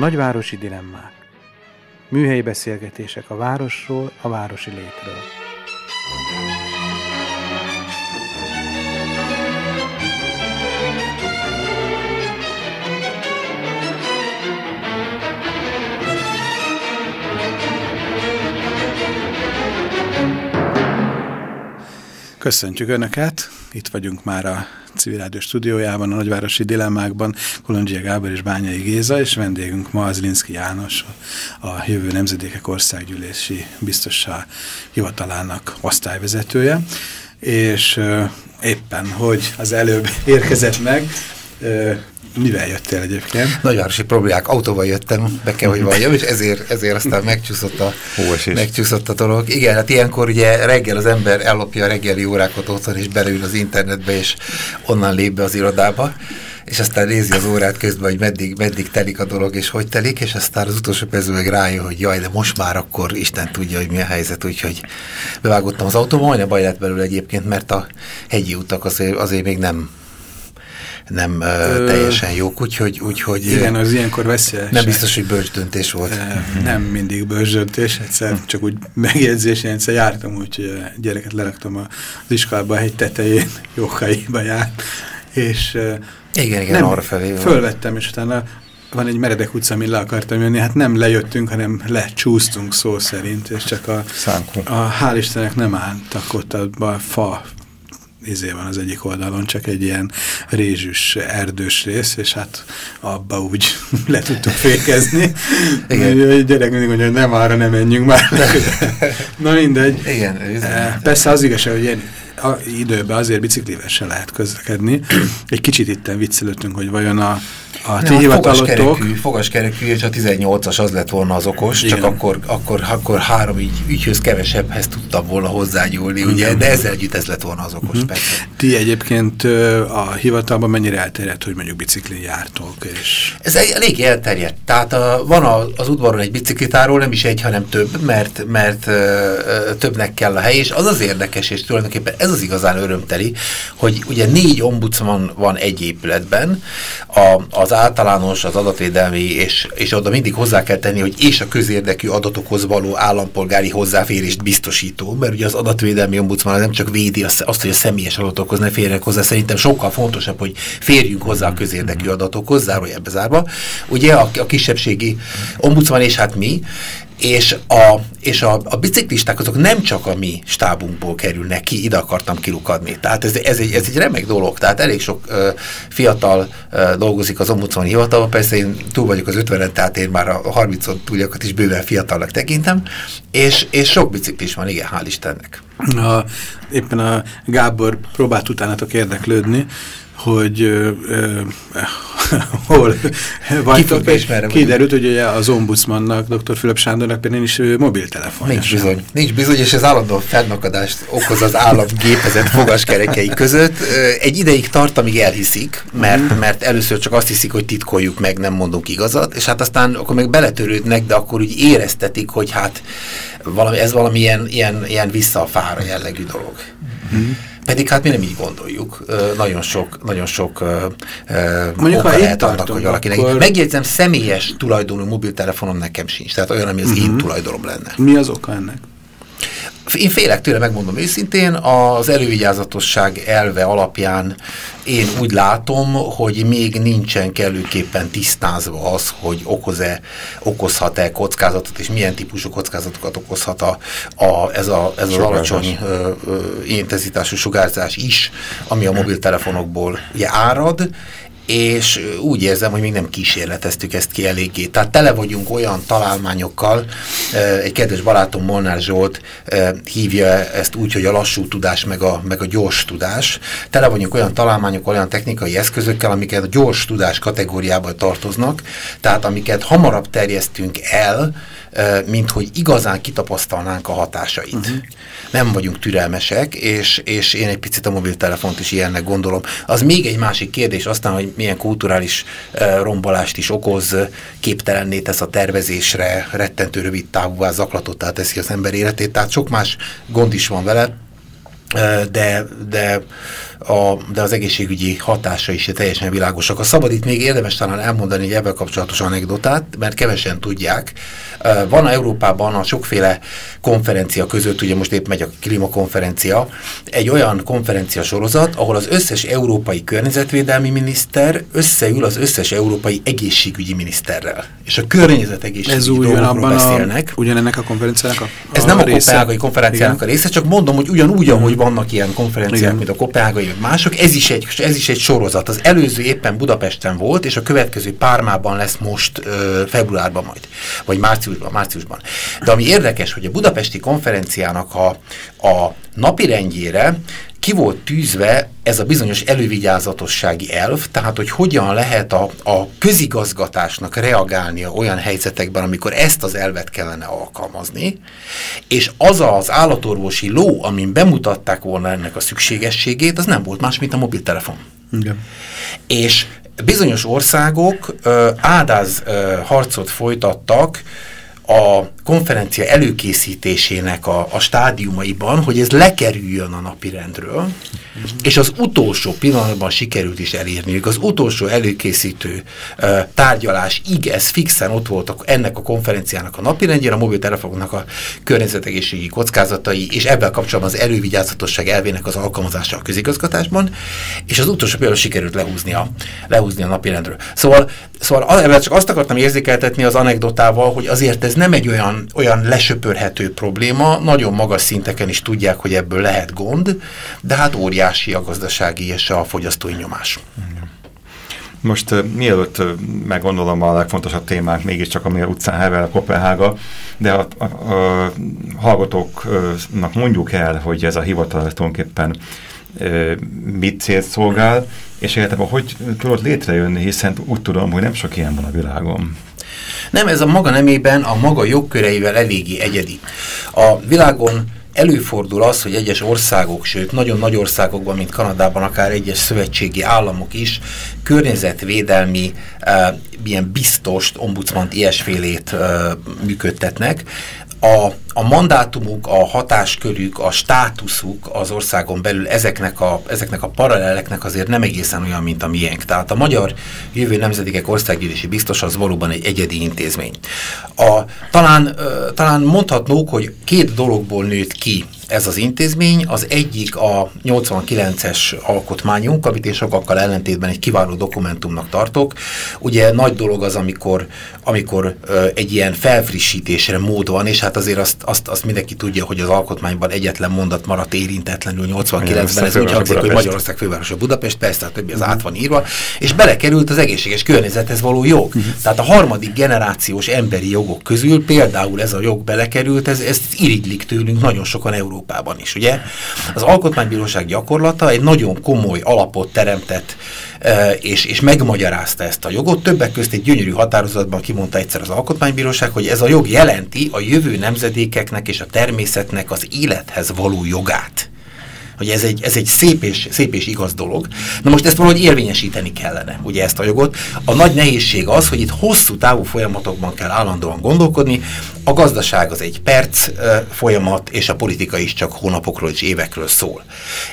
Nagyvárosi dilemmák. Műhelyi beszélgetések a városról, a városi létről. Köszöntjük Önöket! Itt vagyunk már a Civil stúdiójában, a nagyvárosi dilemmákban Kolondzsia Gábor és Bányai Géza, és vendégünk ma az Linszki János, a jövő nemzedékek országgyűlési biztossá hivatalának osztályvezetője, és éppen, hogy az előbb érkezett meg, mivel jöttél egyébként? Nagyvárosi problémák, autóval jöttem, be kell, hogy valljam, és ezért, ezért aztán megcsúszott a, megcsúszott a dolog. Igen, hát ilyenkor ugye reggel az ember ellopja a reggeli órákat otthon, és belül az internetbe, és onnan lép be az irodába és aztán nézi az órát közben, hogy meddig, meddig telik a dolog, és hogy telik, és aztán az utolsó percben meg rájön, hogy jaj, de most már akkor Isten tudja, hogy mi a helyzet, úgyhogy bevágottam az autóba, majdnem baj lett belőle egyébként, mert a hegyi utak azért, azért még nem nem Ö, teljesen jók, úgyhogy... úgyhogy igen, az ilyenkor veszélyes. Nem biztos, hogy bölcs döntés volt. Nem mindig bölcs döntés, egyszer hm. csak úgy megjegyzés, én egyszer jártam úgy, hogy a gyereket leraktam az iskolába a hegy tetején, Jókaiba járt, és igen, igen, arra felé. Fölvettem, és utána van egy meredek utca, amin le akartam jönni, hát nem lejöttünk, hanem lecsúsztunk szó szerint, és csak a, a hál' Istennek nem álltak ott a, a fa izé van az egyik oldalon, csak egy ilyen rézsűs, erdős rész, és hát abba úgy le tudtuk fékezni. Igen. A gyerek mindig mondja, hogy nem arra nem menjünk már. Na mindegy. Igen. Eh, persze az igazság, hogy ilyen időben azért biciklivel se lehet közlekedni. Egy kicsit itten viccelődtünk, hogy vajon a a ti hivatalotok... Fogaskerekű, és a 18-as az lett volna az okos, Igen. csak akkor, akkor, akkor három így, ügyhöz kevesebbhez tudtam volna hozzányúlni, ugye, de ezzel együtt ez lett volna az okos, uh mhm. -huh. persze. Ti egyébként a hivatalban mennyire elterjedt, hogy mondjuk biciklin jártok? És... Ez elég elterjedt. Tehát a, van a, az udvaron egy biciklitáró, nem is egy, hanem több, mert, mert ö, ö, többnek kell a hely, és az az érdekes, és tulajdonképpen ez az igazán örömteli, hogy ugye négy ombudsman van egy épületben, a, az általános, az adatvédelmi, és, és oda mindig hozzá kell tenni, hogy és a közérdekű adatokhoz való állampolgári hozzáférést biztosító, mert ugye az adatvédelmi ombudsman nem csak védi azt, hogy a személyes adatokhoz ne férjenek hozzá, szerintem sokkal fontosabb, hogy férjünk hozzá a közérdekű adatokhoz, zárójelbe zárva. Ugye a, a kisebbségi ombudsman és hát mi, és a, és a, a biciklisták azok nem csak a mi stábunkból kerülnek ki, ide akartam kilukadni. Tehát ez, ez, egy, ez egy remek dolog, tehát elég sok uh, fiatal uh, dolgozik az ombudsmani hivatalban, persze én túl vagyok az 50 tehát én már a 30-on túljakat is bőven fiatalnak tekintem, és, és sok biciklis van, igen, hál' Istennek. A, éppen a Gábor próbált utánatok érdeklődni, hogy ö, ö, hol vagytok, és kiderült, hogy ugye az ombudsmannak, dr. Fülöp Sándornak például is mobiltelefon. Nincs bizony. Nincs bizony, és ez állandóan fennakadást okoz az államgépezet fogaskerekei között. Egy ideig tart, amíg elhiszik, mert, mhm. mert először csak azt hiszik, hogy titkoljuk meg, nem mondunk igazat, és hát aztán akkor meg beletörődnek, de akkor úgy éreztetik, hogy hát valami, ez valami ilyen, ilyen, ilyen vissza a fára jellegű dolog. Mm. Pedig hát mi nem így gondoljuk. Nagyon sok, nagyon sok Mondjuk, oka lehet annak, hogy valakinek. Akkor... Megjegyzem, személyes tulajdonú mobiltelefonom nekem sincs. Tehát olyan, ami az uh -huh. én tulajdonom lenne. Mi az oka ennek? Én félek tőle, megmondom őszintén, az elővigyázatosság elve alapján én úgy látom, hogy még nincsen kellőképpen tisztázva az, hogy okoz-e, okozhat-e kockázatot, és milyen típusú kockázatokat okozhat a, a, ez, a, ez az alacsony ö, ö, intenzitású sugárzás is, ami a mobiltelefonokból ugye árad, és úgy érzem, hogy még nem kísérleteztük ezt ki eléggé. Tehát tele vagyunk olyan találmányokkal, egy kedves barátom Molnár Zsolt hívja ezt úgy, hogy a lassú tudás meg a, meg a gyors tudás. Tele vagyunk olyan találmányokkal, olyan technikai eszközökkel, amiket a gyors tudás kategóriába tartoznak, tehát amiket hamarabb terjesztünk el, mint hogy igazán kitapasztalnánk a hatásait. Uh -huh. Nem vagyunk türelmesek, és, és én egy picit a mobiltelefont is ilyennek gondolom. Az még egy másik kérdés, aztán, hogy milyen kulturális rombolást is okoz, képtelenné tesz a tervezésre, rettentő rövid távúvá zaklatottá teszi az ember életét, tehát sok más gond is van vele, de, de a, de az egészségügyi hatása is teljesen világosak. A szabad itt még érdemes talán elmondani egy ebben kapcsolatos anekdotát, mert kevesen tudják. Van a Európában a sokféle konferencia között, ugye most épp megy a klímakonferencia, egy olyan konferencia sorozat, ahol az összes európai környezetvédelmi miniszter összeül az összes európai egészségügyi miniszterrel. És a környezetegészségügyi Ez dolgokról beszélnek. A, ugyanennek a konferenciának a, Ez a nem a kopenhágai konferenciának Igen. a része, csak mondom, hogy ugyanúgy, ahogy vannak ilyen konferenciák, Igen. mint a kopenhágai mások, ez is, egy, ez is egy sorozat. Az előző éppen Budapesten volt, és a következő Pármában lesz most ö, februárban majd, vagy márciusban, márciusban. De ami érdekes, hogy a budapesti konferenciának a, a napirendjére ki volt tűzve ez a bizonyos elővigyázatossági elv, tehát hogy hogyan lehet a, a közigazgatásnak reagálnia olyan helyzetekben, amikor ezt az elvet kellene alkalmazni, és az az állatorvosi ló, amin bemutatták volna ennek a szükségességét, az nem volt más, mint a mobiltelefon. Igen. És bizonyos országok ö, ádáz ö, harcot folytattak a konferencia előkészítésének a, a stádiumaiban, hogy ez lekerüljön a napirendről, és az utolsó pillanatban sikerült is elérniük. Az utolsó előkészítő uh, tárgyalás, ig, fixen ott voltak ennek a konferenciának a napirendjén, a mobiltelefonoknak a környezetegészségi kockázatai, és ebben kapcsolatban az elővigyázatosság elvének az alkalmazása a közigazgatásban, és az utolsó pillanatban sikerült lehúzni a, lehúzni a napirendről. Szóval, szóval csak azt akartam érzékeltetni az anekdotával, hogy azért ez nem egy olyan, olyan lesöpörhető probléma, nagyon magas szinteken is tudják, hogy ebből lehet gond, de hát óriási a gazdasági és a fogyasztói nyomás. Most mielőtt uh, a legfontosabb témánk, mégiscsak ami a utcán hevel, Kopenhága, de a, a, a hallgatóknak mondjuk el, hogy ez a hivatal tulajdonképpen uh, mit célt szolgál, és életem, hogy tudod létrejönni, hiszen úgy tudom, hogy nem sok ilyen van a világon. Nem, ez a maga nemében a maga jogköreivel eléggé egyedi. A világon előfordul az, hogy egyes országok, sőt nagyon nagy országokban, mint Kanadában, akár egyes szövetségi államok is környezetvédelmi e, ilyen biztost, ombudsmant, ilyesfélét e, működtetnek, a, a mandátumuk, a hatáskörük, a státuszuk az országon belül ezeknek a, ezeknek a paraleleknek azért nem egészen olyan, mint a miénk. Tehát a magyar jövő nemzedékek országgyűlési biztos az valóban egy egyedi intézmény. A, talán, talán mondhatnók, hogy két dologból nőtt ki ez az intézmény. Az egyik a 89-es alkotmányunk, amit én sokakkal ellentétben egy kiváló dokumentumnak tartok. Ugye nagy dolog az, amikor, amikor egy ilyen felfrissítésre mód van, és hát azért azt, azt, azt mindenki tudja, hogy az alkotmányban egyetlen mondat maradt érintetlenül 89-ben, ez úgy hangzik, hogy Magyarország fővárosa Budapest, persze, a többi az át van írva, és belekerült az egészséges környezethez való jog. Uh mhm. -huh. Tehát a harmadik generációs emberi jogok közül például ez a jog belekerült, ez, ezt irigylik tőlünk nagyon sokan Európában is, ugye? Az alkotmánybíróság gyakorlata egy nagyon komoly alapot teremtett és, és megmagyarázta ezt a jogot. Többek között egy gyönyörű határozatban kimondta egyszer az alkotmánybíróság, hogy ez a jog jelenti a jövő nemzedékeknek és a természetnek az élethez való jogát hogy ez egy, ez egy szép, és, szép és igaz dolog. Na most ezt valahogy érvényesíteni kellene, ugye ezt a jogot. A nagy nehézség az, hogy itt hosszú távú folyamatokban kell állandóan gondolkodni, a gazdaság az egy perc uh, folyamat, és a politika is csak hónapokról és évekről szól.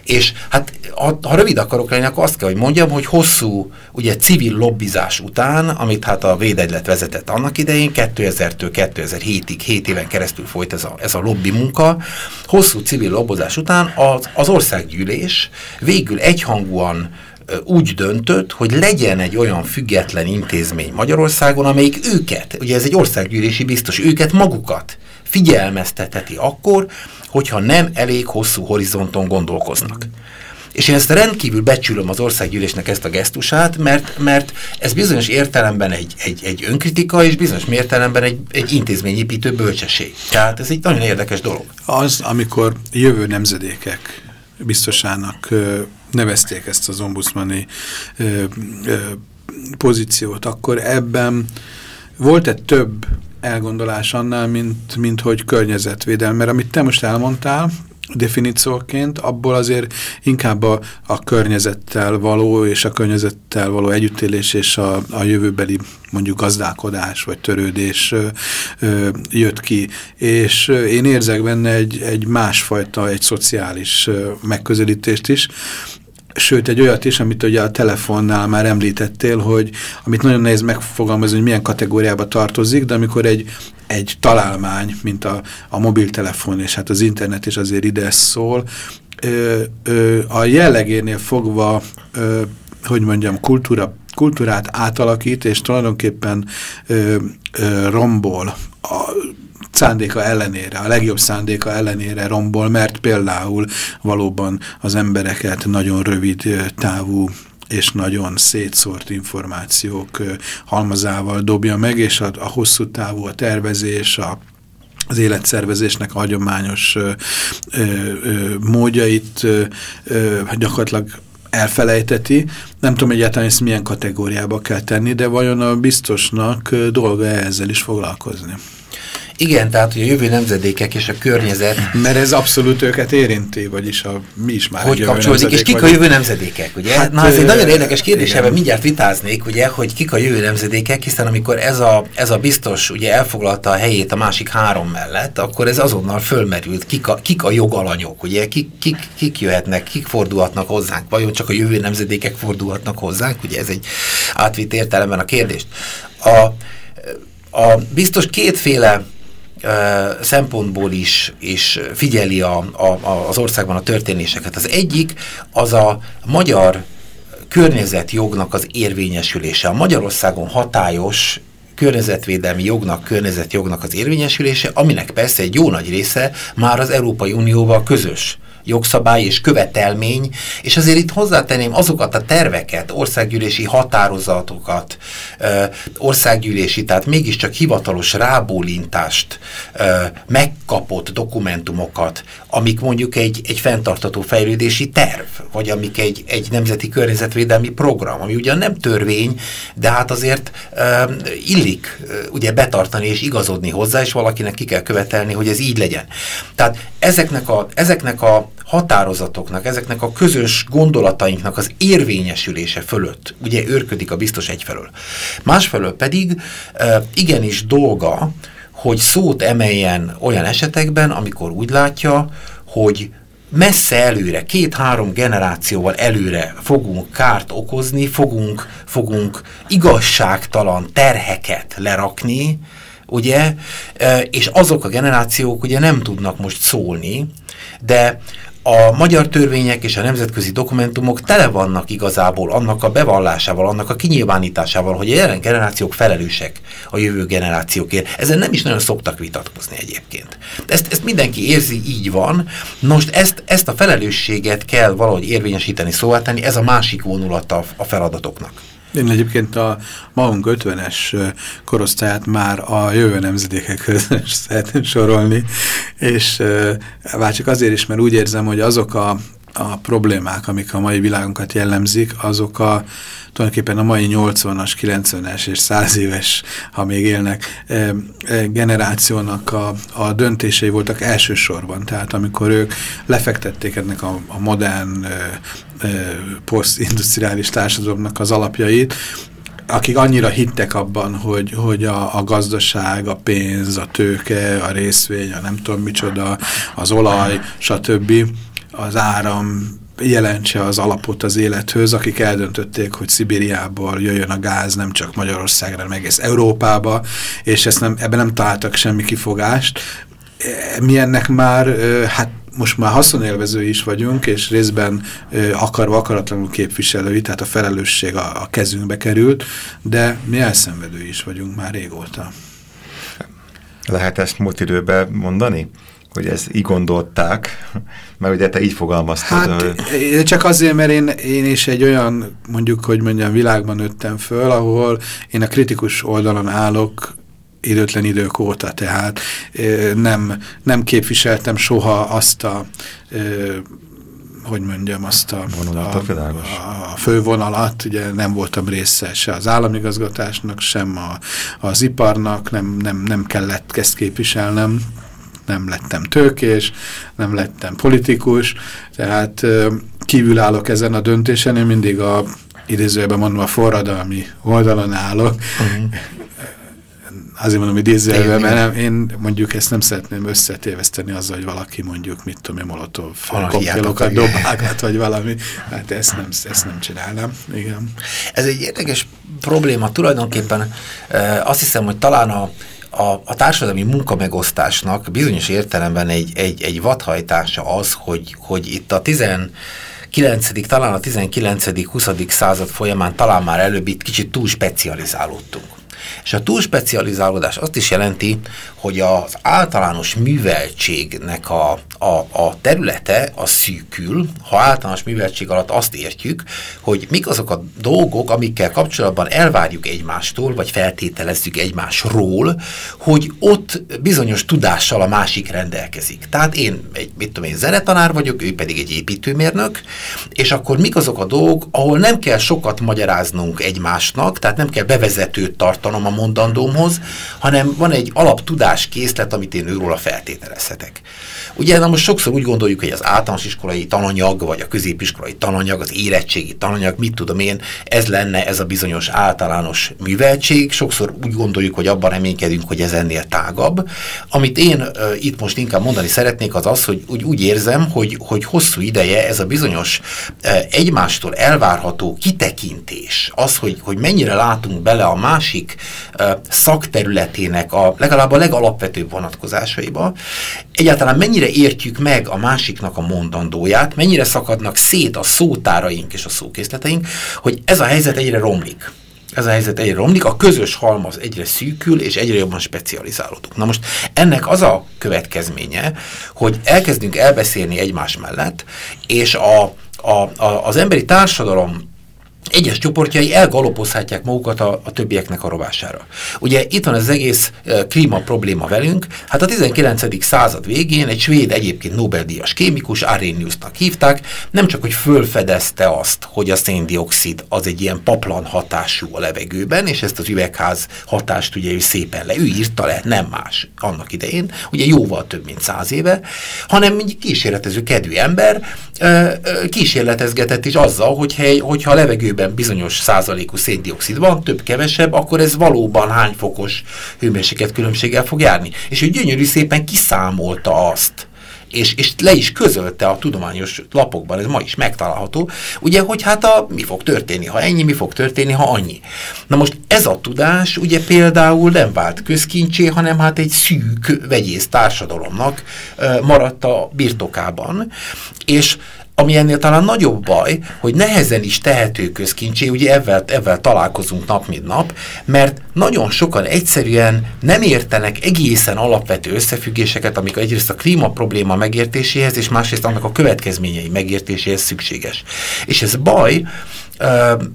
És hát ha, ha rövid akarok lenni, akkor azt kell, hogy mondjam, hogy hosszú ugye civil lobbizás után, amit hát a védegylet vezetett annak idején, 2000-től 2007-ig, 7 éven keresztül folyt ez a, ez a lobby munka, hosszú civil lobbozás után az, az országgyűlés végül egyhangúan úgy döntött, hogy legyen egy olyan független intézmény Magyarországon, amelyik őket, ugye ez egy országgyűlési biztos, őket magukat figyelmezteteti akkor, hogyha nem elég hosszú horizonton gondolkoznak. És én ezt rendkívül becsülöm az országgyűlésnek ezt a gesztusát, mert, mert ez bizonyos értelemben egy, egy, egy önkritika, és bizonyos értelemben egy, egy intézményépítő bölcsesség. Tehát ez egy nagyon érdekes dolog. Az, amikor jövő nemzedékek biztosának nevezték ezt az ombudsmani pozíciót, akkor ebben volt-e több elgondolás annál, mint, mint hogy környezetvédelem. Mert amit te most elmondtál, definícióként, abból azért inkább a, a környezettel való és a környezettel való együttélés és a, a jövőbeli mondjuk gazdálkodás vagy törődés ö, ö, jött ki. És én érzek benne egy, egy másfajta, egy szociális ö, megközelítést is, sőt egy olyat is, amit ugye a telefonnál már említettél, hogy amit nagyon nehéz megfogalmazni, hogy milyen kategóriába tartozik, de amikor egy, egy találmány, mint a, a mobiltelefon, és hát az internet is azért ide szól, ö, ö, a jellegénél fogva, ö, hogy mondjam, kultúra, kultúrát átalakít, és tulajdonképpen ö, ö, rombol a szándéka ellenére, a legjobb szándéka ellenére rombol, mert például valóban az embereket nagyon rövid távú és nagyon szétszórt információk halmazával dobja meg, és a, a hosszú távú a tervezés, a az életszervezésnek a hagyományos ö, ö, ö, módjait ö, ö, gyakorlatilag elfelejteti. Nem tudom egyáltalán ezt milyen kategóriába kell tenni, de vajon a biztosnak dolga ezzel is foglalkozni? Igen, tehát hogy a jövő nemzedékek és a környezet... Mert ez abszolút őket érinti, vagyis a, mi is már Hogy kapcsolódik, és kik vagyunk. a jövő nemzedékek, ugye? Hát, Na, ez egy nagyon érdekes kérdés, ebben mindjárt vitáznék, ugye, hogy kik a jövő nemzedékek, hiszen amikor ez a, ez a biztos ugye elfoglalta a helyét a másik három mellett, akkor ez azonnal fölmerült, kik a, kik a jogalanyok, ugye, kik, kik, kik jöhetnek, kik fordulhatnak hozzánk, vajon csak a jövő nemzedékek fordulhatnak hozzánk, ugye ez egy átvitt értelemben a kérdést. A, a biztos kétféle szempontból is, is figyeli a, a, az országban a történéseket. Az egyik az a magyar környezetjognak az érvényesülése. A Magyarországon hatályos környezetvédelmi jognak, környezetjognak az érvényesülése, aminek persze egy jó nagy része már az Európai Unióval közös jogszabály és követelmény, és azért itt hozzátenném azokat a terveket, országgyűlési határozatokat, országgyűlési, tehát mégiscsak hivatalos rábólintást megkapott dokumentumokat, amik mondjuk egy, egy fenntartató fejlődési terv, vagy amik egy, egy nemzeti környezetvédelmi program, ami ugyan nem törvény, de hát azért uh, illik ugye betartani és igazodni hozzá, és valakinek ki kell követelni, hogy ez így legyen. Tehát ezeknek a, ezeknek a határozatoknak, ezeknek a közös gondolatainknak az érvényesülése fölött, ugye őrködik a biztos egyfelől. Másfelől pedig igenis dolga, hogy szót emeljen olyan esetekben, amikor úgy látja, hogy messze előre, két-három generációval előre fogunk kárt okozni, fogunk, fogunk igazságtalan terheket lerakni, ugye, és azok a generációk ugye nem tudnak most szólni, de a magyar törvények és a nemzetközi dokumentumok tele vannak igazából annak a bevallásával, annak a kinyilvánításával, hogy a jelen generációk felelősek a jövő generációkért. Ezen nem is nagyon szoktak vitatkozni egyébként. Ezt, ezt mindenki érzi, így van. Most ezt, ezt a felelősséget kell valahogy érvényesíteni, szóval tenni, ez a másik vonulata a feladatoknak. Én egyébként a magunk 50-es korosztályát már a jövő nemzedékekhez szeretném sorolni, és már azért is, mert úgy érzem, hogy azok a, a problémák, amik a mai világunkat jellemzik, azok a tulajdonképpen a mai 80-as, 90-es és 100 éves, ha még élnek, e, e, generációnak a, a döntései voltak elsősorban. Tehát amikor ők lefektették ennek a, a modern e, e, posztindustriális társadalomnak az alapjait, akik annyira hittek abban, hogy, hogy a, a gazdaság, a pénz, a tőke, a részvény, a nem tudom micsoda, az olaj, stb., az áram, jelentse az alapot az élethöz, akik eldöntötték, hogy Szibériából jöjjön a gáz nem csak Magyarországra, hanem egész Európába, és ezt nem, ebben nem találtak semmi kifogást. Mi ennek már, hát most már haszonélvezői is vagyunk, és részben akarva akaratlanul képviselői, tehát a felelősség a, a kezünkbe került, de mi elszenvedői is vagyunk már régóta. Lehet ezt múlt időben mondani? Hogy ezt így gondolták, mert ugye te így fogalmaztad. Hát csak azért, mert én, én is egy olyan, mondjuk, hogy mondjam, világban nőttem föl, ahol én a kritikus oldalon állok, időtlen idők óta, tehát nem, nem képviseltem soha azt a hogy mondjam, azt a, a, a, a fővonalat, ugye nem voltam része se az államigazgatásnak, sem a, az iparnak, nem, nem, nem kellett ezt képviselnem, nem lettem tőkés, nem lettem politikus, tehát kívülállok ezen a döntésen, én mindig a idézőjében mondom a forradalmi oldalon állok, uh mhm. -huh azért mondom, idézőjelben, mert nem, én mondjuk ezt nem szeretném összetéveszteni azzal, hogy valaki mondjuk, mit tudom én, molotov koktélokat dobálgat, vagy valami. Hát ezt nem, ezt nem csinálnám. Igen. Ez egy érdekes probléma. Tulajdonképpen azt hiszem, hogy talán a, a, a társadalmi munkamegosztásnak bizonyos értelemben egy, egy, egy vadhajtása az, hogy, hogy itt a 10 9. talán a 19.-20. század folyamán talán már előbb itt kicsit túl specializálódtunk. És a túlspecializálódás azt is jelenti, hogy az általános műveltségnek a, a, a területe a szűkül, ha általános műveltség alatt azt értjük, hogy mik azok a dolgok, amikkel kapcsolatban elvárjuk egymástól, vagy feltételezzük egymásról, hogy ott bizonyos tudással a másik rendelkezik. Tehát én egy, mit tudom én, zenetanár vagyok, ő pedig egy építőmérnök, és akkor mik azok a dolgok, ahol nem kell sokat magyaráznunk egymásnak, tehát nem kell bevezetőt tartanom a mondandómhoz, hanem van egy alaptudáskészlet, amit én őróla feltételezhetek. Ugye na most sokszor úgy gondoljuk, hogy az általános iskolai tananyag, vagy a középiskolai tananyag, az érettségi tananyag, mit tudom én, ez lenne ez a bizonyos általános műveltség. Sokszor úgy gondoljuk, hogy abban reménykedünk, hogy ez ennél tágabb. Amit én uh, itt most inkább mondani szeretnék, az az, hogy úgy, úgy érzem, hogy, hogy hosszú ideje ez a bizonyos uh, egymástól elvárható kitekintés, az, hogy, hogy mennyire látunk bele a másik uh, szakterületének a legalább a legalapvetőbb vonatkozásaiba, egyáltalán mennyire mennyire értjük meg a másiknak a mondandóját, mennyire szakadnak szét a szótáraink és a szókészleteink, hogy ez a helyzet egyre romlik. Ez a helyzet egyre romlik, a közös halmaz egyre szűkül, és egyre jobban specializálódunk. Na most ennek az a következménye, hogy elkezdünk elbeszélni egymás mellett, és a, a, a, az emberi társadalom egyes csoportjai elgalopozhatják magukat a, a többieknek a rovására. Ugye itt van az egész e, klíma probléma velünk. Hát a 19. század végén egy svéd egyébként Nobel-díjas kémikus, Arrheniusnak hívták, nem csak, hogy fölfedezte azt, hogy a széndiokszid az egy ilyen paplan hatású a levegőben, és ezt az üvegház hatást ugye ő szépen le, ő írta le, nem más annak idején, ugye jóval több, mint száz éve, hanem egy kísérletező kedvű ember e, e, kísérletezgetett is azzal, hogyha, hogyha a levegő levegőben bizonyos százalékú széndiokszid van, több-kevesebb, akkor ez valóban hány fokos hőmérséklet különbséggel fog járni. És ő gyönyörű szépen kiszámolta azt, és, és le is közölte a tudományos lapokban, ez ma is megtalálható, ugye, hogy hát a, mi fog történni, ha ennyi, mi fog történni, ha annyi. Na most ez a tudás ugye például nem vált közkincsé, hanem hát egy szűk vegyész társadalomnak uh, maradt a birtokában, és ami ennél talán nagyobb baj, hogy nehezen is tehető közkincsé, ugye ebben, ebben találkozunk nap mint nap, mert nagyon sokan egyszerűen nem értenek egészen alapvető összefüggéseket, amik egyrészt a klíma probléma megértéséhez, és másrészt annak a következményei megértéséhez szükséges. És ez baj,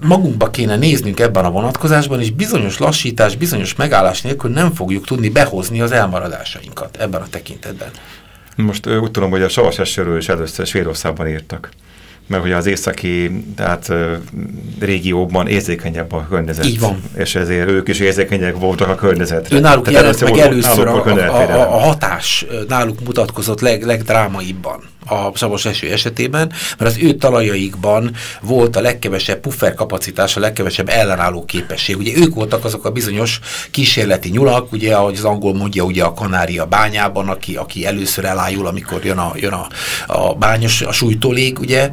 magunkba kéne néznünk ebben a vonatkozásban, és bizonyos lassítás, bizonyos megállás nélkül nem fogjuk tudni behozni az elmaradásainkat ebben a tekintetben. Most úgy tudom, hogy a savas esőről is először Svédországban írtak mert hogy az északi tehát, régióban érzékenyebb a környezet. Így van. És ezért ők is érzékenyek voltak a környezetre. Ő náluk tehát jelent meg először a, a, a, a hatás náluk mutatkozott leg, legdrámaibban a savas eső esetében, mert az ő talajaikban volt a legkevesebb puffer kapacitás, a legkevesebb ellenálló képesség. Ugye ők voltak azok a bizonyos kísérleti nyulak, ugye ahogy az angol mondja, ugye a Kanária bányában, aki, aki először elájul, amikor jön a, jön a, a bányos, a sújtólég, ugye,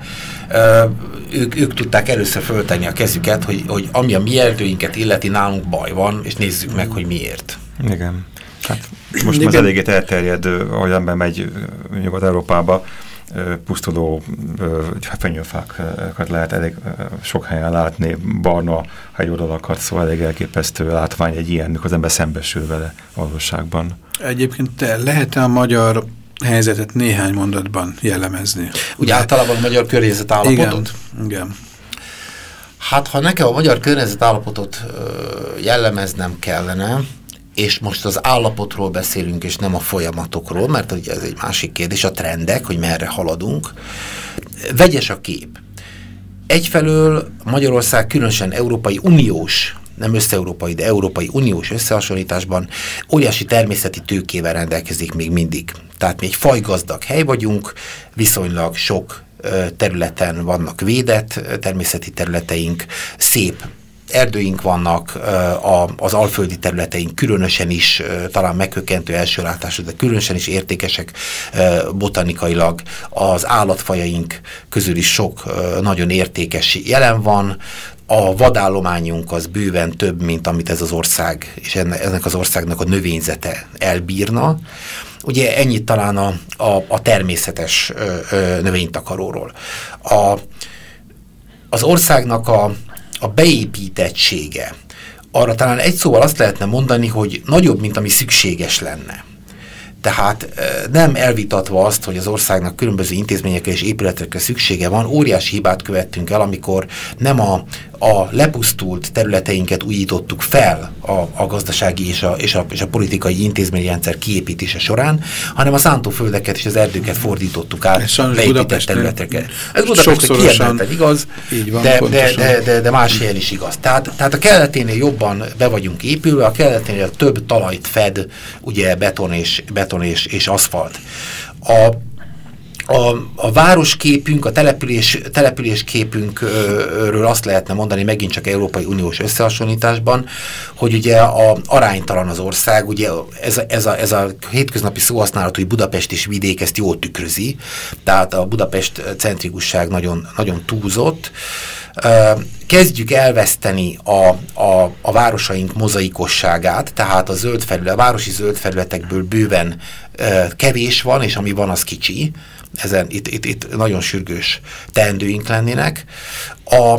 ők, ők tudták először föltenni a kezüket, hogy, hogy ami a mi illeti, nálunk baj van, és nézzük meg, hogy miért. Igen. Hát most már eléggé elterjed, ahogy ember megy Nyugat-Európába, pusztuló fenyőfákat lehet elég sok helyen látni, barna hegyoldalakat, szóval elég elképesztő látvány egy ilyen, mikor az ember szembesül vele valóságban. Egyébként te lehet -e a magyar helyzetet néhány mondatban jellemezni? Ugye általában a magyar környezet állapotot? Igen, igen. Hát, ha nekem a magyar környezet állapotot jellemeznem kellene, és most az állapotról beszélünk, és nem a folyamatokról, mert ugye ez egy másik kérdés, a trendek, hogy merre haladunk. vegyes a kép. Egyfelől Magyarország különösen Európai Uniós nem összeurópai, de Európai Uniós összehasonlításban óriási természeti tőkével rendelkezik még mindig. Tehát mi egy fajgazdag hely vagyunk, viszonylag sok területen vannak védett természeti területeink, szép erdőink vannak, az alföldi területeink különösen is, talán megkökkentő első látásra, de különösen is értékesek botanikailag. Az állatfajaink közül is sok nagyon értékes jelen van, a vadállományunk az bőven több, mint amit ez az ország, és ennek az országnak a növényzete elbírna. Ugye ennyit talán a, a, a természetes növénytakaróról. A, az országnak a, a beépítettsége, arra talán egy szóval azt lehetne mondani, hogy nagyobb, mint ami szükséges lenne. Tehát nem elvitatva azt, hogy az országnak különböző intézményekre és épületekre szüksége van, óriási hibát követtünk el, amikor nem a, a lepusztult területeinket újítottuk fel a, a gazdasági és a, és, a, és a politikai intézményrendszer kiépítése során, hanem a szántóföldeket és az erdőket fordítottuk át beépített területekre. Ez Budapesten kiemelten igaz, van, de, de, de, de, de más helyen is igaz. Tehát, tehát a keleténél jobban be vagyunk épülve, a keleténél több talajt fed ugye beton és, beton és, és aszfalt. A a, a városképünk, a település, településképünkről azt lehetne mondani megint csak Európai Uniós összehasonlításban, hogy ugye a, aránytalan az ország, ugye ez ez a, ez a hétköznapi szóhasználat, hogy Budapest és vidék ezt jól tükrözi, tehát a Budapest centrikusság nagyon, nagyon túlzott, kezdjük elveszteni a, a, a városaink mozaikosságát, tehát a zöld felület, a városi zöld felületekből bőven kevés van, és ami van, az kicsi ezen itt, itt, itt nagyon sürgős teendőink lennének. A,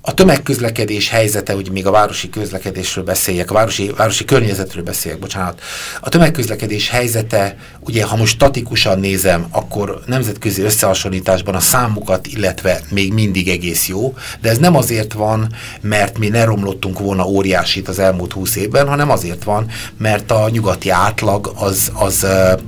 a tömegközlekedés helyzete, hogy még a városi közlekedésről beszéljek, a városi, városi környezetről beszéljek, bocsánat. A tömegközlekedés helyzete, ugye ha most statikusan nézem, akkor nemzetközi összehasonlításban a számukat, illetve még mindig egész jó, de ez nem azért van, mert mi ne romlottunk volna óriásit az elmúlt húsz évben, hanem azért van, mert a nyugati átlag az, az uh,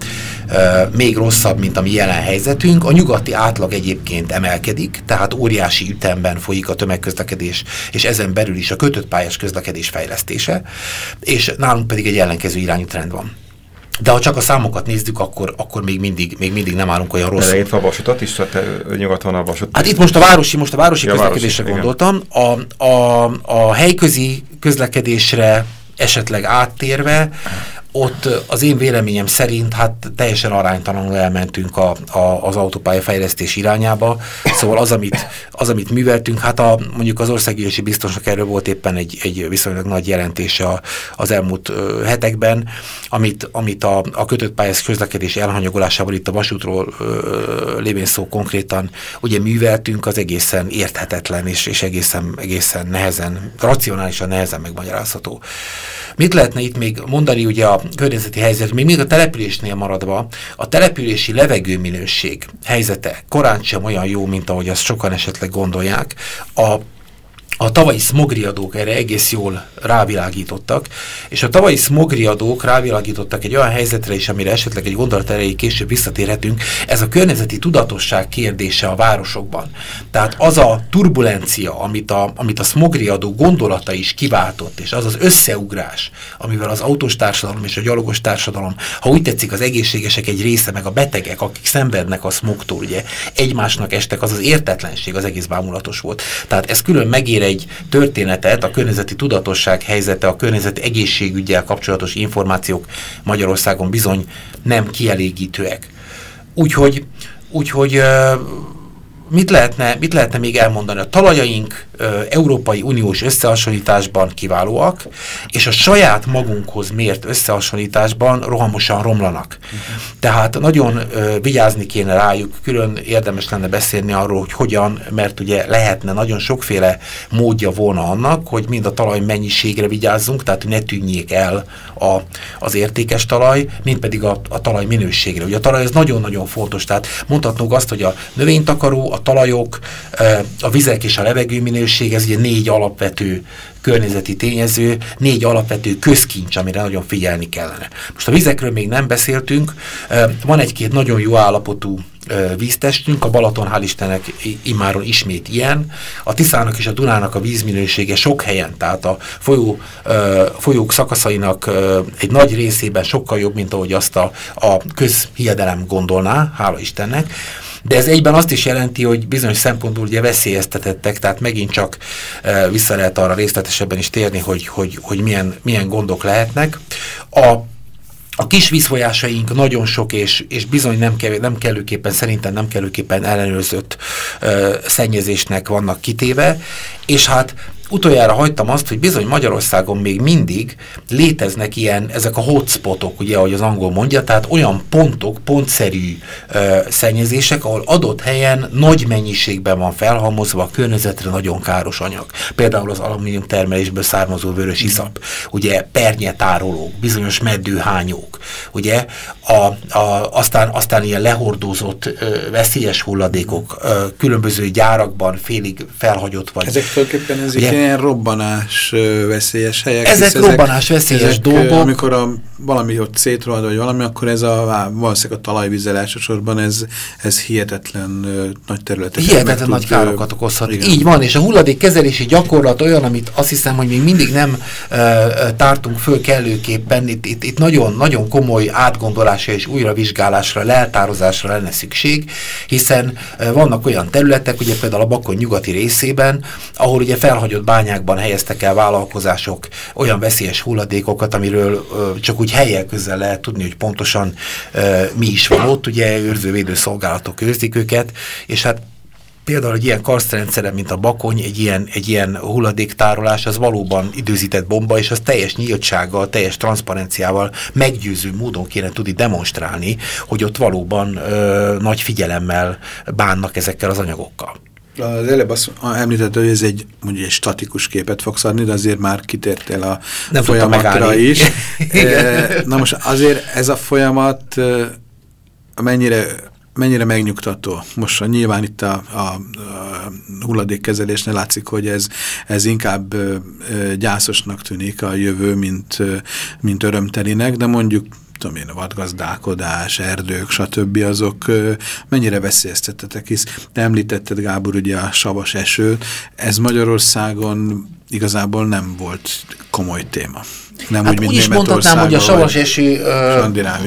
uh, még rosszabb, mint a mi jelen helyzetünk. A nyugati átlag egyébként emelkedik, tehát óriási ütemben folyik a tömegközlekedés közlekedés, és ezen belül is a kötött pályás közlekedés fejlesztése, és nálunk pedig egy ellenkező irányú trend van. De ha csak a számokat nézzük, akkor, akkor még, mindig, még mindig nem állunk olyan rosszul. De itt a vasutat is, tehát nyugaton a vasút. Hát itt most a városi, most a városi ja, közlekedésre városi, gondoltam. A, a, a helyközi közlekedésre esetleg áttérve, ott az én véleményem szerint hát teljesen aránytalanul elmentünk a, a, az autópálya fejlesztés irányába. Szóval az, amit, az, amit műveltünk, hát a, mondjuk az országgyűlési biztonság erről volt éppen egy, egy viszonylag nagy jelentése az elmúlt hetekben, amit, amit a, a kötött pályáz közlekedés elhanyagolásával itt a vasútról ö, lévén szó konkrétan ugye műveltünk, az egészen érthetetlen és, és egészen, egészen nehezen, racionálisan nehezen megmagyarázható. Mit lehetne itt még mondani ugye a környezeti helyzet, még mindig a településnél maradva, a települési levegőminőség helyzete korán sem olyan jó, mint ahogy azt sokan esetleg gondolják. A a tavalyi smogriadók erre egész jól rávilágítottak, és a tavalyi smogriadók rávilágítottak egy olyan helyzetre is, amire esetleg egy gondolat erejéig később visszatérhetünk, ez a környezeti tudatosság kérdése a városokban. Tehát az a turbulencia, amit a, amit a smogriadó gondolata is kiváltott, és az az összeugrás, amivel az autós társadalom és a gyalogos társadalom, ha úgy tetszik, az egészségesek egy része, meg a betegek, akik szenvednek a smogtól, ugye egymásnak estek, az az értetlenség az egész bámulatos volt. Tehát ez külön megér egy történetet, a környezeti tudatosság helyzete, a környezeti egészségügyel kapcsolatos információk Magyarországon bizony nem kielégítőek. Úgyhogy, úgyhogy mit lehetne, mit lehetne még elmondani? A talajaink Európai Uniós összehasonlításban kiválóak, és a saját magunkhoz mért összehasonlításban rohamosan romlanak. Tehát nagyon ö, vigyázni kéne rájuk, külön érdemes lenne beszélni arról, hogy hogyan, mert ugye lehetne nagyon sokféle módja volna annak, hogy mind a talaj mennyiségre vigyázzunk, tehát ne tűnjék el a, az értékes talaj, mind pedig a, a talaj minőségre. Ugye a talaj ez nagyon-nagyon fontos, tehát mondhatnunk azt, hogy a növénytakaró, a talajok, a vizek és a levegő minőség, ez ugye négy alapvető környezeti tényező, négy alapvető közkincs, amire nagyon figyelni kellene. Most a vizekről még nem beszéltünk, van egy-két nagyon jó állapotú víztestünk, a Balaton hál' Istennek imáron ismét ilyen, a Tiszának és a Dunának a vízminősége sok helyen, tehát a folyó, folyók szakaszainak egy nagy részében sokkal jobb, mint ahogy azt a, a közhiedelem gondolná, hála Istennek, de ez egyben azt is jelenti, hogy bizonyos szempontból ugye veszélyeztetettek, tehát megint csak e, vissza lehet arra részletesebben is térni, hogy, hogy, hogy milyen, milyen gondok lehetnek. A a kis vízfolyásaink nagyon sok, és, és bizony nem, kell, nem kellőképpen, szerintem nem kellőképpen ellenőrzött ö, szennyezésnek vannak kitéve, és hát utoljára hagytam azt, hogy bizony Magyarországon még mindig léteznek ilyen, ezek a hotspotok, ugye, ahogy az angol mondja, tehát olyan pontok, pontszerű ö, szennyezések, ahol adott helyen nagy mennyiségben van felhalmozva a környezetre nagyon káros anyag. Például az alumínium termelésből származó vörös iszap, ugye pernyetárolók, bizonyos meddőhányók, ugye, a, a, aztán, aztán ilyen lehordózott ö, veszélyes hulladékok ö, különböző gyárakban félig felhagyott vagy. Ezek tulajdonképpen ez ugye, ilyen robbanás veszélyes helyek. Ezek robbanás veszélyes ezek, dolgok. Amikor a, valami ott szétrohad, vagy valami, akkor ez a valószínűleg a talajvízzel elsősorban ez, ez hihetetlen nagy területet. Hihetetlen nagy tud, károkat okozhat. Igen. Így van, és a hulladékkezelési gyakorlat olyan, amit azt hiszem, hogy még mindig nem uh, tártunk föl kellőképpen. Itt, itt, itt nagyon, nagyon komoly átgondolásra és újravizsgálásra, leltározásra lenne szükség, hiszen uh, vannak olyan területek, ugye például a Bakony nyugati részében, ahol ugye felhagyott bányákban helyeztek el vállalkozások olyan veszélyes hulladékokat, amiről ö, csak úgy helyel közel lehet tudni, hogy pontosan ö, mi is van ott, ugye őrzővédő szolgálatok őrzik őket, és hát például egy ilyen karsztrendszere, mint a bakony, egy ilyen, egy ilyen hulladéktárolás, az valóban időzített bomba, és az teljes nyíltsággal, teljes transzparenciával meggyőző módon kéne tudni demonstrálni, hogy ott valóban ö, nagy figyelemmel bánnak ezekkel az anyagokkal. Az előbb azt említett, hogy ez egy, mondjuk egy statikus képet fogsz adni, de azért már kitértél a Nem folyamatra is. Na most azért ez a folyamat mennyire mennyire megnyugtató. Most nyilván itt a, a, a hulladékkezelésnél látszik, hogy ez, ez inkább gyászosnak tűnik a jövő, mint, mint örömtelinek, de mondjuk tudom én, vadgazdálkodás, erdők, stb. azok mennyire veszélyeztetettek, hisz te említetted, Gábor, ugye a savas esőt, ez Magyarországon igazából nem volt komoly téma. Nem hát úgy, mint úgy is mondhatnám, hogy a savas eső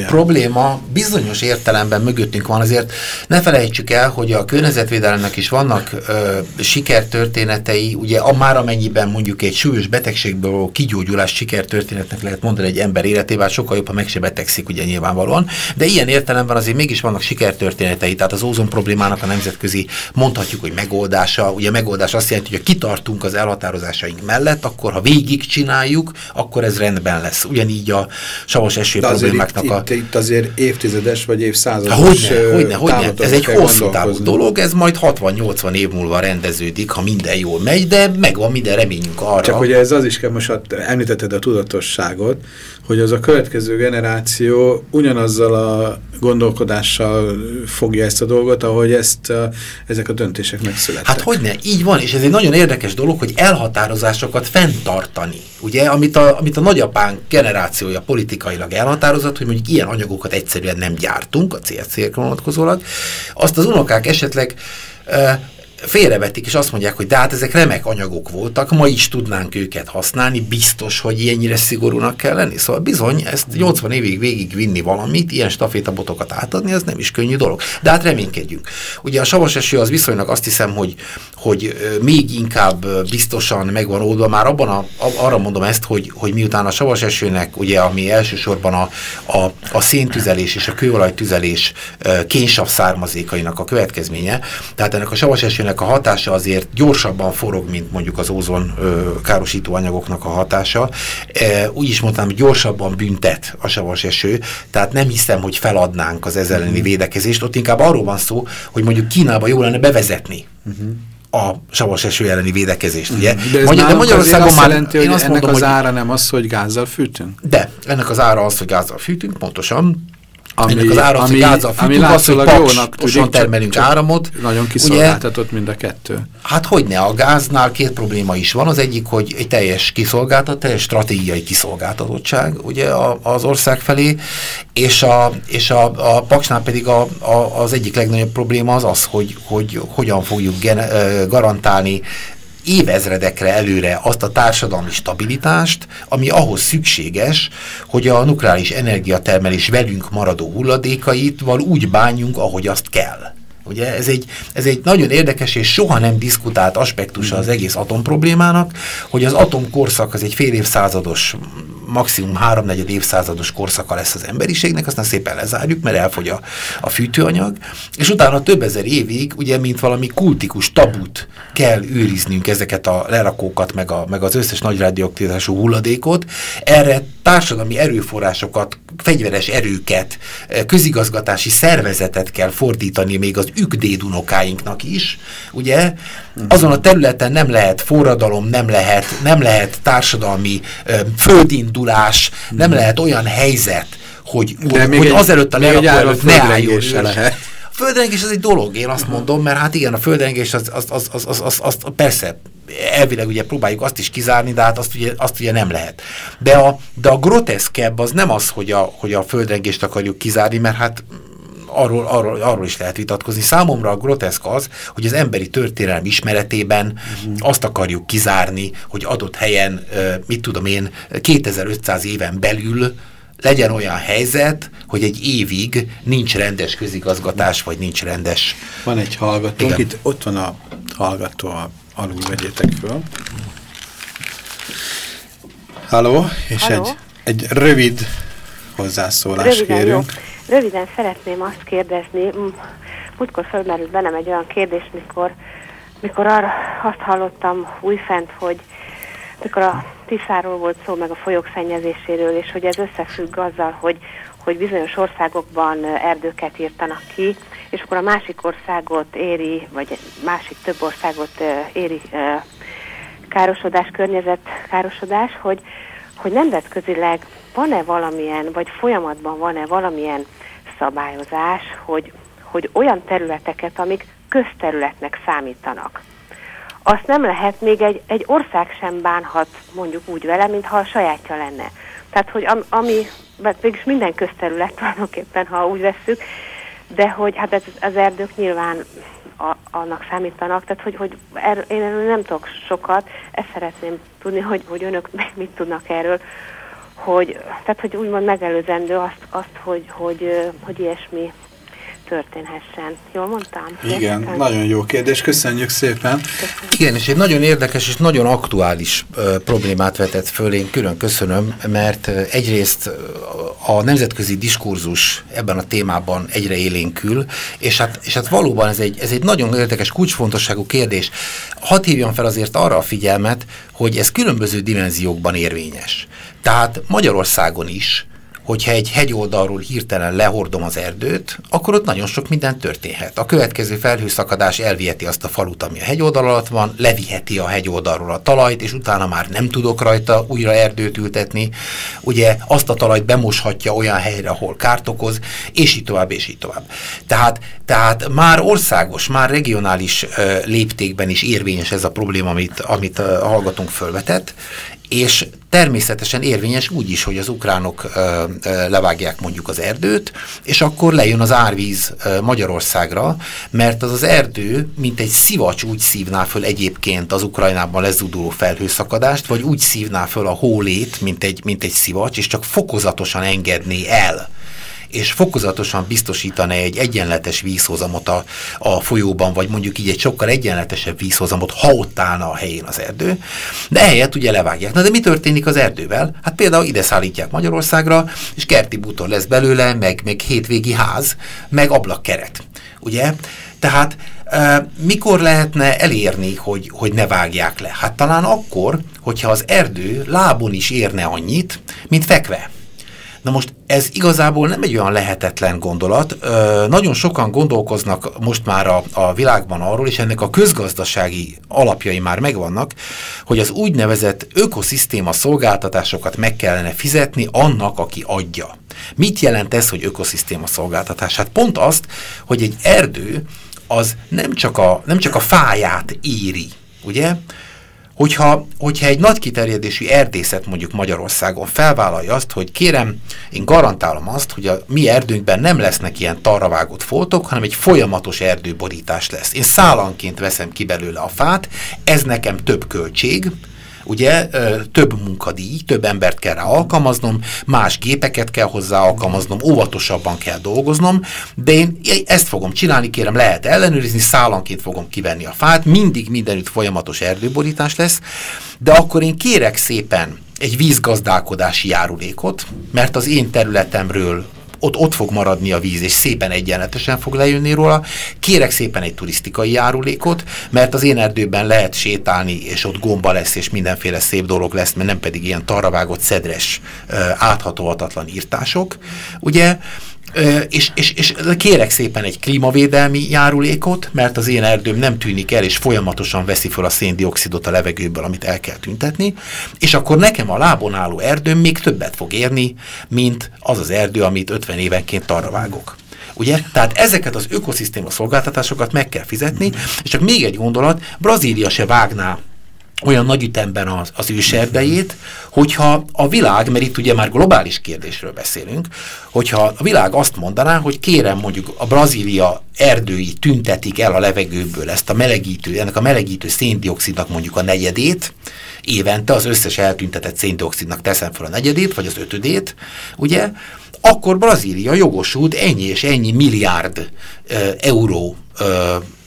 probléma bizonyos értelemben mögöttünk van. Azért ne felejtsük el, hogy a környezetvédelemnek is vannak ö, sikertörténetei, ugye a már amennyiben mondjuk egy súlyos betegségből kigyógyulás sikertörténetnek lehet mondani egy ember életében, sokkal jobb, ha meg se betegszik, ugye nyilvánvalóan, de ilyen értelemben azért mégis vannak sikertörténetei, tehát az ózon problémának a nemzetközi mondhatjuk, hogy megoldása, ugye a megoldás azt jelenti, hogy ha kitartunk az elhatározásaink mellett, akkor ha végig csináljuk, akkor ez rendben lesz. Ugyanígy a savas eső De problémáknak itt, a... Itt, itt azért évtizedes vagy évszázados Hogyne, hogyne, hogyne. Ez egy hosszú távú dolog, ez majd 60-80 év múlva rendeződik, ha minden jól megy, de megvan minden reményünk arra. Csak hogy ez az is kell, most említetted a tudatosságot, hogy az a következő generáció ugyanazzal a gondolkodással fogja ezt a dolgot, ahogy ezt a, ezek a döntések megszülettek. Hát hogy ne, így van, és ez egy nagyon érdekes dolog, hogy elhatározásokat fenntartani. Ugye, amit a, amit a nagyapán generációja politikailag elhatározott, hogy mondjuk ilyen anyagokat egyszerűen nem gyártunk, a CSC-re vonatkozólag, azt az unokák esetleg félrevetik, és azt mondják, hogy de hát ezek remek anyagok voltak, ma is tudnánk őket használni, biztos, hogy ilyennyire szigorúnak kell lenni. Szóval bizony, ezt 80 évig végig vinni valamit, ilyen stafétabotokat átadni, az nem is könnyű dolog. De hát reménykedjünk. Ugye a savas eső az viszonylag azt hiszem, hogy, hogy még inkább biztosan megvan oldva, már abban a, arra mondom ezt, hogy, hogy miután a savas esőnek, ugye, ami elsősorban a, a, a széntüzelés és a kőolajtüzelés kénysav származékainak a következménye, tehát ennek a savas esőnek a hatása azért gyorsabban forog, mint mondjuk az ózon károsító anyagoknak a hatása. Úgy is mondtam, hogy gyorsabban büntet a savas eső, tehát nem hiszem, hogy feladnánk az ezzel elleni mhm. védekezést, ott inkább arról van szó, hogy mondjuk Kínába jó lenne bevezetni. Uh mhm. -huh a savas eső elleni védekezést, ugye? De, ez Magyar, de Magyarországon már jelenti, hogy ennek mondom, az ára nem az, hogy gázzal fűtünk? De, ennek az ára az, hogy gázzal fűtünk, pontosan, ami, ennek az áram, ami, gázzal ami azt, hogy jónak tűnik, termelünk csak, áramot. Nagyon kiszolgáltatott ugye, mind a kettő. Hát hogy ne, a gáznál két probléma is van. Az egyik, hogy egy teljes kiszolgáltat, teljes stratégiai kiszolgáltatottság ugye az ország felé, és a, és a, a Paksnál pedig a, a, az egyik legnagyobb probléma az az, hogy, hogy hogyan fogjuk gen, garantálni évezredekre előre azt a társadalmi stabilitást, ami ahhoz szükséges, hogy a nukleáris energiatermelés velünk maradó hulladékaitval úgy bánjunk, ahogy azt kell. Ugye ez egy, ez egy nagyon érdekes és soha nem diskutált aspektusa az egész atomproblémának, hogy az atomkorszak az egy fél évszázados, maximum háromnegyed évszázados korszaka lesz az emberiségnek, aztán szépen lezárjuk, mert elfogy a, a fűtőanyag, és utána több ezer évig, ugye, mint valami kultikus tabut kell őriznünk ezeket a lerakókat, meg, a, meg az összes nagy radioaktivitású hulladékot, erre társadalmi erőforrásokat, fegyveres erőket, közigazgatási szervezetet kell fordítani még az ükdédunokáinknak is, ugye? Azon a területen nem lehet forradalom, nem lehet, nem lehet társadalmi ö, földindulás, nem mhm. lehet olyan helyzet, hogy, hogy, hogy azelőtt a lerakó előtt ne álljon lehet. A földrengés az egy dolog, én azt mondom, mert hát igen, a földrengés az, az, az, az, az, az, az persze elvileg ugye próbáljuk azt is kizárni, de hát azt ugye, azt ugye nem lehet. De a, de a groteszkebb az nem az, hogy a, hogy a földrengést akarjuk kizárni, mert hát arról, arról, arról is lehet vitatkozni. Számomra a groteszk az, hogy az emberi történelem ismeretében uh-huh. azt akarjuk kizárni, hogy adott helyen, mit tudom én, 2500 éven belül legyen olyan helyzet, hogy egy évig nincs rendes közigazgatás, vagy nincs rendes... Van egy hallgató, itt ott van a hallgató, alul vegyétek föl. Halló, és Halló? Egy, egy rövid hozzászólást Röviden, kérünk. Jó. Röviden szeretném azt kérdezni, múltkor fölmerült bennem egy olyan kérdés, mikor, mikor arra azt hallottam újfent, hogy mikor a Tiszáról volt szó, meg a folyók szennyezéséről, és hogy ez összefügg azzal, hogy, hogy bizonyos országokban erdőket írtanak ki, és akkor a másik országot éri, vagy másik több országot éri károsodás, környezet károsodás, hogy, hogy nemzetközileg van-e valamilyen, vagy folyamatban van-e valamilyen szabályozás, hogy, hogy olyan területeket, amik közterületnek számítanak. Azt nem lehet, még egy, egy ország sem bánhat mondjuk úgy vele, mintha a sajátja lenne. Tehát, hogy am, ami, mégis minden közterület tulajdonképpen, ha úgy vesszük, de hogy hát ez, az erdők nyilván a, annak számítanak, tehát hogy, hogy er, én erről nem tudok sokat, ezt szeretném tudni, hogy, hogy önök mit tudnak erről, hogy, tehát, hogy úgymond megelőzendő azt, azt hogy, hogy, hogy ilyesmi történhessen. Jól mondtam? Igen, Értem? nagyon jó kérdés, köszönjük szépen. Köszönjük. Igen, és egy nagyon érdekes és nagyon aktuális uh, problémát vetett föl, én külön köszönöm, mert egyrészt a nemzetközi diskurzus ebben a témában egyre élénkül, és hát, és hát valóban ez egy, ez egy nagyon érdekes, kulcsfontosságú kérdés. Hadd hívjam fel azért arra a figyelmet, hogy ez különböző dimenziókban érvényes. Tehát Magyarországon is hogyha egy hegyoldalról hirtelen lehordom az erdőt, akkor ott nagyon sok minden történhet. A következő felhőszakadás elviheti azt a falut, ami a hegyoldal alatt van, leviheti a hegyoldalról a talajt, és utána már nem tudok rajta újra erdőt ültetni. Ugye azt a talajt bemoshatja olyan helyre, ahol kárt okoz, és így tovább, és így tovább. Tehát, tehát már országos, már regionális uh, léptékben is érvényes ez a probléma, amit, amit a hallgatónk fölvetett, és természetesen érvényes úgy is, hogy az ukránok ö, ö, levágják mondjuk az erdőt, és akkor lejön az árvíz ö, Magyarországra, mert az az erdő, mint egy szivacs úgy szívná föl egyébként az Ukrajnában lezuduló felhőszakadást, vagy úgy szívná föl a hólét, mint egy, mint egy szivacs, és csak fokozatosan engedné el és fokozatosan biztosítani egy egyenletes vízhozamot a, a folyóban, vagy mondjuk így egy sokkal egyenletesebb vízhozamot, ha ott állna a helyén az erdő, de ehelyett ugye levágják. Na de mi történik az erdővel? Hát például ide szállítják Magyarországra, és kerti bútor lesz belőle, meg, meg hétvégi ház, meg ablakkeret. Ugye? Tehát mikor lehetne elérni, hogy, hogy ne vágják le? Hát talán akkor, hogyha az erdő lábon is érne annyit, mint fekve. Na most ez igazából nem egy olyan lehetetlen gondolat. Ö, nagyon sokan gondolkoznak most már a, a világban arról, és ennek a közgazdasági alapjai már megvannak, hogy az úgynevezett ökoszisztéma szolgáltatásokat meg kellene fizetni annak, aki adja. Mit jelent ez, hogy ökoszisztéma szolgáltatás? Hát pont azt, hogy egy erdő az nem csak a, nem csak a fáját éri, ugye? Hogyha, hogyha egy nagy kiterjedésű erdészet mondjuk Magyarországon felvállalja azt, hogy kérem, én garantálom azt, hogy a mi erdőnkben nem lesznek ilyen tarravágott foltok, hanem egy folyamatos erdőborítás lesz. Én szállanként veszem ki belőle a fát, ez nekem több költség, ugye több munkadíj, több embert kell rá alkalmaznom, más gépeket kell hozzá alkalmaznom, óvatosabban kell dolgoznom, de én ezt fogom csinálni, kérem, lehet ellenőrizni, szállanként fogom kivenni a fát, mindig mindenütt folyamatos erdőborítás lesz, de akkor én kérek szépen egy vízgazdálkodási járulékot, mert az én területemről ott, ott fog maradni a víz, és szépen egyenletesen fog lejönni róla. Kérek szépen egy turisztikai járulékot, mert az én erdőben lehet sétálni, és ott gomba lesz, és mindenféle szép dolog lesz, mert nem pedig ilyen tarravágott, szedres, áthatóhatatlan írtások. Ugye, és, és, és kérek szépen egy klímavédelmi járulékot, mert az én erdőm nem tűnik el, és folyamatosan veszi fel a széndiokszidot a levegőből, amit el kell tüntetni, és akkor nekem a lábon álló erdőm még többet fog érni, mint az az erdő, amit 50 évenként arra vágok. Ugye? Tehát ezeket az ökoszisztéma szolgáltatásokat meg kell fizetni, és csak még egy gondolat, Brazília se vágná olyan nagy ütemben az, az őserdejét, hogyha a világ, mert itt ugye már globális kérdésről beszélünk, hogyha a világ azt mondaná, hogy kérem mondjuk a Brazília erdői tüntetik el a levegőből ezt a melegítő, ennek a melegítő széndiokszidnak mondjuk a negyedét, évente az összes eltüntetett széndiokszidnak teszem fel a negyedét, vagy az ötödét, ugye, akkor Brazília jogosult ennyi és ennyi milliárd e, euró e,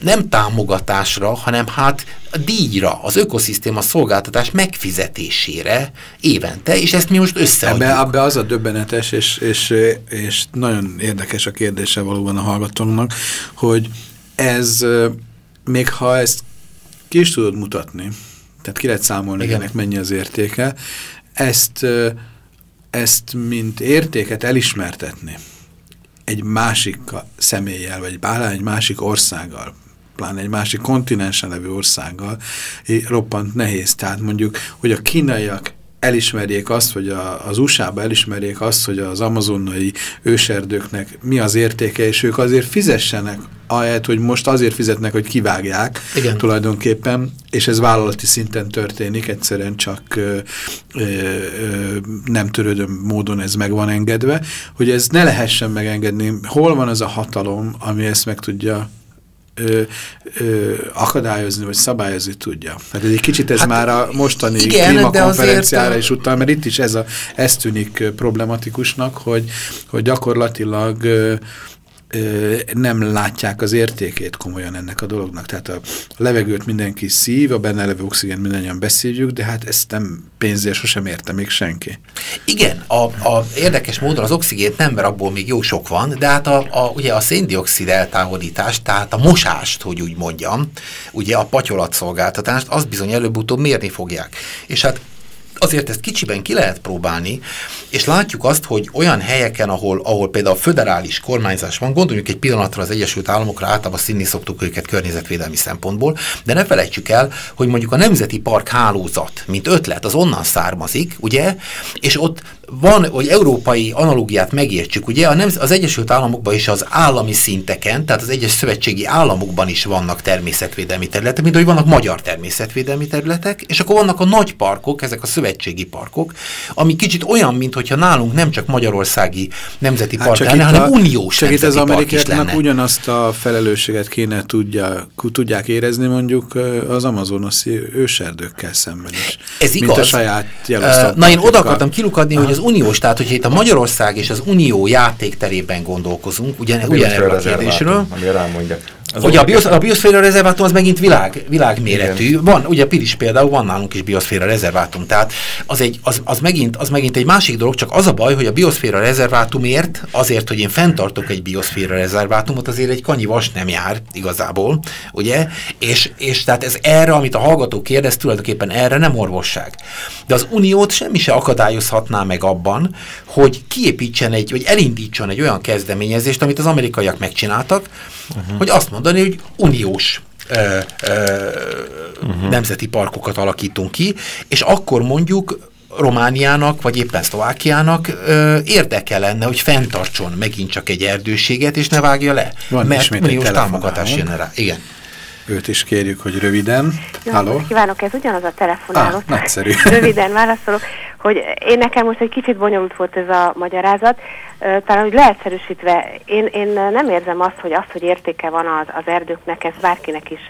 nem támogatásra, hanem hát díjra, az ökoszisztéma szolgáltatás megfizetésére évente, és ezt mi most összeadjuk. Ebbe, ebbe az a döbbenetes, és, és, és nagyon érdekes a kérdése valóban a hallgatónak, hogy ez, még ha ezt ki is tudod mutatni, tehát ki lehet számolni, Igen. ennek mennyi az értéke, ezt ezt mint értéket elismertetni egy másik személlyel, vagy bárán egy másik országgal, pláne egy másik kontinensen levő országgal roppant nehéz. Tehát mondjuk, hogy a kínaiak elismerjék azt, hogy a, az USA-ba elismerjék azt, hogy az amazonnai őserdőknek mi az értéke, és ők azért fizessenek, ahelyett, hogy most azért fizetnek, hogy kivágják Igen. tulajdonképpen, és ez vállalati szinten történik, egyszerűen csak ö, ö, ö, nem törődő módon ez meg van engedve, hogy ez ne lehessen megengedni. Hol van az a hatalom, ami ezt meg tudja ö, ö, akadályozni, vagy szabályozni tudja. Hát egy kicsit ez hát már a mostani igen, klímakonferenciára is utal, mert itt is ez, a, ez tűnik problematikusnak, hogy, hogy gyakorlatilag ö, nem látják az értékét komolyan ennek a dolognak. Tehát a levegőt mindenki szív, a benne levő oxigén mindannyian beszéljük, de hát ezt nem pénzért sosem érte még senki. Igen, a, a érdekes módon az oxigént nem, mert abból még jó sok van, de hát a, a, ugye a széndiokszid eltávolítást, tehát a mosást, hogy úgy mondjam, ugye a patyolatszolgáltatást, azt bizony előbb-utóbb mérni fogják. És hát azért ezt kicsiben ki lehet próbálni, és látjuk azt, hogy olyan helyeken, ahol, ahol például a föderális kormányzás van, gondoljunk egy pillanatra az Egyesült Államokra, általában színni szoktuk őket környezetvédelmi szempontból, de ne felejtsük el, hogy mondjuk a Nemzeti Park hálózat, mint ötlet, az onnan származik, ugye, és ott van, hogy európai analógiát megértsük, ugye az Egyesült Államokban is az állami szinteken, tehát az egyes szövetségi államokban is vannak természetvédelmi területek, mint hogy vannak magyar természetvédelmi területek, és akkor vannak a nagy parkok, ezek a szövetségi parkok, ami kicsit olyan, mintha nálunk nem csak magyarországi nemzeti hát park lenne, hanem a, uniós csak itt az amerikaiaknak ugyanazt a felelősséget kéne tudja, tudják érezni mondjuk az amazonoszi őserdőkkel szemben is. Ez igaz. Mint a saját Na én oda akartam kilukadni, hogy az uniós, tehát hogyha itt a Magyarország és az unió játékterében gondolkozunk, ugyan, ugyanerről a kérdésről. Amire rámondjak. Az ugye a, biosz, a bioszféra rezervátum az megint világ, világméretű. Igen. Van, ugye Piris például van nálunk is bioszféra rezervátum, tehát az, egy, az, az, megint, az megint egy másik dolog, csak az a baj, hogy a bioszféra rezervátumért, azért, hogy én fenntartok egy bioszféra rezervátumot, azért egy kanyi vas nem jár igazából, ugye? És, és tehát ez erre, amit a hallgató kérdez, tulajdonképpen erre nem orvosság. De az uniót semmi se akadályozhatná meg abban, hogy kiépítsen egy, vagy elindítson egy olyan kezdeményezést, amit az amerikaiak megcsináltak, uh-huh. hogy azt mondani, hogy uniós ö, ö, uh-huh. nemzeti parkokat alakítunk ki, és akkor mondjuk Romániának, vagy éppen Szlovákiának ö, érdeke lenne, hogy fenntartson megint csak egy erdőséget, és ne vágja le. Van mert uniós támogatás jön rá. Igen. Őt is kérjük, hogy röviden. Jó, Halló? Kívánok, ez ugyanaz a telefonáló. Ah, nagyszerű. Röviden válaszolok, hogy én nekem most egy kicsit bonyolult volt ez a magyarázat. Talán úgy leegyszerűsítve, én, én nem érzem azt, hogy az, hogy értéke van az, az erdőknek, ez bárkinek is,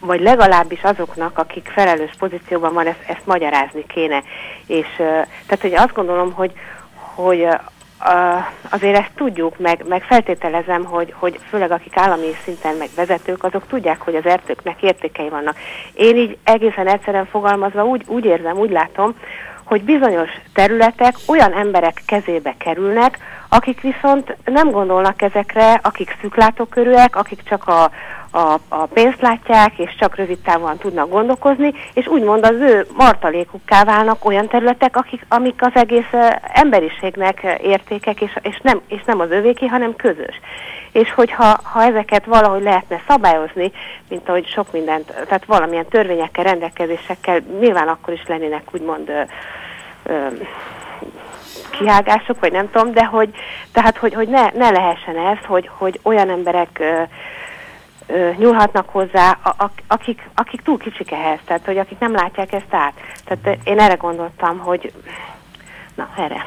vagy legalábbis azoknak, akik felelős pozícióban van, ezt, ezt magyarázni kéne. És tehát, hogy azt gondolom, hogy, hogy azért ezt tudjuk, meg, meg feltételezem, hogy, hogy főleg akik állami szinten meg vezetők, azok tudják, hogy az erdőknek értékei vannak. Én így egészen egyszerűen fogalmazva úgy, úgy érzem, úgy látom, hogy bizonyos területek olyan emberek kezébe kerülnek, akik viszont nem gondolnak ezekre, akik szűklátókörűek, akik csak a, a, a pénzt látják, és csak rövid távon tudnak gondolkozni, és úgymond az ő martalékukká válnak olyan területek, akik, amik az egész emberiségnek értékek, és, és, nem, és nem az övéki, hanem közös. És hogyha ha ezeket valahogy lehetne szabályozni, mint ahogy sok mindent, tehát valamilyen törvényekkel, rendelkezésekkel, nyilván akkor is lennének úgymond ö, ö, kihágások, vagy nem tudom, de hogy, tehát, hogy, hogy ne, ne lehessen ez, hogy, hogy olyan emberek ö, nyúlhatnak hozzá, akik, akik túl kicsik ehhez, tehát hogy akik nem látják ezt át. Tehát én erre gondoltam, hogy na, erre.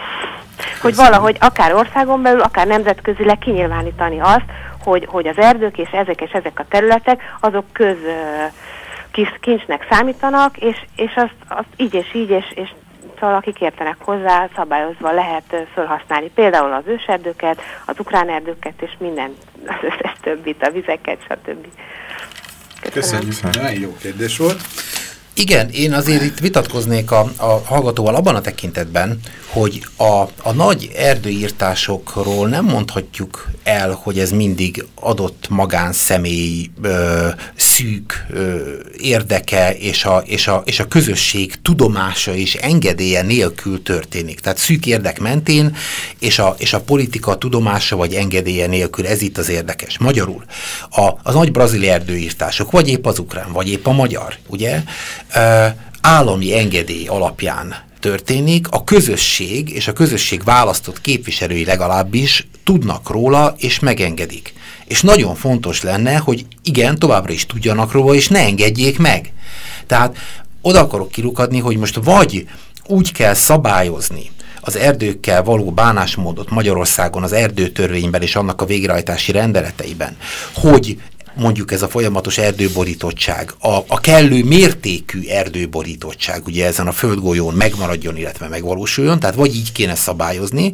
Hogy valahogy akár országon belül, akár nemzetközileg kinyilvánítani azt, hogy, hogy az erdők és ezek és ezek a területek, azok köz kis, kincsnek számítanak, és, és azt, azt így és így, és, és szóval akik értenek hozzá, szabályozva lehet felhasználni például az őserdőket, az ukrán erdőket, és minden, az összes többit, a vizeket, stb. Köszönöm. Köszönjük, nagyon jó kérdés volt. Igen, én azért itt vitatkoznék a, a hallgatóval abban a tekintetben, hogy a, a nagy erdőírtásokról nem mondhatjuk el, hogy ez mindig adott magánszemély ö, szűk ö, érdeke és a, és, a, és a közösség tudomása és engedélye nélkül történik. Tehát szűk érdek mentén és a, és a politika tudomása vagy engedélye nélkül, ez itt az érdekes. Magyarul a, az nagy brazil erdőírtások, vagy épp az ukrán, vagy épp a magyar, ugye, állami engedély alapján történik, a közösség és a közösség választott képviselői legalábbis tudnak róla és megengedik. És nagyon fontos lenne, hogy igen, továbbra is tudjanak róla, és ne engedjék meg. Tehát oda akarok kirukadni, hogy most vagy úgy kell szabályozni az erdőkkel való bánásmódot Magyarországon az erdőtörvényben és annak a végrehajtási rendeleteiben, hogy mondjuk ez a folyamatos erdőborítottság, a, a kellő mértékű erdőborítottság ugye ezen a földgolyón megmaradjon, illetve megvalósuljon, tehát vagy így kéne szabályozni,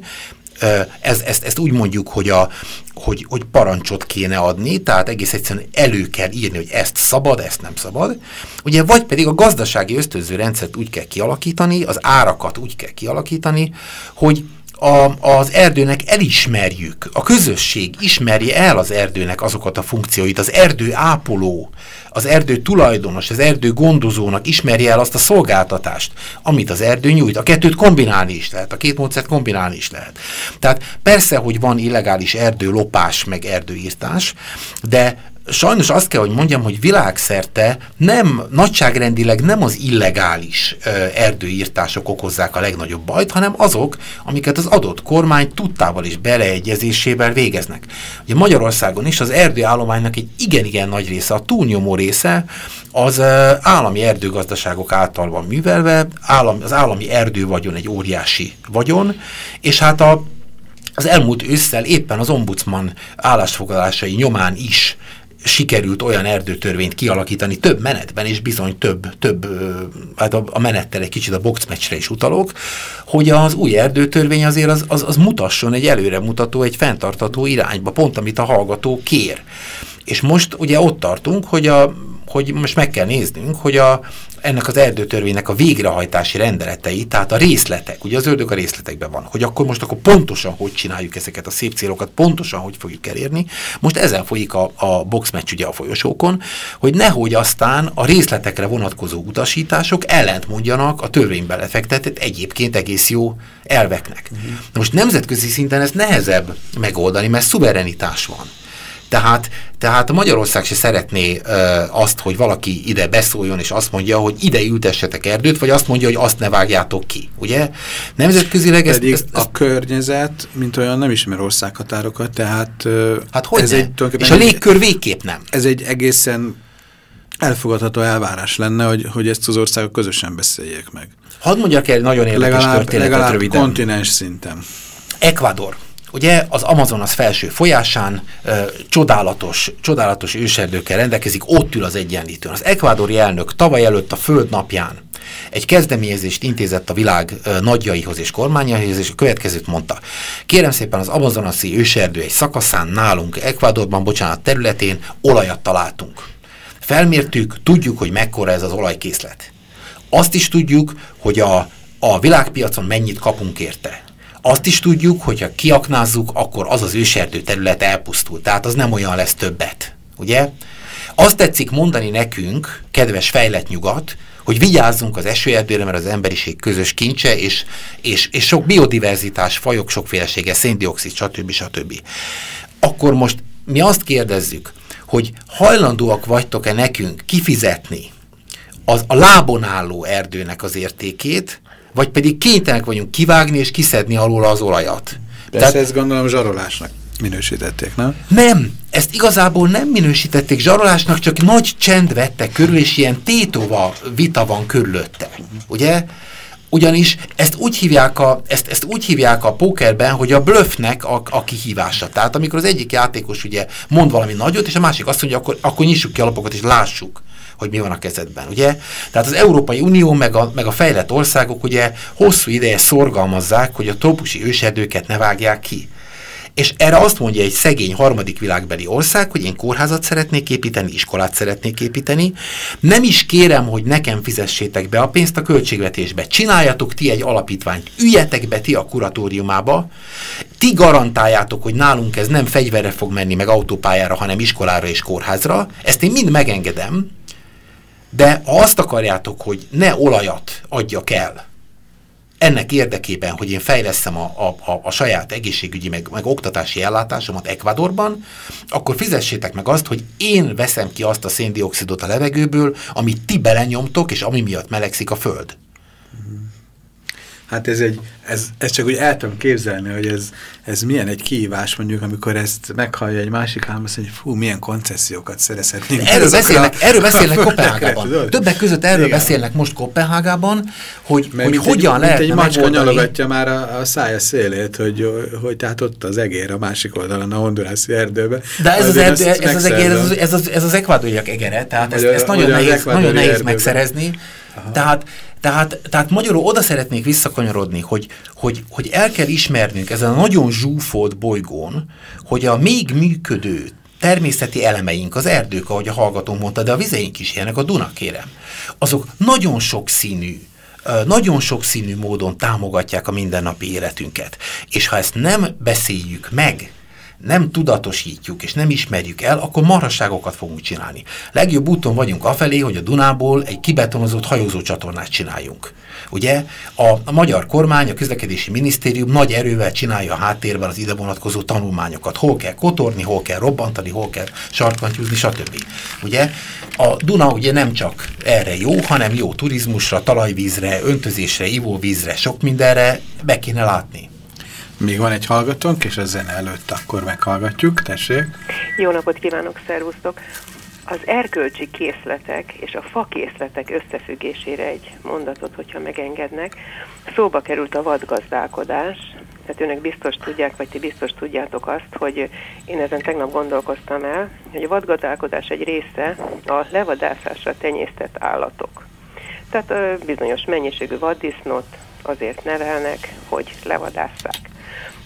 ez, ezt, ezt úgy mondjuk, hogy, a, hogy, hogy parancsot kéne adni, tehát egész egyszerűen elő kell írni, hogy ezt szabad, ezt nem szabad. Ugye, vagy pedig a gazdasági ösztönző rendszert úgy kell kialakítani, az árakat úgy kell kialakítani, hogy a, az erdőnek elismerjük, a közösség ismerje el az erdőnek azokat a funkcióit, az erdő ápoló, az erdő tulajdonos, az erdő gondozónak ismerje el azt a szolgáltatást, amit az erdő nyújt. A kettőt kombinálni is lehet, a két módszert kombinálni is lehet. Tehát persze, hogy van illegális erdőlopás, meg erdőírtás, de sajnos azt kell, hogy mondjam, hogy világszerte nem, nagyságrendileg nem az illegális erdőírtások okozzák a legnagyobb bajt, hanem azok, amiket az adott kormány tudtával és beleegyezésével végeznek. Ugye Magyarországon is az erdőállománynak egy igen-igen nagy része, a túlnyomó része az állami erdőgazdaságok által van művelve, állam, az állami erdővagyon egy óriási vagyon, és hát a az elmúlt ősszel éppen az ombudsman állásfoglalásai nyomán is sikerült olyan erdőtörvényt kialakítani több menetben, és bizony több, több hát a, a menettel egy kicsit a boxmeccsre is utalok, hogy az új erdőtörvény azért az, az, az mutasson egy előremutató, egy fenntartató irányba, pont amit a hallgató kér. És most ugye ott tartunk, hogy, a, hogy most meg kell néznünk, hogy a, ennek az erdőtörvénynek a végrehajtási rendeletei, tehát a részletek, ugye az ördög a részletekben van, hogy akkor most akkor pontosan hogy csináljuk ezeket a szép célokat, pontosan hogy fogjuk elérni. Most ezen folyik a, a boxmatch ugye a folyosókon, hogy nehogy aztán a részletekre vonatkozó utasítások ellent mondjanak a törvényben lefektetett egyébként egész jó elveknek. Uh mhm. -huh. Most nemzetközi szinten ez nehezebb megoldani, mert szuverenitás van. Tehát, tehát Magyarország se szeretné ö, azt, hogy valaki ide beszóljon, és azt mondja, hogy ide ültessetek erdőt, vagy azt mondja, hogy azt ne vágjátok ki, ugye? Nemzetközileg ezt, ezt, ezt, a környezet, mint olyan nem ismer országhatárokat, tehát hát hogy ez egy, és a légkör végképp nem. Ez egy egészen elfogadható elvárás lenne, hogy, hogy ezt az országok közösen beszéljék meg. Hadd mondjak el nagyon érdekes legalább, történetet legalább röviden. kontinens szinten. Ecuador. Ugye az Amazonas felső folyásán ö, csodálatos, csodálatos őserdőkkel rendelkezik, ott ül az egyenlítőn. Az ekvádori elnök tavaly előtt a Föld napján egy kezdeményezést intézett a világ ö, nagyjaihoz és kormányaihoz, és a következőt mondta. Kérem szépen az amazonasi őserdő egy szakaszán nálunk, Ekvádorban, bocsánat, területén olajat találtunk. Felmértük, tudjuk, hogy mekkora ez az olajkészlet. Azt is tudjuk, hogy a, a világpiacon mennyit kapunk érte azt is tudjuk, hogyha kiaknázzuk, akkor az az őserdő terület elpusztul. Tehát az nem olyan lesz többet. Ugye? Azt tetszik mondani nekünk, kedves fejlett nyugat, hogy vigyázzunk az esőerdőre, mert az emberiség közös kincse, és, és, és sok biodiverzitás, fajok sokfélesége, széndiokszid, stb. stb. Akkor most mi azt kérdezzük, hogy hajlandóak vagytok-e nekünk kifizetni az, a lábon álló erdőnek az értékét, vagy pedig kénytelenek vagyunk kivágni és kiszedni alól az olajat. Persze Tehát, ezt gondolom zsarolásnak minősítették, nem? Nem, ezt igazából nem minősítették zsarolásnak, csak nagy csend vette körül, és ilyen tétova vita van körülötte. Ugye? Ugyanis ezt úgy hívják a, ezt, ezt úgy hívják a pókerben, hogy a bluffnek a, a kihívása. Tehát amikor az egyik játékos ugye mond valami nagyot, és a másik azt mondja, akkor, akkor nyissuk ki a lapokat, és lássuk hogy mi van a kezedben, ugye? Tehát az Európai Unió meg a, meg a fejlett országok ugye hosszú ideje szorgalmazzák, hogy a trópusi őserdőket ne vágják ki. És erre azt mondja egy szegény harmadik világbeli ország, hogy én kórházat szeretnék építeni, iskolát szeretnék építeni. Nem is kérem, hogy nekem fizessétek be a pénzt a költségvetésbe. Csináljatok ti egy alapítványt, üljetek be ti a kuratóriumába, ti garantáljátok, hogy nálunk ez nem fegyverre fog menni, meg autópályára, hanem iskolára és kórházra. Ezt én mind megengedem, de ha azt akarjátok, hogy ne olajat adjak el, ennek érdekében, hogy én fejleszem a, a, a, a saját egészségügyi meg, meg oktatási ellátásomat Ekvadorban, akkor fizessétek meg azt, hogy én veszem ki azt a széndiokszidot a levegőből, amit ti belenyomtok, és ami miatt melegszik a föld. Hát ez, egy, ez, ez csak úgy el tudom képzelni, hogy ez, ez milyen egy kihívás mondjuk, amikor ezt meghallja egy másik állam, azt mondja, fú, milyen koncesziókat szerezhetnénk. Erről beszélnek, a, erről beszélnek Kopenhágában. Többek között erről Igen. beszélnek most Kopenhágában, hogy, hogy hogyan egy, lehet egy macska nyalogatja már a, a szája szélét, hogy, hogy tehát ott az egér a másik oldalon, a hondurászi erdőbe. De ez az, erdő, ez, az egér, ez az, ez az, ez az ekvádoriak egere, tehát ezt, ezt nagyon nehéz, nagyon nehéz megszerezni. Aha. Tehát tehát, tehát magyarul oda szeretnék visszakanyarodni, hogy, hogy, hogy el kell ismernünk ezen a nagyon zsúfolt bolygón, hogy a még működő természeti elemeink, az erdők, ahogy a hallgató mondta, de a vizeink is ilyenek, a Duna kérem, azok nagyon sokszínű, nagyon sokszínű módon támogatják a mindennapi életünket. És ha ezt nem beszéljük meg, nem tudatosítjuk és nem ismerjük el, akkor marhasságokat fogunk csinálni. Legjobb úton vagyunk afelé, hogy a Dunából egy kibetonozott hajózó csatornát csináljunk. Ugye a, a magyar kormány, a közlekedési minisztérium nagy erővel csinálja a háttérben az ide vonatkozó tanulmányokat. Hol kell kotorni, hol kell robbantani, hol kell sarkantyúzni, stb. Ugye a Duna ugye nem csak erre jó, hanem jó turizmusra, talajvízre, öntözésre, ivóvízre, sok mindenre be kéne látni. Még van egy hallgatónk, és a zene előtt akkor meghallgatjuk. Tessék! Jó napot kívánok, szervusztok! Az erkölcsi készletek és a fakészletek összefüggésére egy mondatot, hogyha megengednek. Szóba került a vadgazdálkodás, tehát önök biztos tudják, vagy ti biztos tudjátok azt, hogy én ezen tegnap gondolkoztam el, hogy a vadgazdálkodás egy része a levadászásra tenyésztett állatok. Tehát bizonyos mennyiségű vaddisznót azért nevelnek, hogy levadásszák.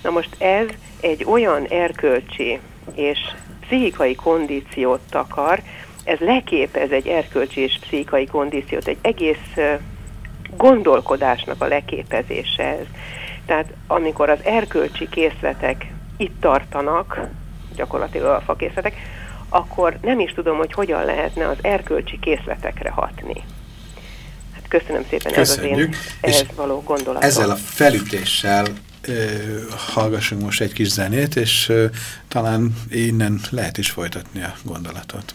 Na most ez egy olyan erkölcsi és pszichikai kondíciót takar, ez leképez egy erkölcsi és pszichikai kondíciót, egy egész gondolkodásnak a leképezése ez. Tehát amikor az erkölcsi készletek itt tartanak, gyakorlatilag a fakészletek, akkor nem is tudom, hogy hogyan lehetne az erkölcsi készletekre hatni. Hát köszönöm szépen Köszönjük. ez az én ehhez való gondolatom. Ezzel a felütéssel hallgassunk most egy kis zenét, és talán innen lehet is folytatni a gondolatot.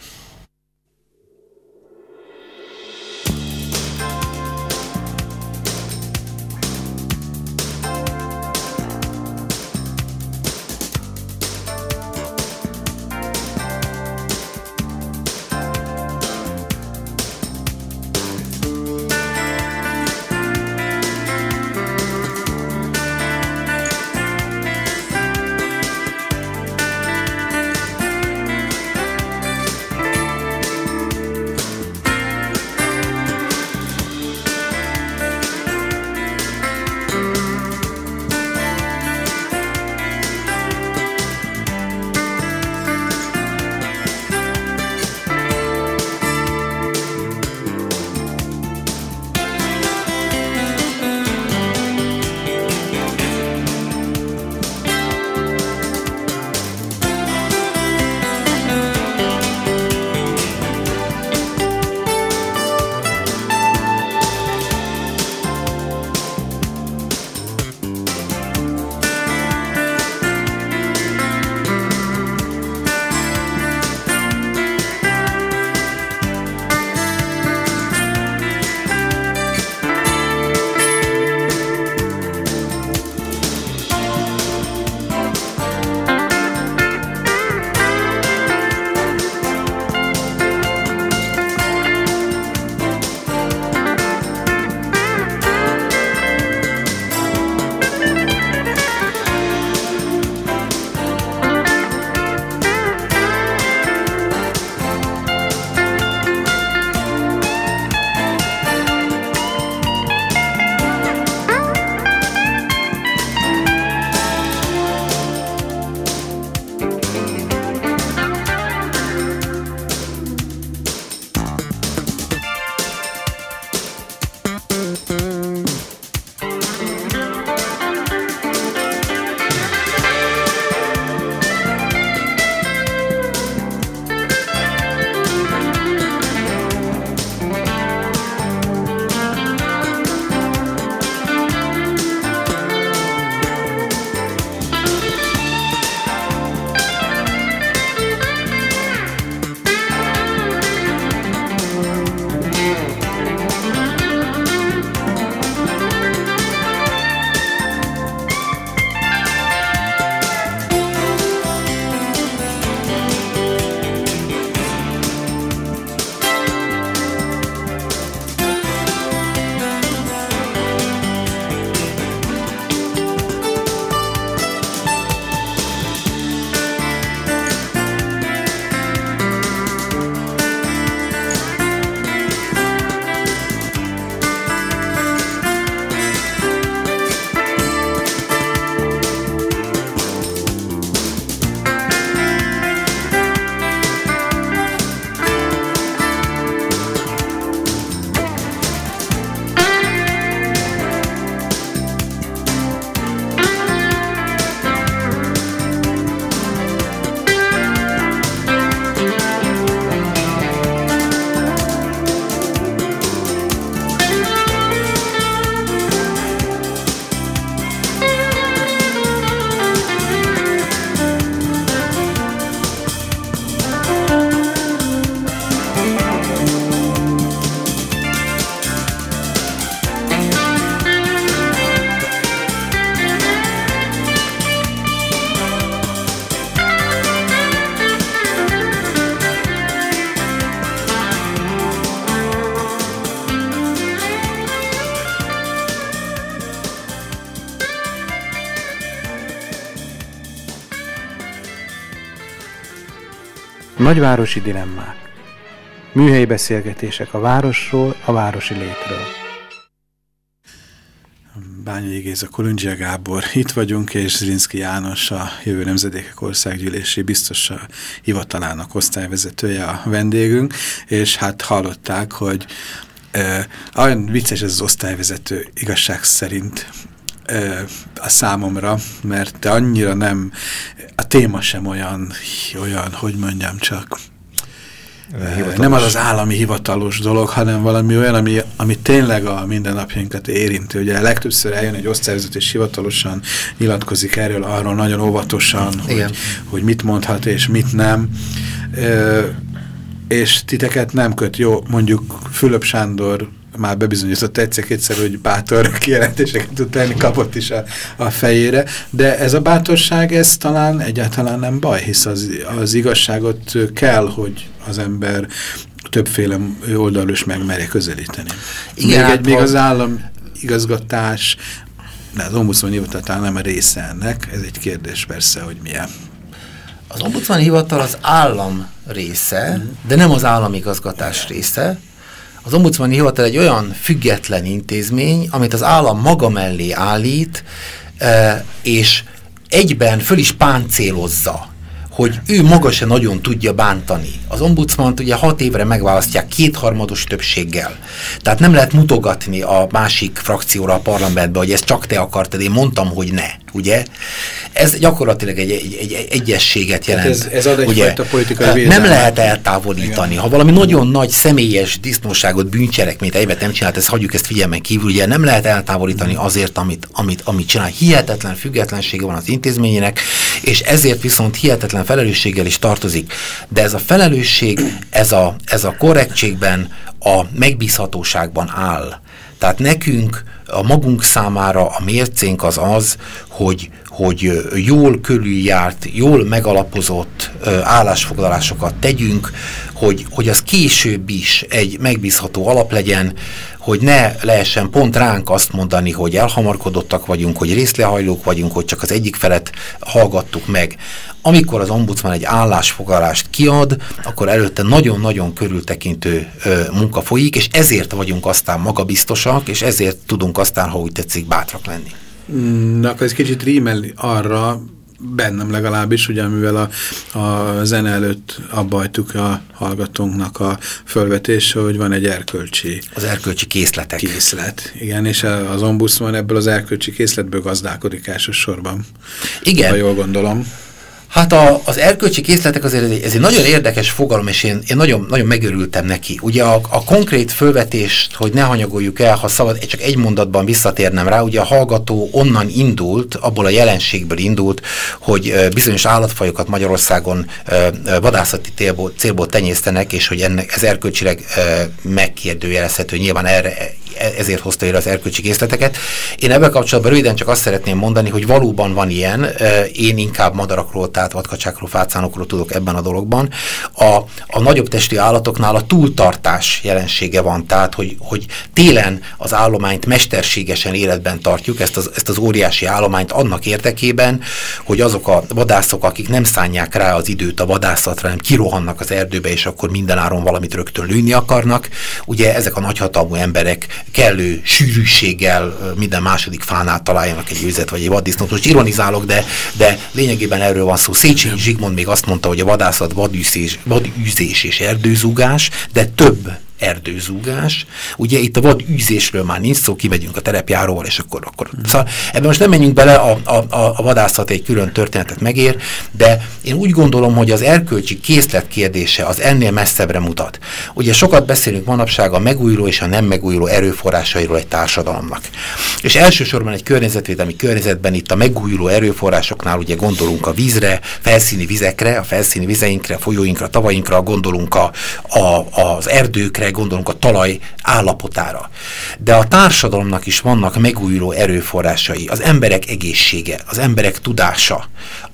Nagyvárosi dilemmák. Műhelyi beszélgetések a városról, a városi létről. Bányai Géza, Kolundzsia Gábor, itt vagyunk, és Zrinszki János, a Jövő Nemzedékek Országgyűlési biztos a hivatalának osztályvezetője a vendégünk, és hát hallották, hogy eh, olyan vicces ez az osztályvezető igazság szerint eh, a számomra, mert annyira nem, téma sem olyan, olyan, hogy mondjam csak, Hivatalos. Nem az az állami hivatalos dolog, hanem valami olyan, ami, ami tényleg a mindennapjainkat érinti. Ugye legtöbbször eljön egy osztályvezető és hivatalosan nyilatkozik erről, arról nagyon óvatosan, hogy, hogy mit mondhat és mit nem. E, és titeket nem köt. Jó, mondjuk Fülöp Sándor már bebizonyított egyszer-kétszer, hogy bátor kijelentéseket tud tenni, kapott is a, a fejére, de ez a bátorság, ez talán egyáltalán nem baj, hisz az, az igazságot kell, hogy az ember többféle oldalról is megmerje közelíteni. Igen, még, hát egy, még az állam igazgatás, de az ombudsman hivatal nem a része ennek, ez egy kérdés persze, hogy milyen. Az ombudsman hivatal az állam része, mm. de nem az államigazgatás része, az ombudsmani hivatal egy olyan független intézmény, amit az állam maga mellé állít, e, és egyben föl is páncélozza hogy ő maga se nagyon tudja bántani. Az ombudsman ugye hat évre megválasztják kétharmados többséggel. Tehát nem lehet mutogatni a másik frakcióra a parlamentbe, hogy ezt csak te akartad, én mondtam, hogy ne ugye? Ez gyakorlatilag egy, egy, egy egyességet jelent. ez, ez ad ugye? politikai Nem lehet eltávolítani. Igen. Ha valami nagyon nagy személyes disznóságot, bűncselekményt egyben nem csinált, ezt hagyjuk ezt figyelmen kívül, ugye nem lehet eltávolítani azért, amit, amit, amit csinál. Hihetetlen függetlensége van az intézményének, és ezért viszont hihetetlen felelősséggel is tartozik. De ez a felelősség, ez a, ez a korrektségben, a megbízhatóságban áll. Tehát nekünk a magunk számára a mércénk az az, hogy, hogy jól körüljárt, jól megalapozott állásfoglalásokat tegyünk, hogy, hogy az később is egy megbízható alap legyen, hogy ne lehessen pont ránk azt mondani, hogy elhamarkodottak vagyunk, hogy részlehajlók vagyunk, hogy csak az egyik felet hallgattuk meg. Amikor az ombudsman egy állásfoglalást kiad, akkor előtte nagyon-nagyon körültekintő ö, munka folyik, és ezért vagyunk aztán magabiztosak, és ezért tudunk aztán, ha úgy tetszik, bátrak lenni. Na, akkor ez kicsit rímel arra, bennem legalábbis, ugye mivel a, a zene előtt abbajtuk a hallgatónknak a fölvetése, hogy van egy erkölcsi... Az erkölcsi készletek. Készlet, igen, és az ombudsman ebből az erkölcsi készletből gazdálkodik elsősorban. Igen. Ha jól gondolom. Hát a, az erkölcsi készletek azért ez egy, ez egy nagyon érdekes fogalom, és én, én nagyon, nagyon megörültem neki. Ugye a, a konkrét fölvetést, hogy ne hanyagoljuk el, ha szabad, csak egy mondatban visszatérnem rá, ugye a hallgató onnan indult, abból a jelenségből indult, hogy bizonyos állatfajokat Magyarországon vadászati célból, célból tenyésztenek, és hogy ennek ez erkölcsileg megkérdőjelezhető. Nyilván erre ezért hozta el az erkölcsi készleteket. Én ebben kapcsolatban röviden csak azt szeretném mondani, hogy valóban van ilyen, e, én inkább madarakról, tehát vadkacsákról, fácánokról tudok ebben a dologban. A, a nagyobb testi állatoknál a túltartás jelensége van, tehát hogy, hogy télen az állományt mesterségesen életben tartjuk, ezt az, ezt az óriási állományt annak érdekében, hogy azok a vadászok, akik nem szánják rá az időt a vadászatra, hanem kirohannak az erdőbe, és akkor mindenáron valamit rögtön lőni akarnak. Ugye ezek a nagyhatalmú emberek kellő sűrűséggel minden második fánál találjanak egy őzet vagy egy vaddisznót. Most ironizálok, de, de lényegében erről van szó. Széchenyi Zsigmond még azt mondta, hogy a vadászat vadűzés, vadűzés és erdőzúgás, de több erdőzúgás. Ugye itt a vad űzésről már nincs szó, kimegyünk a terepjáróval, és akkor, akkor mm. szóval ebben most nem menjünk bele, a, a, a vadászat egy külön történetet megér, de én úgy gondolom, hogy az erkölcsi készlet kérdése az ennél messzebbre mutat. Ugye sokat beszélünk manapság a megújuló és a nem megújuló erőforrásairól egy társadalomnak. És elsősorban egy környezetvédelmi környezetben itt a megújuló erőforrásoknál ugye gondolunk a vízre, felszíni vizekre, a felszíni vizeinkre, folyóinkra, tavainkra, gondolunk a, a, az erdőkre, gondolunk a talaj állapotára. De a társadalomnak is vannak megújuló erőforrásai, az emberek egészsége, az emberek tudása,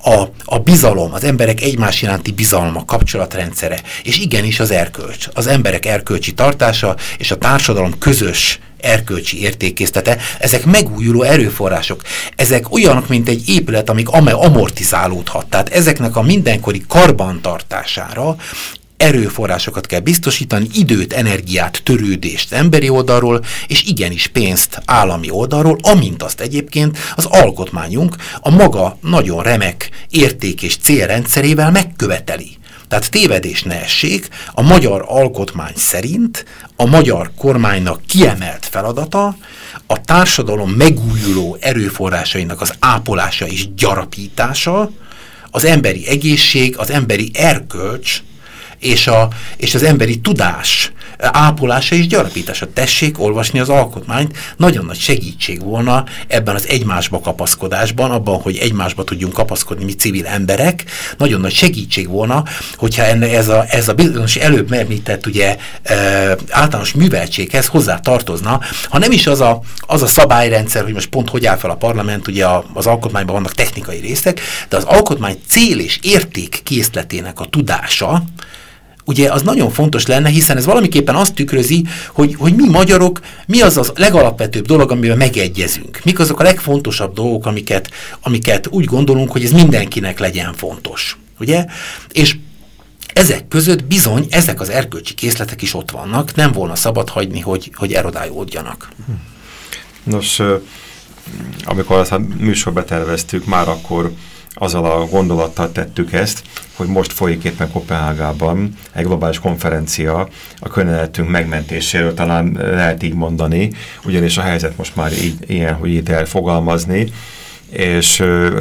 a, a bizalom, az emberek egymás iránti bizalma, kapcsolatrendszere, és igenis az erkölcs, az emberek erkölcsi tartása és a társadalom közös erkölcsi értékésztete, ezek megújuló erőforrások. Ezek olyanok, mint egy épület, amik amortizálódhat. Tehát ezeknek a mindenkori karbantartására erőforrásokat kell biztosítani, időt, energiát, törődést emberi oldalról, és igenis pénzt állami oldalról, amint azt egyébként az alkotmányunk a maga nagyon remek érték és célrendszerével megköveteli. Tehát tévedés ne essék, a magyar alkotmány szerint a magyar kormánynak kiemelt feladata a társadalom megújuló erőforrásainak az ápolása és gyarapítása, az emberi egészség, az emberi erkölcs és, a, és az emberi tudás ápolása és gyarapítása. Tessék olvasni az alkotmányt, nagyon nagy segítség volna ebben az egymásba kapaszkodásban, abban, hogy egymásba tudjunk kapaszkodni mi civil emberek, nagyon nagy segítség volna, hogyha enne, ez, a, ez a bizonyos előbb említett ugye e, általános műveltséghez hozzá tartozna, ha nem is az a, az a szabályrendszer, hogy most pont hogy áll fel a parlament, ugye a, az alkotmányban vannak technikai részek, de az alkotmány cél és érték készletének a tudása, ugye az nagyon fontos lenne, hiszen ez valamiképpen azt tükrözi, hogy, hogy mi magyarok, mi az az legalapvetőbb dolog, amivel megegyezünk. Mik azok a legfontosabb dolgok, amiket, amiket úgy gondolunk, hogy ez mindenkinek legyen fontos. Ugye? És ezek között bizony ezek az erkölcsi készletek is ott vannak, nem volna szabad hagyni, hogy, hogy erodájódjanak. Nos, amikor azt a műsorba terveztük, már akkor azzal a gondolattal tettük ezt, hogy most folyik éppen Kopenhágában egy globális konferencia a környezetünk megmentéséről, talán lehet így mondani, ugyanis a helyzet most már így, ilyen, hogy itt elfogalmazni, és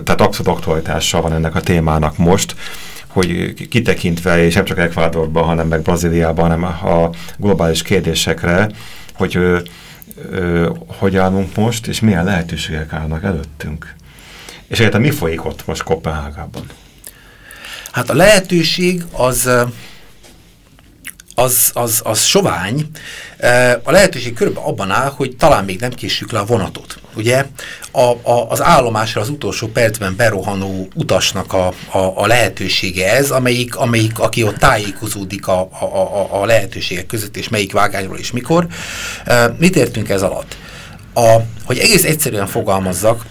tehát abszolút aktualitással van ennek a témának most, hogy kitekintve, és nem csak Ekvádorban, hanem meg Brazíliában, hanem a globális kérdésekre, hogy ö, ö, hogy állunk most, és milyen lehetőségek állnak előttünk. És egyáltalán mi folyik ott most Kopenhágában? Hát a lehetőség az, az, az, az sovány. A lehetőség körülbelül abban áll, hogy talán még nem késjük le a vonatot. Ugye a, a, az állomásra az utolsó percben berohanó utasnak a, a, a lehetősége ez, amelyik, amelyik, aki ott tájékozódik a, a, a, a lehetőségek között, és melyik vágányról és mikor. Mit értünk ez alatt? A, hogy egész egyszerűen fogalmazzak,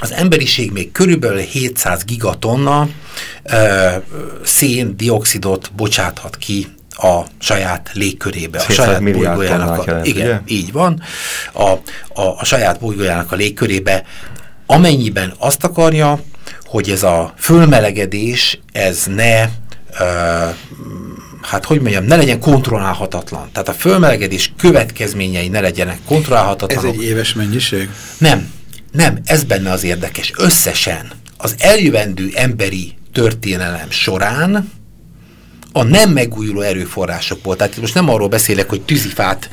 az emberiség még körülbelül 700 gigatonna szén-dioxidot bocsáthat ki a saját légkörébe, a saját bolygójának. A, igen, ugye? így van. A, a, a saját bolygójának a légkörébe, amennyiben azt akarja, hogy ez a fölmelegedés, ez ne ö, hát hogy mondjam, ne legyen kontrollálhatatlan. Tehát a fölmelegedés következményei ne legyenek kontrollálhatatlanok. Ez egy éves mennyiség? Nem. Nem, ez benne az érdekes. Összesen az eljövendő emberi történelem során a nem megújuló erőforrásokból. Tehát most nem arról beszélek, hogy tűzifát,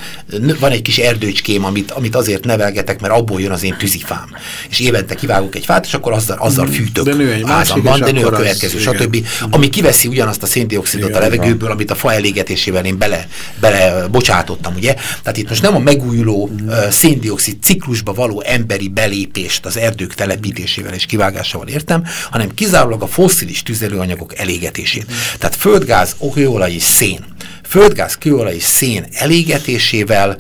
van egy kis erdőcském, amit, amit azért nevelgetek, mert abból jön az én tűzifám. És évente kivágok egy fát, és akkor azzal, azzal fűtök de nő egy házamban, de nő a következő, az, stb. Ami kiveszi ugyanazt a széndiokszidot a levegőből, amit a fa elégetésével én bele, bele bocsátottam, ugye? Tehát itt most nem a megújuló mm. uh, széndiokszid ciklusba való emberi belépést az erdők telepítésével és kivágásával értem, hanem kizárólag a fosszilis tüzelőanyagok elégetését. Mm. Tehát földgáz, kőolaj és szén. Földgáz, kőolaj és szén elégetésével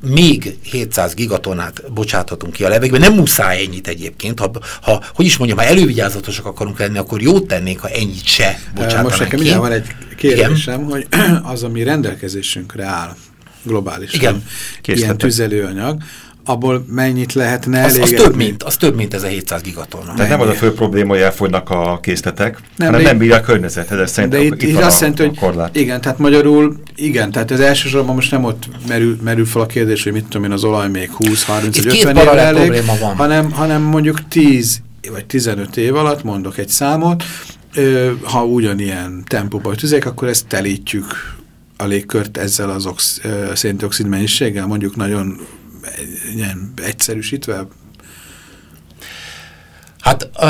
még 700 gigatonát bocsáthatunk ki a levegőbe. Nem muszáj ennyit egyébként. Ha, ha hogy is mondjam, ha elővigyázatosak akarunk lenni, akkor jót tennék, ha ennyit se bocsátanánk Most nekem ki. van egy kérdésem, Igen? hogy az, ami rendelkezésünkre áll globálisan, Igen. ilyen tüzelőanyag, abból mennyit lehetne az, az több, mint, az több, mint ez a 700 gigatonna. Tehát nem az a fő probléma, hogy elfogynak a készletek, nem, hanem nem bírja a környezethez. Ez de itt, itt azt jelenti, hogy korlát. igen, tehát magyarul, igen, tehát ez elsősorban most nem ott merül, merül fel a kérdés, hogy mit tudom én, az olaj még 20, 30 vagy 50 évvel elég, van. Hanem, hanem mondjuk 10 vagy 15 év alatt, mondok egy számot, ha ugyanilyen tempóban tüzek, akkor ezt telítjük a légkört ezzel az széndiokszid mennyiséggel, mondjuk nagyon ilyen egyszerűsítve? Hát ö,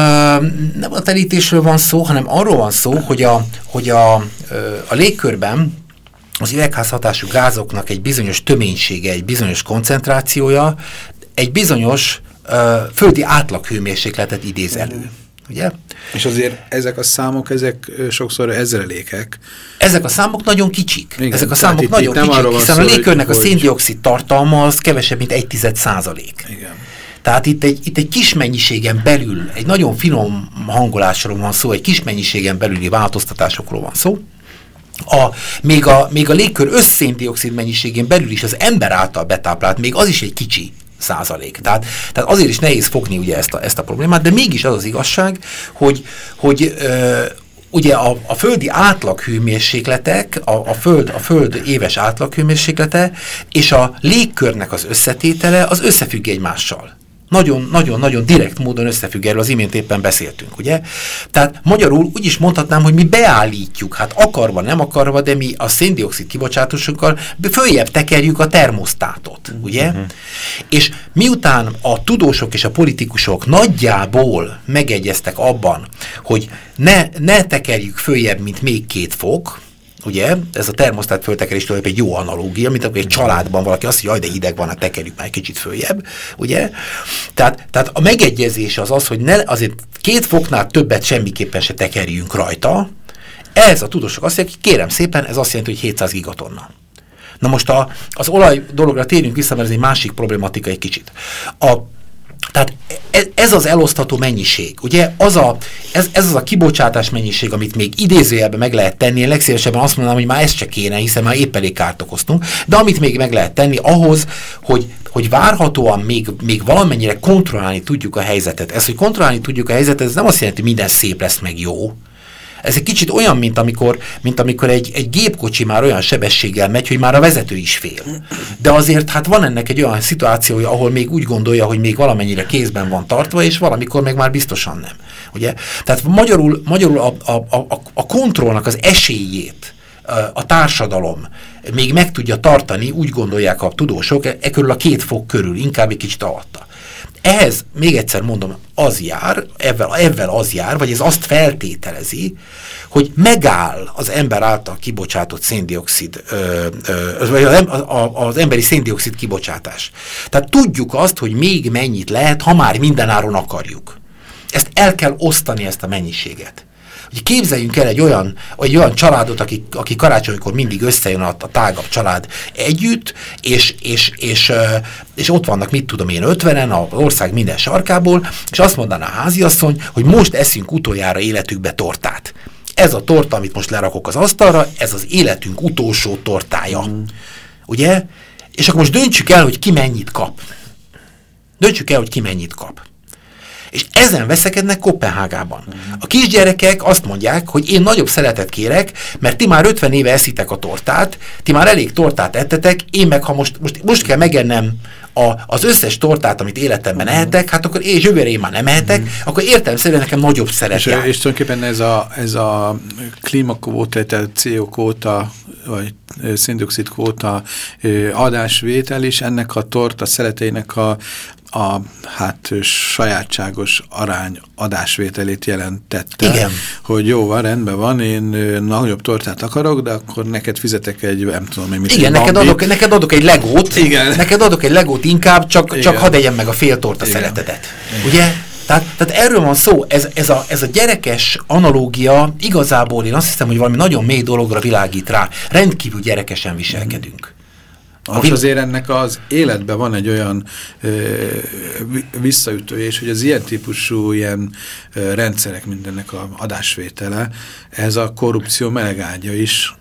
nem a telítésről van szó, hanem arról van szó, hogy a, hogy a, a légkörben az üvegházhatású gázoknak egy bizonyos töménysége, egy bizonyos koncentrációja, egy bizonyos ö, földi átlaghőmérsékletet idéz elő. Ugye? És azért ezek a számok, ezek sokszor ezrelékek. Ezek a számok nagyon kicsik. Igen, ezek a számok itt, nagyon itt kicsik, hiszen a légkörnek hogy, a széndiokszid tartalma az kevesebb, mint egy tized százalék. Igen. Tehát itt egy, itt egy kis mennyiségen belül, egy nagyon finom hangolásról van szó, egy kis mennyiségen belüli változtatásokról van szó, a, még, a, még a légkör összéndiokszid mennyiségén belül is az ember által betáplált, még az is egy kicsi százalék. Tehát, tehát azért is nehéz fogni ugye ezt a, ezt a problémát, de mégis az az igazság, hogy, hogy ö, ugye a, a földi átlaghőmérsékletek, a, a, föld, a föld éves átlaghőmérséklete és a légkörnek az összetétele az összefügg egymással nagyon-nagyon-nagyon direkt módon összefügg erről, az imént éppen beszéltünk, ugye? Tehát magyarul úgy is mondhatnám, hogy mi beállítjuk, hát akarva, nem akarva, de mi a széndiokszid kibocsátásunkkal följebb tekerjük a termosztátot, ugye? Uh-huh. És miután a tudósok és a politikusok nagyjából megegyeztek abban, hogy ne, ne tekerjük följebb, mint még két fok, ugye, ez a termosztát föltekerés tulajdonképpen egy jó analógia, mint akkor egy családban valaki azt hogy de hideg van, hát tekerjük már egy kicsit följebb, ugye? Tehát, tehát a megegyezés az az, hogy ne, azért két foknál többet semmiképpen se tekerjünk rajta, ez a tudósok azt mondják, kérem szépen, ez azt jelenti, hogy 700 gigatonna. Na most a, az olaj dologra térjünk vissza, mert ez egy másik problematika egy kicsit. A tehát e, ez az elosztható mennyiség, ugye? Az a, ez, ez az a kibocsátás mennyiség, amit még idézőjelben meg lehet tenni, én legszívesebben azt mondanám, hogy már ezt se kéne, hiszen már épp elég kárt okoztunk, de amit még meg lehet tenni ahhoz, hogy, hogy várhatóan még, még valamennyire kontrollálni tudjuk a helyzetet. Ez, hogy kontrollálni tudjuk a helyzetet, ez nem azt jelenti, hogy minden szép lesz meg jó, ez egy kicsit olyan, mint amikor, mint amikor egy, egy gépkocsi már olyan sebességgel megy, hogy már a vezető is fél. De azért hát van ennek egy olyan szituációja, ahol még úgy gondolja, hogy még valamennyire kézben van tartva, és valamikor meg már biztosan nem. Ugye? Tehát magyarul, magyarul a, a, a, a kontrollnak az esélyét a társadalom még meg tudja tartani, úgy gondolják a tudósok, e, e körül a két fok körül, inkább egy kicsit alatta. Ehhez, még egyszer mondom, az jár, ebben, ebben az jár, vagy ez azt feltételezi, hogy megáll az ember által kibocsátott széndiokszid, ö, ö, vagy az, az emberi széndiokszid kibocsátás. Tehát tudjuk azt, hogy még mennyit lehet, ha már mindenáron akarjuk. Ezt el kell osztani, ezt a mennyiséget. Hogy képzeljünk el egy olyan, egy olyan családot, aki, aki karácsonykor mindig összejön a, a tágabb család együtt, és, és, és, és ott vannak, mit tudom én, ötvenen, az ország minden sarkából, és azt mondaná a háziasszony, hogy most eszünk utoljára életükbe tortát. Ez a torta, amit most lerakok az asztalra, ez az életünk utolsó tortája. Mm. Ugye? És akkor most döntsük el, hogy ki mennyit kap. Döntsük el, hogy ki mennyit kap. És ezen veszekednek Kopenhágában. A kisgyerekek azt mondják, hogy én nagyobb szeretet kérek, mert ti már 50 éve eszitek a tortát, ti már elég tortát ettetek, én meg ha most, most, most kell megennem a, az összes tortát, amit életemben ehetek, hát akkor és jövőre én már nem ehetek, mm. akkor értelmszerűen nekem nagyobb szeret és, és tulajdonképpen ez a, ez a klímakvóta, CO kóta, vagy széndiokszid kóta adásvétel is ennek a torta szereteinek a, a hát sajátságos arány adásvételét jelentette. Igen. Hogy jó, van, rendben van, én nagyobb tortát akarok, de akkor neked fizetek egy, nem tudom, mit Igen, neked adok, neked adok egy legót, Igen. neked adok egy legót inkább, csak, Igen. csak hadd egyen meg a fél torta Igen. szeretetet. Igen. Ugye? Tehát, tehát erről van szó, ez, ez, a, ez a gyerekes analógia igazából én azt hiszem, hogy valami nagyon mély dologra világít rá. Rendkívül gyerekesen viselkedünk. Most azért ennek az életben van egy olyan ö, visszaütője, és hogy az ilyen típusú ilyen ö, rendszerek, mint ennek a adásvétele, ez a korrupció melegágya is,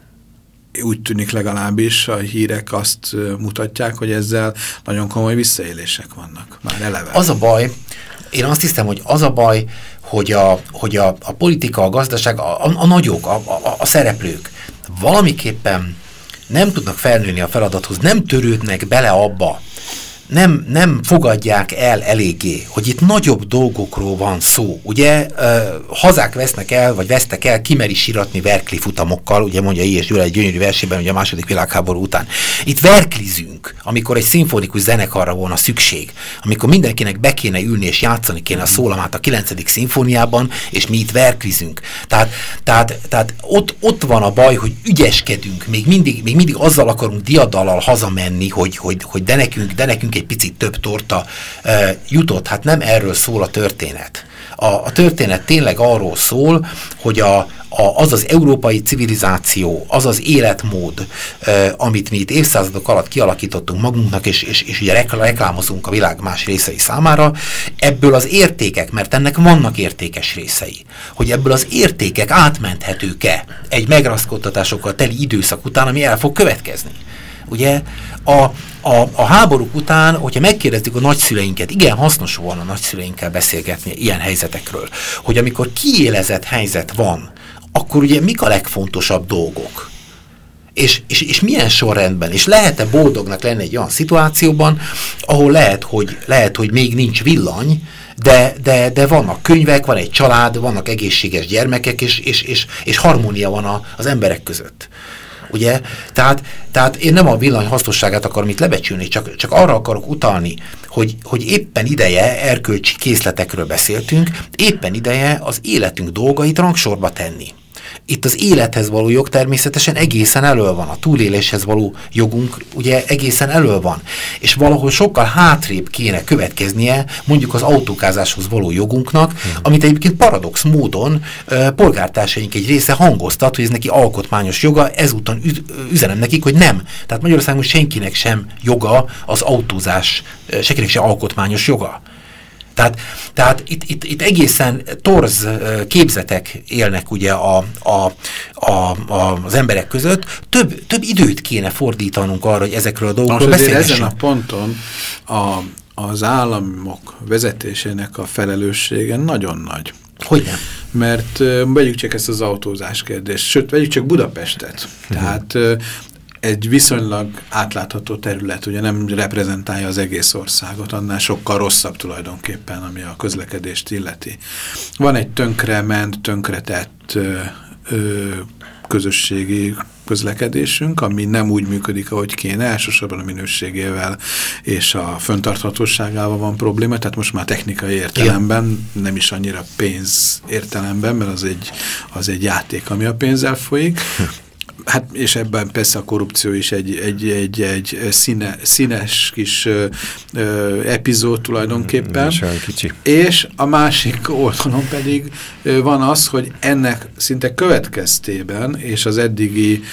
úgy tűnik legalábbis, a hírek azt mutatják, hogy ezzel nagyon komoly visszaélések vannak, már eleve. Az a baj, én azt hiszem, hogy az a baj, hogy a, hogy a, a politika, a gazdaság, a, a, a nagyok, a, a, a szereplők valamiképpen nem tudnak felnőni a feladathoz, nem törődnek bele abba, nem, nem fogadják el eléggé, hogy itt nagyobb dolgokról van szó. Ugye uh, hazák vesznek el, vagy vesztek el, kimeri siratni verkli futamokkal, ugye mondja és Gyula egy gyönyörű versében, ugye a második világháború után. Itt verklizünk, amikor egy szimfonikus zenekarra volna szükség, amikor mindenkinek be kéne ülni és játszani kéne a szólamát a 9. szimfóniában, és mi itt verklizünk. Tehát, tehát, tehát ott, ott van a baj, hogy ügyeskedünk, még mindig, még mindig azzal akarunk diadallal hazamenni, hogy, hogy, hogy de nekünk, de nekünk egy picit több torta jutott. Hát nem erről szól a történet. A, a történet tényleg arról szól, hogy a, a, az az európai civilizáció, az az életmód, e, amit mi itt évszázadok alatt kialakítottunk magunknak, és, és, és ugye reklámozunk a világ más részei számára, ebből az értékek, mert ennek vannak értékes részei, hogy ebből az értékek átmenthetők-e egy megraszkodtatásokkal teli időszak után, ami el fog következni. Ugye a, a, a háborúk után, hogyha megkérdeztük a nagyszüleinket, igen, hasznos volna a nagyszüleinkkel beszélgetni ilyen helyzetekről, hogy amikor kiélezett helyzet van, akkor ugye mik a legfontosabb dolgok? És, és, és milyen sorrendben? És lehet-e boldognak lenni egy olyan szituációban, ahol lehet, hogy, lehet, hogy még nincs villany, de, de, de vannak könyvek, van egy család, vannak egészséges gyermekek, és, és, és, és harmónia van a, az emberek között. Ugye? Tehát, tehát én nem a villany hasznosságát akarom itt lebecsülni, csak, csak arra akarok utalni, hogy, hogy éppen ideje erkölcsi készletekről beszéltünk, éppen ideje az életünk dolgait rangsorba tenni. Itt az élethez való jog természetesen egészen elő van, a túléléshez való jogunk ugye egészen elő van, és valahol sokkal hátrébb kéne következnie mondjuk az autókázáshoz való jogunknak, hmm. amit egyébként paradox módon uh, polgártársaink egy része hangoztat, hogy ez neki alkotmányos joga, ezúton üzenem nekik, hogy nem. Tehát Magyarországon senkinek sem joga az autózás, senkinek sem alkotmányos joga. Tehát, tehát itt, itt, itt egészen torz képzetek élnek ugye a, a, a, a, az emberek között. Több, több időt kéne fordítanunk arra, hogy ezekről a dolgokról beszélgessünk. ezen a ponton a, az államok vezetésének a felelőssége nagyon nagy. Hogy nem? Mert vegyük csak ezt az autózás kérdést, sőt, vegyük csak Budapestet. Uh mhm. -huh. Tehát egy viszonylag átlátható terület, ugye nem reprezentálja az egész országot, annál sokkal rosszabb tulajdonképpen, ami a közlekedést illeti. Van egy tönkrement, tönkretett ö, ö, közösségi közlekedésünk, ami nem úgy működik, ahogy kéne, elsősorban a minőségével és a föntarthatóságával van probléma, tehát most már technikai értelemben, Igen. nem is annyira pénz értelemben, mert az egy, az egy játék, ami a pénzzel folyik, Hát és ebben persze a korrupció is egy, egy, egy, egy színe, színes kis ö, ö, epizód tulajdonképpen. Mm, kicsi. És a másik oldalon pedig ö, van az, hogy ennek szinte következtében, és az eddigi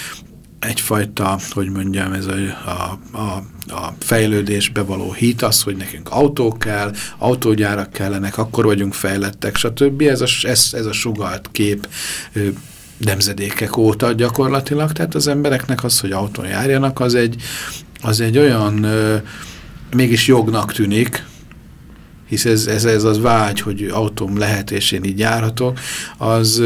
egyfajta, hogy mondjam, ez a, a, a, a fejlődésbe való hit, az, hogy nekünk autó kell, autógyárak kellenek, akkor vagyunk fejlettek, stb. Ez a, ez, ez a sugalt kép nemzedékek óta gyakorlatilag, tehát az embereknek az, hogy autón járjanak, az egy, az egy olyan ö, mégis jognak tűnik, hisz ez, ez, ez az vágy, hogy autóm lehet, és én így járhatok, az,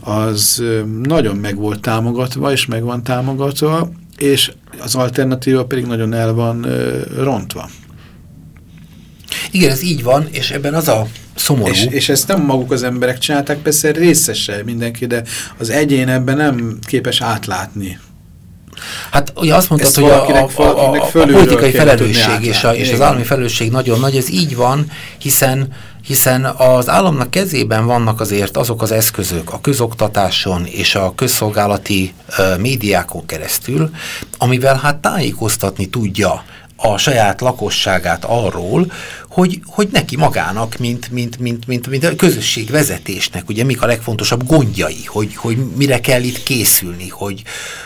az nagyon meg volt támogatva, és meg van támogatva, és az alternatíva pedig nagyon el van ö, rontva. Igen, ez így van, és ebben az a szomorú. És, és ezt nem maguk az emberek csinálták, persze részese mindenki, de az egyén ebben nem képes átlátni. Hát ugye azt mondtad, hogy a, a, a, a, politikai felelősség és, a, és az állami felelősség nagyon nagy, ez így van, hiszen hiszen az államnak kezében vannak azért azok az eszközök a közoktatáson és a közszolgálati uh, médiákon keresztül, amivel hát tájékoztatni tudja a saját lakosságát arról, hogy, hogy neki magának, mint, mint, mint, mint, mint a közösségvezetésnek, ugye mik a legfontosabb gondjai, hogy, hogy mire kell itt készülni, hogy,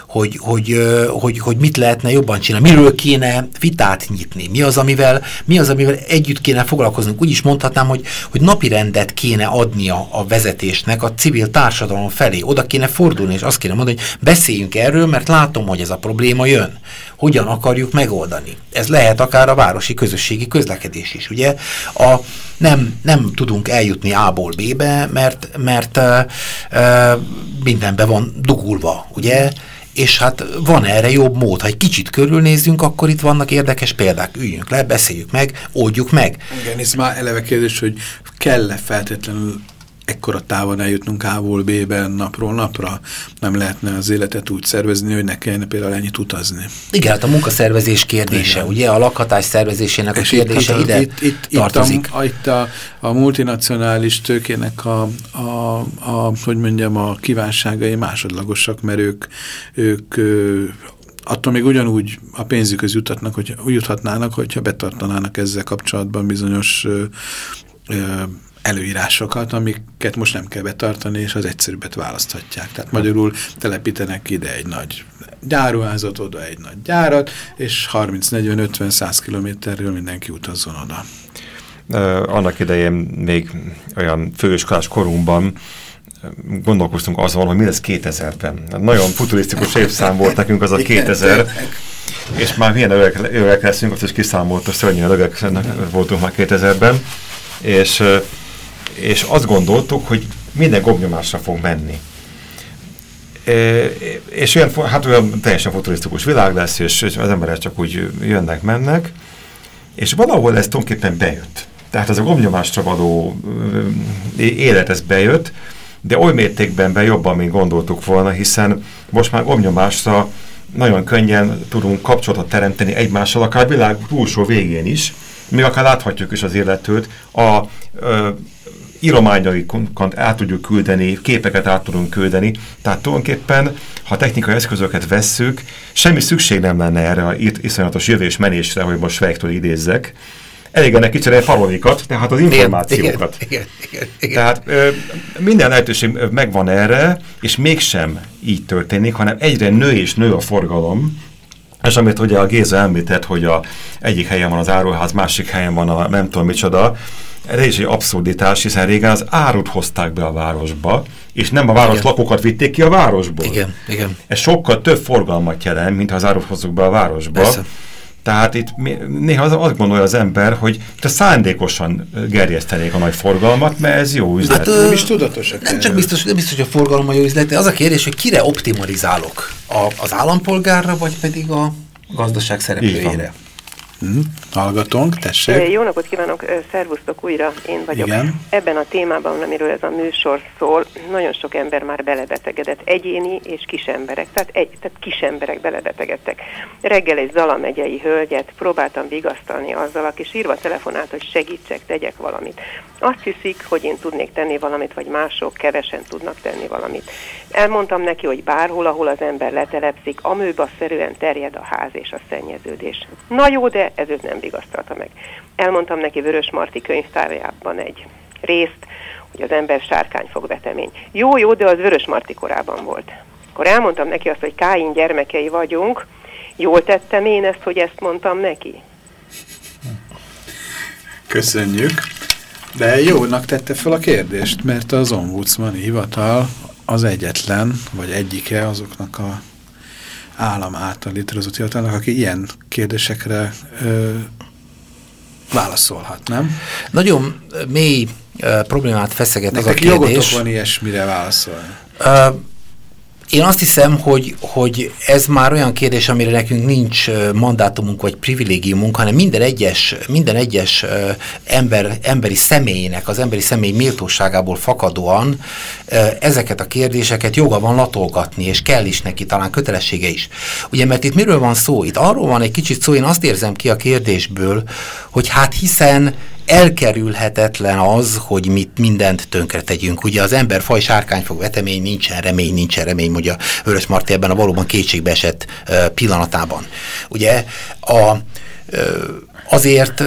hogy, hogy, hogy, hogy mit lehetne jobban csinálni, miről kéne vitát nyitni, mi az, amivel, mi az, amivel együtt kéne foglalkoznunk. Úgy is mondhatnám, hogy, hogy napi rendet kéne adnia a vezetésnek a civil társadalom felé. Oda kéne fordulni, és azt kéne mondani, hogy beszéljünk erről, mert látom, hogy ez a probléma jön. Hogyan akarjuk megoldani? Ez lehet akár a városi közösségi közlekedés is. Ugye a, nem, nem tudunk eljutni A-ból B-be, mert, mert uh, mindenben van dugulva, ugye? és hát van erre jobb mód. Ha egy kicsit körülnézzünk, akkor itt vannak érdekes példák. Üljünk le, beszéljük meg, oldjuk meg. Igen, ez már eleve kérdés, hogy kell-e feltétlenül ekkora távon eljutnunk A-ból B-ben napról napra, nem lehetne az életet úgy szervezni, hogy ne kellene például ennyit utazni. Igen, hát a munkaszervezés kérdése, Igen. ugye a lakhatás szervezésének És a kérdése itt, ide itt, itt, tartozik. Itt a, itt a, a multinacionális tőkének a, a, a, hogy mondjam, a kívánságai másodlagosak, mert ők, ők attól még ugyanúgy a pénzükhöz jutatnak, hogy, juthatnának, hogyha betartanának ezzel kapcsolatban bizonyos ö, ö, előírásokat, amiket most nem kell betartani, és az egyszerűbbet választhatják. Tehát magyarul telepítenek ide egy nagy gyáruházat, oda egy nagy gyárat, és 30-40-50-100 kilométerről mindenki utazzon oda. Annak idején még olyan főiskolás korunkban gondolkoztunk azon, hogy mi lesz 2000-ben. Nagyon futurisztikus évszám volt nekünk az a 2000, és már milyen övek, övek leszünk, azt is kiszámolt, hogy szörnyűen övek voltunk már 2000-ben, és, és azt gondoltuk, hogy minden gobnyomásra fog menni. É, és olyan, hát olyan teljesen futurisztikus világ lesz, és, az emberek csak úgy jönnek, mennek, és valahol ez tulajdonképpen bejött. Tehát ez a gomnyomásra való élet, ez bejött, de oly mértékben be jobban, mint gondoltuk volna, hiszen most már gomnyomásra nagyon könnyen tudunk kapcsolatot teremteni egymással, akár világ túlsó végén is, még akár láthatjuk is az életőt, a írományaikat át tudjuk küldeni, képeket át tudunk küldeni, tehát tulajdonképpen, ha technikai eszközöket vesszük, semmi szükség nem lenne erre a iszonyatos jövés-menésre, hogy most Svejktől idézzek, elég ennek kicserélni parolikat, tehát az információkat. Igen, igen, igen, igen. Tehát ö, minden lehetőség megvan erre, és mégsem így történik, hanem egyre nő és nő a forgalom, és amit ugye a Géza említett, hogy a egyik helyen van az áruház, másik helyen van a nem tudom micsoda, ez is egy abszurditás, hiszen régen az árut hozták be a városba, és nem a város igen. lakókat vitték ki a városból. Igen, igen. Ez sokkal több forgalmat jelent, mint ha az árut hozzuk be a városba. Persze. Tehát itt néha az, azt gondolja az ember, hogy te szándékosan gerjesztenék a nagy forgalmat, mert ez jó üzlet. Hát, nem is tudatosak. Nem csak biztos, nem biztos, hogy a forgalom a jó üzlet, de az a kérdés, hogy kire optimalizálok? A, az állampolgárra, vagy pedig a gazdaság szereplőjére? Hm, hallgatónk, tessék. Jó napot kívánok, szervusztok újra, én vagyok. Igen. Ebben a témában, amiről ez a műsor szól, nagyon sok ember már belebetegedett, egyéni és kis emberek, tehát, egy, tehát kis emberek belebetegedtek. Reggel egy Zala megyei hölgyet próbáltam vigasztalni azzal, aki sírva telefonált, hogy segítsek, tegyek valamit. Azt hiszik, hogy én tudnék tenni valamit, vagy mások kevesen tudnak tenni valamit. Elmondtam neki, hogy bárhol, ahol az ember letelepszik, amőba-szerűen terjed a ház és a szennyeződés. Na jó, de ez őt nem vigasztalta meg. Elmondtam neki Vörös Marti könyvtárjában egy részt, hogy az ember sárkány fog vetemény. Jó, jó, de az Vörös Marti korában volt. Akkor elmondtam neki azt, hogy Káin gyermekei vagyunk, jól tettem én ezt, hogy ezt mondtam neki? Köszönjük. De jónak tette fel a kérdést, mert az ombudsmani hivatal az egyetlen, vagy egyike azoknak a állam által létrehozott hivatalnak, aki ilyen kérdésekre ö, válaszolhat, nem? Nagyon mély ö, problémát feszeget Nektek az a kérdés. jogotok van ilyesmire válaszolni? Ö, én azt hiszem, hogy, hogy ez már olyan kérdés, amire nekünk nincs mandátumunk vagy privilégiumunk, hanem minden egyes, minden egyes ember, emberi személynek, az emberi személy méltóságából fakadóan ezeket a kérdéseket joga van latolgatni, és kell is neki, talán kötelessége is. Ugye, mert itt miről van szó? Itt arról van egy kicsit szó, én azt érzem ki a kérdésből, hogy hát hiszen elkerülhetetlen az, hogy mit mindent tönkre tegyünk. Ugye az ember faj fog vetemény, nincsen remény, nincsen remény, mondja Vörös Marti ebben a valóban kétségbe esett pillanatában. Ugye a, azért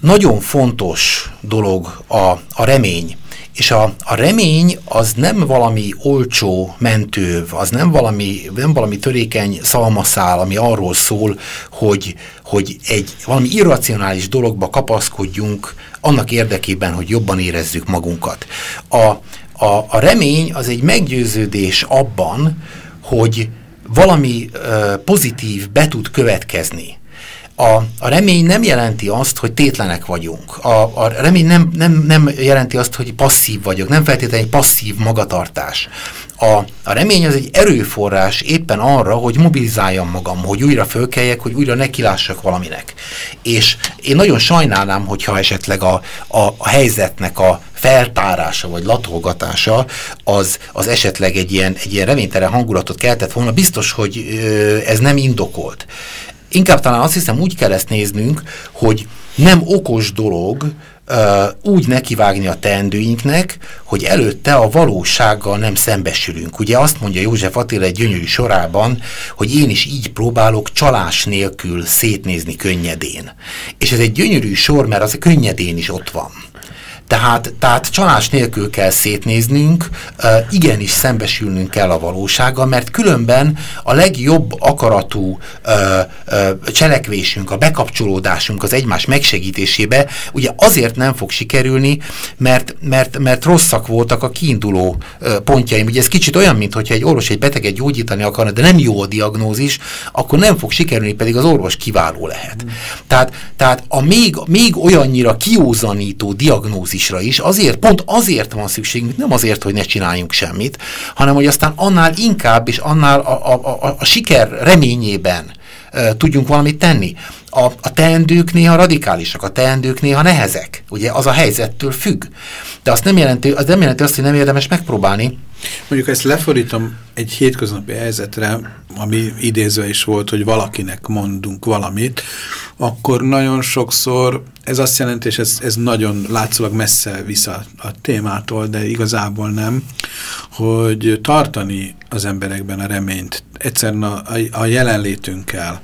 nagyon fontos dolog a, a remény, és a, a remény az nem valami olcsó mentőv, az nem valami, nem valami törékeny szalmaszál, ami arról szól, hogy, hogy egy valami irracionális dologba kapaszkodjunk annak érdekében, hogy jobban érezzük magunkat. A, a, a remény az egy meggyőződés abban, hogy valami uh, pozitív be tud következni a, a remény nem jelenti azt, hogy tétlenek vagyunk. A, a remény nem, nem, nem jelenti azt, hogy passzív vagyok, nem feltétlenül egy passzív magatartás. A, a remény az egy erőforrás éppen arra, hogy mobilizáljam magam, hogy újra fölkeljek, hogy újra nekilássak valaminek. És én nagyon sajnálnám, hogyha esetleg a, a, a helyzetnek a feltárása vagy latolgatása az, az esetleg egy ilyen, egy ilyen reménytelen hangulatot keltett volna, biztos, hogy ö, ez nem indokolt inkább talán azt hiszem úgy kell ezt néznünk, hogy nem okos dolog uh, úgy nekivágni a teendőinknek, hogy előtte a valósággal nem szembesülünk. Ugye azt mondja József Attila egy gyönyörű sorában, hogy én is így próbálok csalás nélkül szétnézni könnyedén. És ez egy gyönyörű sor, mert az a könnyedén is ott van. Tehát, tehát csalás nélkül kell szétnéznünk, igenis szembesülnünk kell a valósággal, mert különben a legjobb akaratú cselekvésünk, a bekapcsolódásunk az egymás megsegítésébe ugye azért nem fog sikerülni, mert, mert, mert rosszak voltak a kiinduló pontjaim. Ugye ez kicsit olyan, mint hogyha egy orvos egy beteget gyógyítani akarna, de nem jó a diagnózis, akkor nem fog sikerülni, pedig az orvos kiváló lehet. Mm. Tehát, tehát a még, még olyannyira kiózanító diagnózisra is azért, pont azért van szükségünk, nem azért, hogy ne csináljunk semmit, hanem hogy aztán annál inkább és annál a, a, a, a siker reményében e, tudjunk valamit tenni. A, a teendők néha radikálisak, a teendők néha nehezek. Ugye az a helyzettől függ. De azt nem jelenti, az nem jelenti azt, hogy nem érdemes megpróbálni, Mondjuk ezt lefordítom egy hétköznapi helyzetre, ami idézve is volt, hogy valakinek mondunk valamit, akkor nagyon sokszor ez azt jelenti, és ez, ez nagyon látszólag messze vissza a témától, de igazából nem, hogy tartani az emberekben a reményt, egyszerűen a, a, a jelenlétünkkel,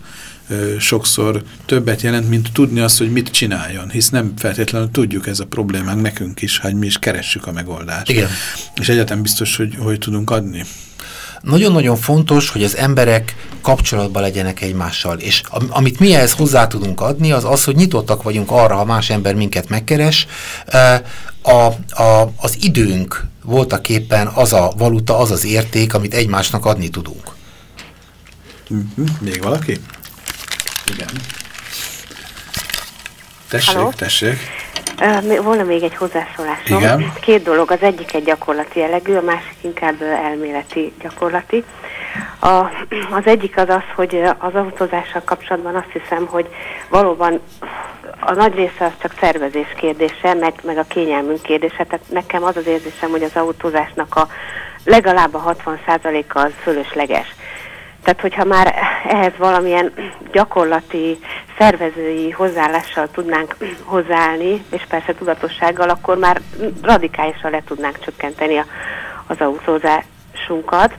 sokszor többet jelent, mint tudni azt, hogy mit csináljon, hisz nem feltétlenül tudjuk ez a problémánk nekünk is, hogy mi is keressük a megoldást. Igen. És egyetem biztos, hogy, hogy tudunk adni. Nagyon-nagyon fontos, hogy az emberek kapcsolatban legyenek egymással, és amit mi ehhez hozzá tudunk adni, az az, hogy nyitottak vagyunk arra, ha más ember minket megkeres. A, a, az időnk voltak éppen az a valuta, az az érték, amit egymásnak adni tudunk. Még valaki? Igen. Tessék, Halló? tessék. Uh, volna még egy hozzászólásom. Igen. Két dolog, az egyik egy gyakorlati jellegű, a másik inkább elméleti gyakorlati. A, az egyik az az, hogy az autózással kapcsolatban azt hiszem, hogy valóban a nagy része az csak szervezés kérdése, meg, meg a kényelmünk kérdése. Tehát nekem az az érzésem, hogy az autózásnak a legalább a 60%-a az fölösleges. Tehát, hogyha már ehhez valamilyen gyakorlati, szervezői hozzáállással tudnánk hozzáállni, és persze tudatossággal, akkor már radikálisan le tudnánk csökkenteni a, az autózásunkat.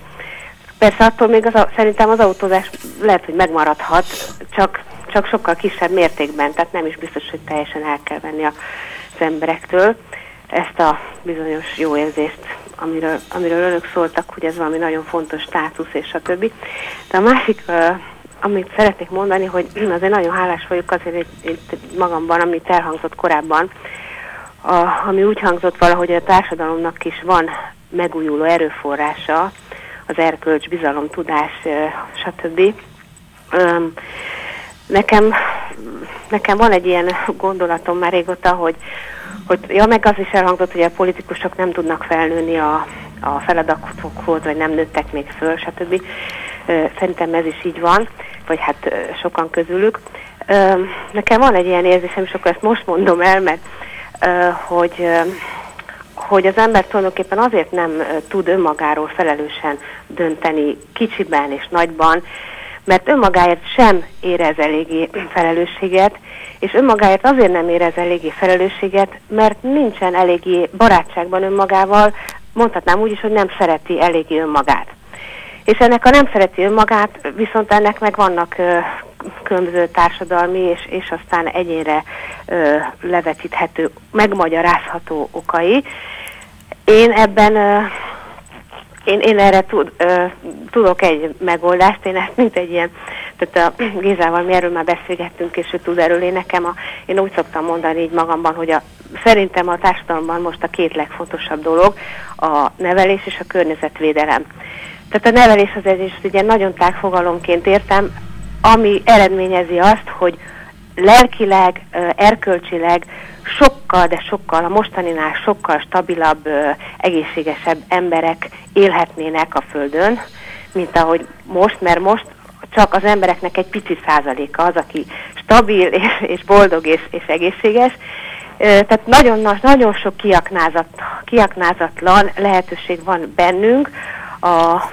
Persze attól még az, szerintem az autózás lehet, hogy megmaradhat, csak, csak sokkal kisebb mértékben, tehát nem is biztos, hogy teljesen el kell venni az emberektől ezt a bizonyos jó érzést amiről, amiről önök szóltak, hogy ez valami nagyon fontos státusz és a többi. De a másik, amit szeretnék mondani, hogy azért nagyon hálás vagyok azért itt magamban, amit elhangzott korábban, a, ami úgy hangzott valahogy a társadalomnak is van megújuló erőforrása, az erkölcs, bizalom, tudás, stb. Nekem, nekem van egy ilyen gondolatom már régóta, hogy, hogy ja, meg az is elhangzott, hogy a politikusok nem tudnak felnőni a, a feladatokhoz, vagy nem nőttek még föl, stb. Szerintem ez is így van, vagy hát sokan közülük. Nekem van egy ilyen érzésem, és akkor ezt most mondom el, mert hogy hogy az ember tulajdonképpen azért nem tud önmagáról felelősen dönteni kicsiben és nagyban, mert önmagáért sem érez eléggé felelősséget, és önmagáért azért nem érez eléggé felelősséget, mert nincsen eléggé barátságban önmagával, mondhatnám úgy is, hogy nem szereti eléggé önmagát. És ennek a nem szereti önmagát, viszont ennek meg vannak ö, különböző társadalmi és, és aztán egyénre ö, levetíthető, megmagyarázható okai. Én ebben ö, én, én erre tud, ö, tudok egy megoldást, én ezt mint egy ilyen, tehát a Gézával mi erről már beszélgettünk, és ő tud erről, én nekem a, én úgy szoktam mondani így magamban, hogy a, szerintem a társadalomban most a két legfontosabb dolog a nevelés és a környezetvédelem. Tehát a nevelés az ez is ugye nagyon tágfogalomként értem, ami eredményezi azt, hogy lelkileg, erkölcsileg sokkal, de sokkal, a mostaninál sokkal stabilabb, egészségesebb emberek élhetnének a Földön, mint ahogy most, mert most csak az embereknek egy pici százaléka az, aki stabil és, és boldog és, és egészséges. Tehát nagyon, nagyon sok kiaknázat, kiaknázatlan lehetőség van bennünk, a,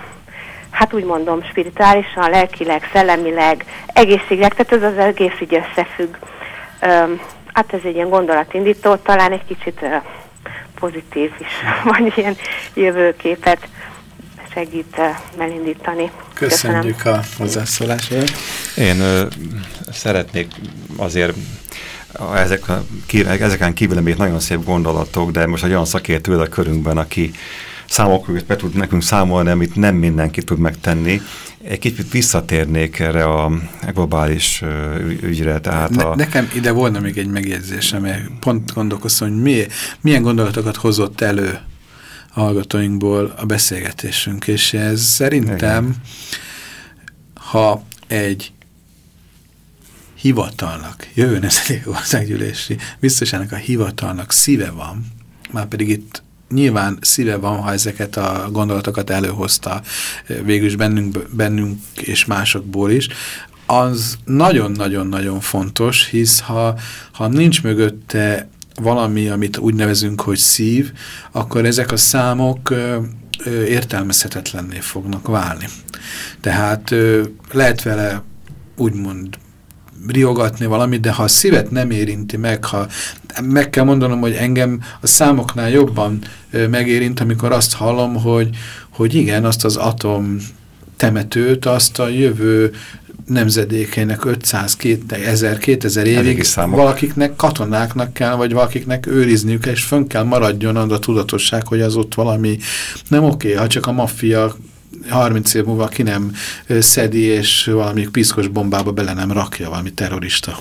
hát úgy mondom, spirituálisan, lelkileg, szellemileg, egészségileg, tehát ez az egész így összefügg. Hát ez egy ilyen gondolatindító, talán egy kicsit pozitív is, vagy ilyen jövőképet segít elindítani. Köszönjük Köszönöm. a hozzászólásért. Én ö, szeretnék azért ezek, ezeken kívül még nagyon szép gondolatok, de most egy olyan szakértő a körünkben, aki számokat be tud nekünk számolni, amit nem mindenki tud megtenni. Egy kicsit visszatérnék erre a globális ügyre. Tehát ne, a... Nekem ide volna még egy megjegyzésem, mert pont gondolkoztam, hogy mi, milyen gondolatokat hozott elő a hallgatóinkból a beszélgetésünk, és ez szerintem, Igen. ha egy hivatalnak, jövő nemzeti országgyűlési biztosának a hivatalnak szíve van, már pedig itt nyilván szíve van, ha ezeket a gondolatokat előhozta végülis bennünk, bennünk és másokból is, az nagyon-nagyon-nagyon fontos, hisz ha, ha nincs mögötte valami, amit úgy nevezünk, hogy szív, akkor ezek a számok értelmezhetetlenné fognak válni. Tehát lehet vele úgymond riogatni valamit, de ha a szívet nem érinti meg, ha meg kell mondanom, hogy engem a számoknál jobban megérint, amikor azt hallom, hogy, hogy igen, azt az atom temetőt, azt a jövő nemzedékének 500, 2000, 2000 évig valakiknek katonáknak kell, vagy valakiknek őrizniük, és fönn kell maradjon az a tudatosság, hogy az ott valami nem oké, ha csak a maffia 30 év múlva ki nem szedi, és valami piszkos bombába bele nem rakja valami terrorista,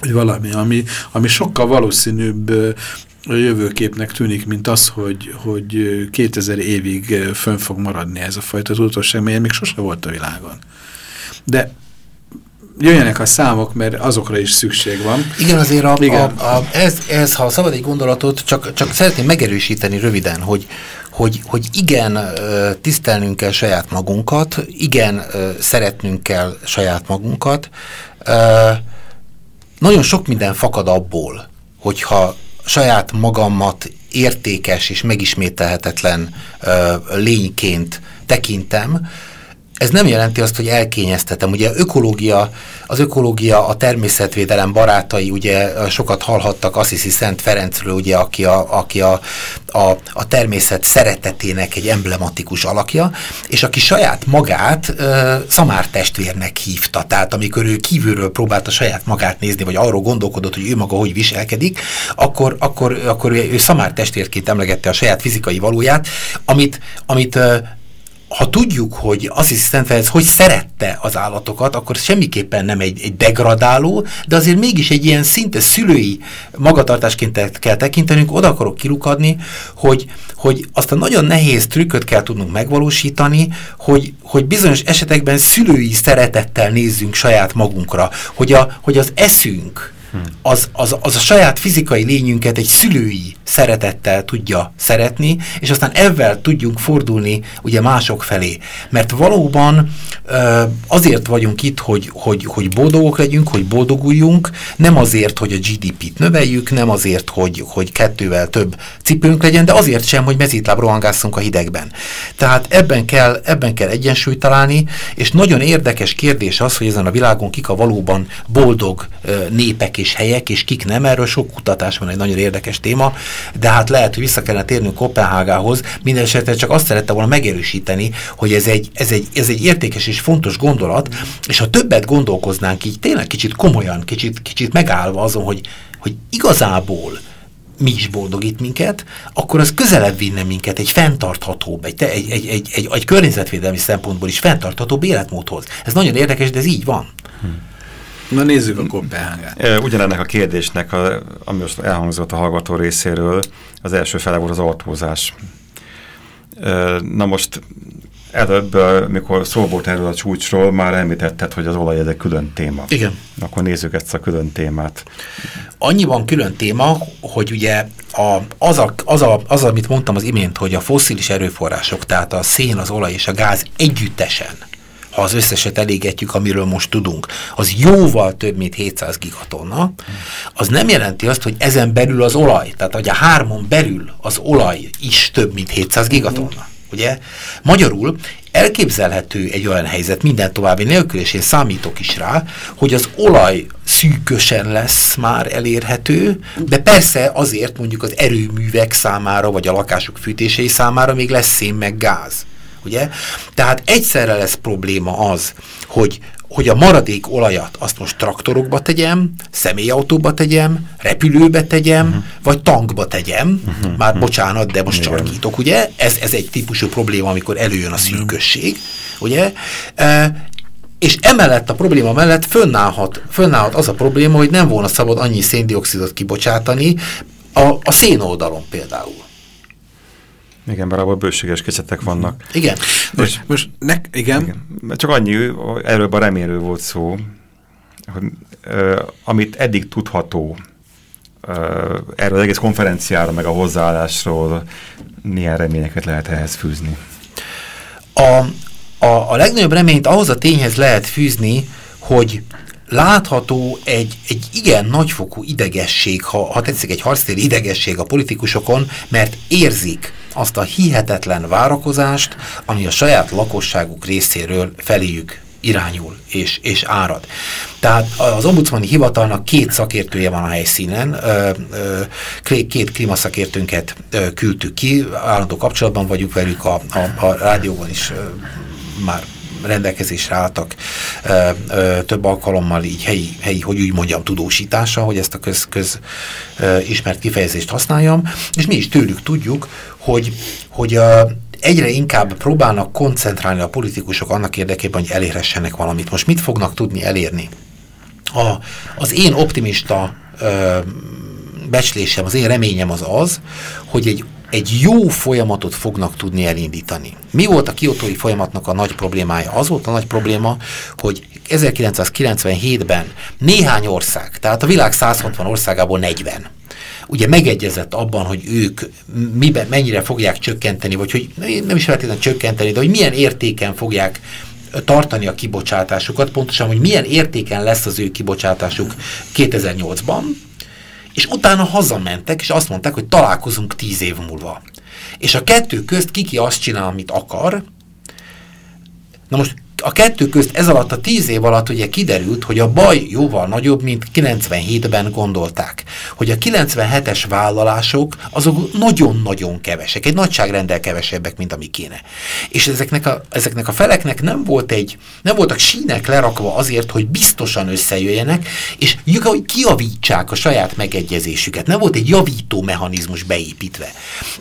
vagy valami, ami, ami sokkal valószínűbb jövőképnek tűnik, mint az, hogy, hogy 2000 évig fönn fog maradni ez a fajta tudatosság, melyen még sose volt a világon. De jöjjenek a számok, mert azokra is szükség van. Igen, azért a, Igen. A, a, ez, ez, ha szabad egy gondolatot, csak, csak szeretném megerősíteni röviden, hogy, hogy, hogy igen, tisztelnünk kell saját magunkat, igen, szeretnünk kell saját magunkat. Nagyon sok minden fakad abból, hogyha saját magamat értékes és megismételhetetlen lényként tekintem, ez nem jelenti azt, hogy elkényeztetem. Ugye ökológia, az ökológia, a természetvédelem barátai, ugye sokat hallhattak Assisi Szent Ferencről, ugye, aki, a, aki a, a, a természet szeretetének egy emblematikus alakja, és aki saját magát ö, szamár testvérnek hívta. Tehát amikor ő kívülről próbálta saját magát nézni, vagy arról gondolkodott, hogy ő maga hogy viselkedik, akkor, akkor, akkor ő szamár testvérként emlegette a saját fizikai valóját, amit, amit ha tudjuk, hogy asszisztent Ferenc hogy szerette az állatokat, akkor semmiképpen nem egy, egy degradáló, de azért mégis egy ilyen szinte szülői magatartásként kell tekintenünk, oda akarok kilukadni, hogy, hogy azt a nagyon nehéz trükköt kell tudnunk megvalósítani, hogy, hogy bizonyos esetekben szülői szeretettel nézzünk saját magunkra, hogy, a, hogy az eszünk, az, az, az a saját fizikai lényünket egy szülői szeretettel tudja szeretni, és aztán ezzel tudjunk fordulni ugye mások felé. Mert valóban azért vagyunk itt, hogy, hogy, hogy boldogok legyünk, hogy boldoguljunk, nem azért, hogy a GDP-t növeljük, nem azért, hogy, hogy kettővel több cipőnk legyen, de azért sem, hogy mezítláb rohangásszunk a hidegben. Tehát ebben kell, ebben kell egyensúlyt találni, és nagyon érdekes kérdés az, hogy ezen a világon kik a valóban boldog népek és helyek, és kik nem. Erről sok kutatás van, egy nagyon érdekes téma, de hát lehet, hogy vissza kellene térnünk Kopenhágához. Minden esetre csak azt szerette volna megerősíteni, hogy ez egy, ez, egy, ez egy értékes és fontos gondolat, és ha többet gondolkoznánk így, tényleg kicsit komolyan, kicsit, kicsit megállva azon, hogy, hogy igazából mi is boldogít minket, akkor az közelebb vinne minket egy fenntarthatóbb, egy, egy, egy, egy, egy, egy környezetvédelmi szempontból is fenntarthatóbb életmódhoz. Ez nagyon érdekes, de ez így van. Hmm. Na nézzük a Kopenhágát. Ugyanennek a kérdésnek, a, ami most elhangzott a hallgató részéről, az első fele volt az autózás. Na most előbb, mikor szó volt erről a csúcsról, már említetted, hogy az olaj ez egy külön téma. Igen. Akkor nézzük ezt a külön témát. Annyiban külön téma, hogy ugye a, az, a, az, a, az, amit mondtam az imént, hogy a fosszilis erőforrások, tehát a szén, az olaj és a gáz együttesen ha az összeset elégetjük, amiről most tudunk, az jóval több, mint 700 gigatonna, az nem jelenti azt, hogy ezen belül az olaj, tehát hogy a hármon belül az olaj is több, mint 700 gigatonna. Ugye? Magyarul elképzelhető egy olyan helyzet minden további nélkül, és én számítok is rá, hogy az olaj szűkösen lesz már elérhető, de persze azért mondjuk az erőművek számára, vagy a lakások fűtései számára még lesz szén meg gáz ugye? Tehát egyszerre lesz probléma az, hogy hogy a maradék olajat azt most traktorokba tegyem, személyautóba tegyem, repülőbe tegyem, uh-huh. vagy tankba tegyem. Uh-huh. Már bocsánat, de most csarkítok, ugye? Ez, ez egy típusú probléma, amikor előjön a szűkösség, ugye? E, és emellett a probléma mellett fönnállhat, fönnállhat az a probléma, hogy nem volna szabad annyi széndiokszidot kibocsátani a, a szén oldalon például. Igen, bár abban bőséges készletek vannak. Igen. Most, most ne, igen. igen. Csak annyi, erről a remélő volt szó, hogy uh, amit eddig tudható uh, erről az egész konferenciára, meg a hozzáállásról milyen reményeket lehet ehhez fűzni? A, a, a legnagyobb reményt ahhoz a tényhez lehet fűzni, hogy látható egy, egy igen nagyfokú idegesség, ha, ha tetszik, egy harctéri idegesség a politikusokon, mert érzik azt a hihetetlen várakozást, ami a saját lakosságuk részéről feléjük irányul és, és árad. Tehát az ombudsmani hivatalnak két szakértője van a helyszínen, két klímaszakértőnket küldtük ki, állandó kapcsolatban vagyunk velük, a, a, a rádióban is már rendelkezésre álltak ö, ö, több alkalommal így helyi, helyi, hogy úgy mondjam, tudósítása, hogy ezt a köz, köz ö, ismert kifejezést használjam, és mi is tőlük tudjuk, hogy, hogy ö, egyre inkább próbálnak koncentrálni a politikusok annak érdekében, hogy elérhessenek valamit. Most mit fognak tudni elérni? A, az én optimista ö, becslésem, az én reményem az az, hogy egy egy jó folyamatot fognak tudni elindítani. Mi volt a kiotói folyamatnak a nagy problémája? Az volt a nagy probléma, hogy 1997-ben néhány ország, tehát a világ 160 országából 40, ugye megegyezett abban, hogy ők miben, mennyire fogják csökkenteni, vagy hogy nem is feltétlenül csökkenteni, de hogy milyen értéken fogják tartani a kibocsátásukat, pontosan, hogy milyen értéken lesz az ő kibocsátásuk 2008-ban, és utána hazamentek, és azt mondták, hogy találkozunk tíz év múlva. És a kettő közt kiki azt csinál, amit akar. Na most a kettő közt ez alatt a tíz év alatt ugye kiderült, hogy a baj jóval nagyobb, mint 97-ben gondolták. Hogy a 97-es vállalások azok nagyon-nagyon kevesek, egy nagyságrendel kevesebbek, mint ami kéne. És ezeknek a, ezeknek a feleknek nem volt egy, nem voltak sínek lerakva azért, hogy biztosan összejöjjenek, és hogy kiavítsák a saját megegyezésüket. Nem volt egy javító mechanizmus beépítve.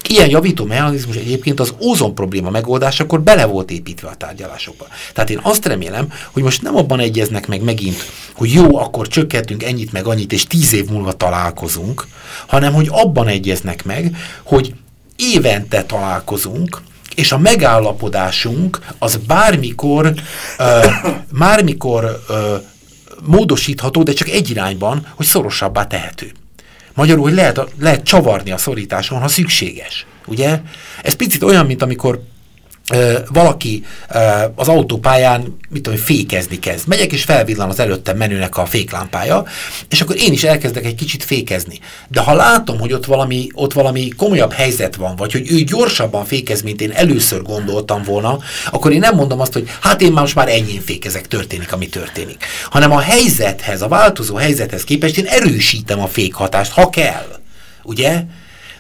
Ilyen javító mechanizmus egyébként az ózon probléma megoldásakor bele volt építve a tárgyalásokba. Tehát tehát én azt remélem, hogy most nem abban egyeznek meg megint, hogy jó, akkor csökkentünk ennyit meg annyit, és tíz év múlva találkozunk, hanem hogy abban egyeznek meg, hogy évente találkozunk, és a megállapodásunk az bármikor, uh, bármikor uh, módosítható, de csak egy irányban, hogy szorosabbá tehető. Magyarul, hogy lehet, lehet csavarni a szorításon, ha szükséges. Ugye? Ez picit olyan, mint amikor valaki az autópályán, mit tudom, fékezni kezd. Megyek és felvillan az előttem menőnek a féklámpája, és akkor én is elkezdek egy kicsit fékezni. De ha látom, hogy ott valami, ott valami komolyabb helyzet van, vagy hogy ő gyorsabban fékez, mint én először gondoltam volna, akkor én nem mondom azt, hogy hát én már most már ennyi fékezek, történik, ami történik. Hanem a helyzethez, a változó helyzethez képest én erősítem a fékhatást, ha kell. Ugye?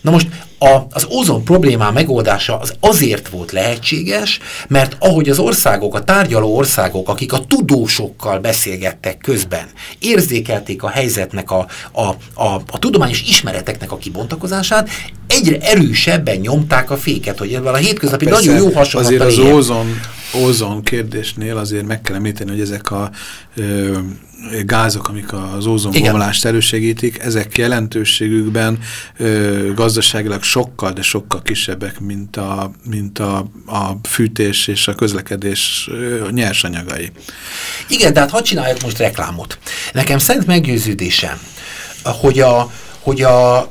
Na most a, az ozon problémá megoldása az azért volt lehetséges, mert ahogy az országok, a tárgyaló országok, akik a tudósokkal beszélgettek közben, érzékelték a helyzetnek, a, a, a, a tudományos ismereteknek a kibontakozását, egyre erősebben nyomták a féket, hogy ebben a hétköznapi Persze, nagyon jó hasonlatban Azért az ózon, ózon kérdésnél azért meg kell említeni, hogy ezek a ö, gázok, amik az ózonbomlást elősegítik, ezek jelentőségükben ö, gazdaságilag sokkal, de sokkal kisebbek, mint a, mint a, a fűtés és a közlekedés ö, nyersanyagai. Igen, tehát hadd csináljak most reklámot. Nekem szent meggyőződésem, hogy a, hogy a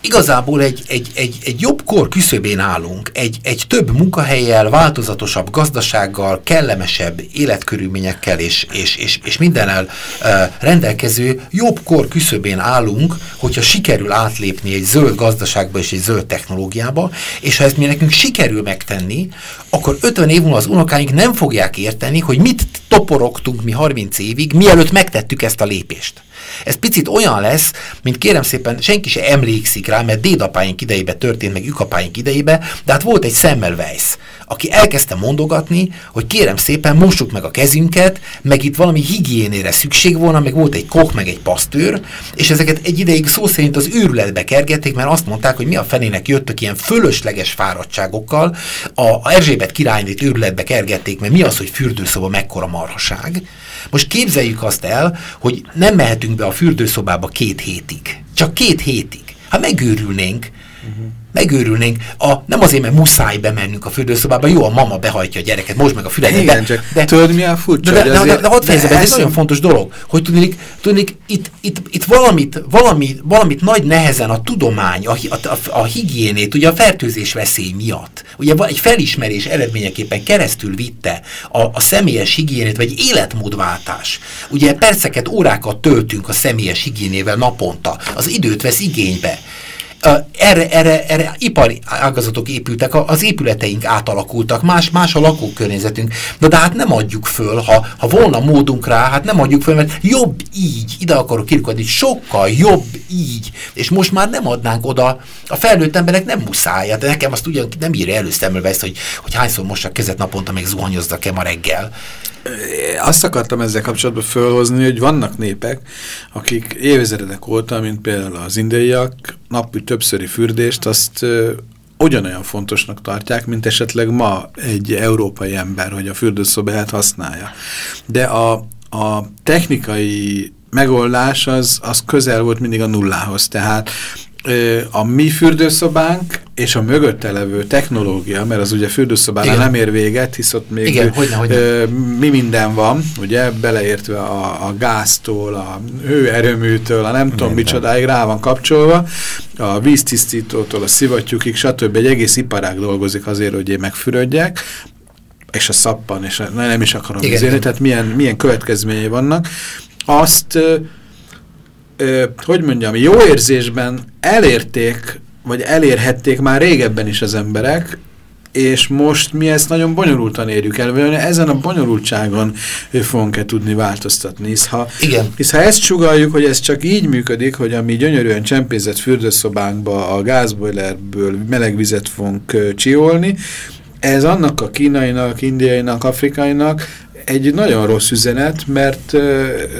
igazából egy, egy, egy, egy jobb kor küszöbén állunk, egy, egy több munkahelyel, változatosabb gazdasággal, kellemesebb életkörülményekkel és, és, és, és mindennel uh, rendelkező jobb kor küszöbén állunk, hogyha sikerül átlépni egy zöld gazdaságba és egy zöld technológiába, és ha ezt mi nekünk sikerül megtenni, akkor 50 év múlva az unokáink nem fogják érteni, hogy mit toporogtunk mi 30 évig, mielőtt megtettük ezt a lépést. Ez picit olyan lesz, mint kérem szépen, senki se emlékszik rá, mert dédapáink idejébe történt, meg ükapáink idejébe, de hát volt egy Semmelweis, aki elkezdte mondogatni, hogy kérem szépen, mossuk meg a kezünket, meg itt valami higiénére szükség volna, meg volt egy kok, meg egy pasztőr, és ezeket egy ideig szó szerint az őrületbe kergették, mert azt mondták, hogy mi a fenének jöttök ilyen fölösleges fáradtságokkal, a Erzsébet királynét őrületbe kergették, mert mi az, hogy fürdőszoba mekkora marhaság. Most képzeljük azt el, hogy nem mehetünk be a fürdőszobába két hétig. Csak két hétig. Ha megőrülnénk, uh-huh megőrülnénk. A, nem azért, mert muszáj bemennünk a fürdőszobába, jó, a mama behajtja a gyereket, most meg a füledbe. Igen, csak de, tudod mi a furcsa? De, de, de, de, de hadd fejezem, ez egy nagyon fontos dolog, hogy tudnék, tudnék itt, itt, itt valamit, valamit, valamit nagy nehezen a tudomány, a, a, a, a higiénét, ugye a fertőzés veszély miatt, ugye egy felismerés eredményeképpen keresztül vitte a, a személyes higiénét, vagy életmódváltás. Ugye perceket, órákat töltünk a személyes higiénével naponta, az időt vesz igénybe erre, erre, erre ipari ágazatok épültek, az épületeink átalakultak, más, más a lakókörnyezetünk. De, de hát nem adjuk föl, ha, ha volna módunk rá, hát nem adjuk föl, mert jobb így, ide akarok kirkodni, sokkal jobb így, és most már nem adnánk oda, a felnőtt emberek nem muszáj, de hát nekem azt ugyan nem írja előszemmelve ezt, hogy, hogy hányszor a kezet naponta meg zuhanyoznak-e ma reggel. Azt akartam ezzel kapcsolatban fölhozni, hogy vannak népek, akik évezredek óta, mint például az indiaiak, napi többszöri fürdést, azt ö, ugyanolyan fontosnak tartják, mint esetleg ma egy európai ember, hogy a fürdőszobáját használja. De a, a technikai megoldás az, az közel volt mindig a nullához, tehát a mi fürdőszobánk és a mögötte levő technológia, mert az ugye fürdőszobánál nem ér véget, hisz ott még Igen, hogyne, hogyne. Ö, mi minden van, ugye, beleértve a, a gáztól, a hőerőműtől, a nem minden. tudom micsodáig rá van kapcsolva, a víztisztítótól, a szivattyúkig, stb. egy egész iparág dolgozik azért, hogy én megfürödjek, és a szappan, és a, nem is akarom izélni, tehát milyen, milyen következményei vannak. Azt ö, hogy mondjam, jó érzésben elérték, vagy elérhették már régebben is az emberek, és most mi ezt nagyon bonyolultan érjük el, vagy ezen a bonyolultságon fogunk-e tudni változtatni. Hisz ha, Igen. hisz ha ezt sugaljuk, hogy ez csak így működik, hogy a mi gyönyörűen csempézett fürdőszobánkba a gázbojlerből meleg vizet fogunk csiolni, ez annak a kínainak, indiainak, afrikainak egy nagyon rossz üzenet, mert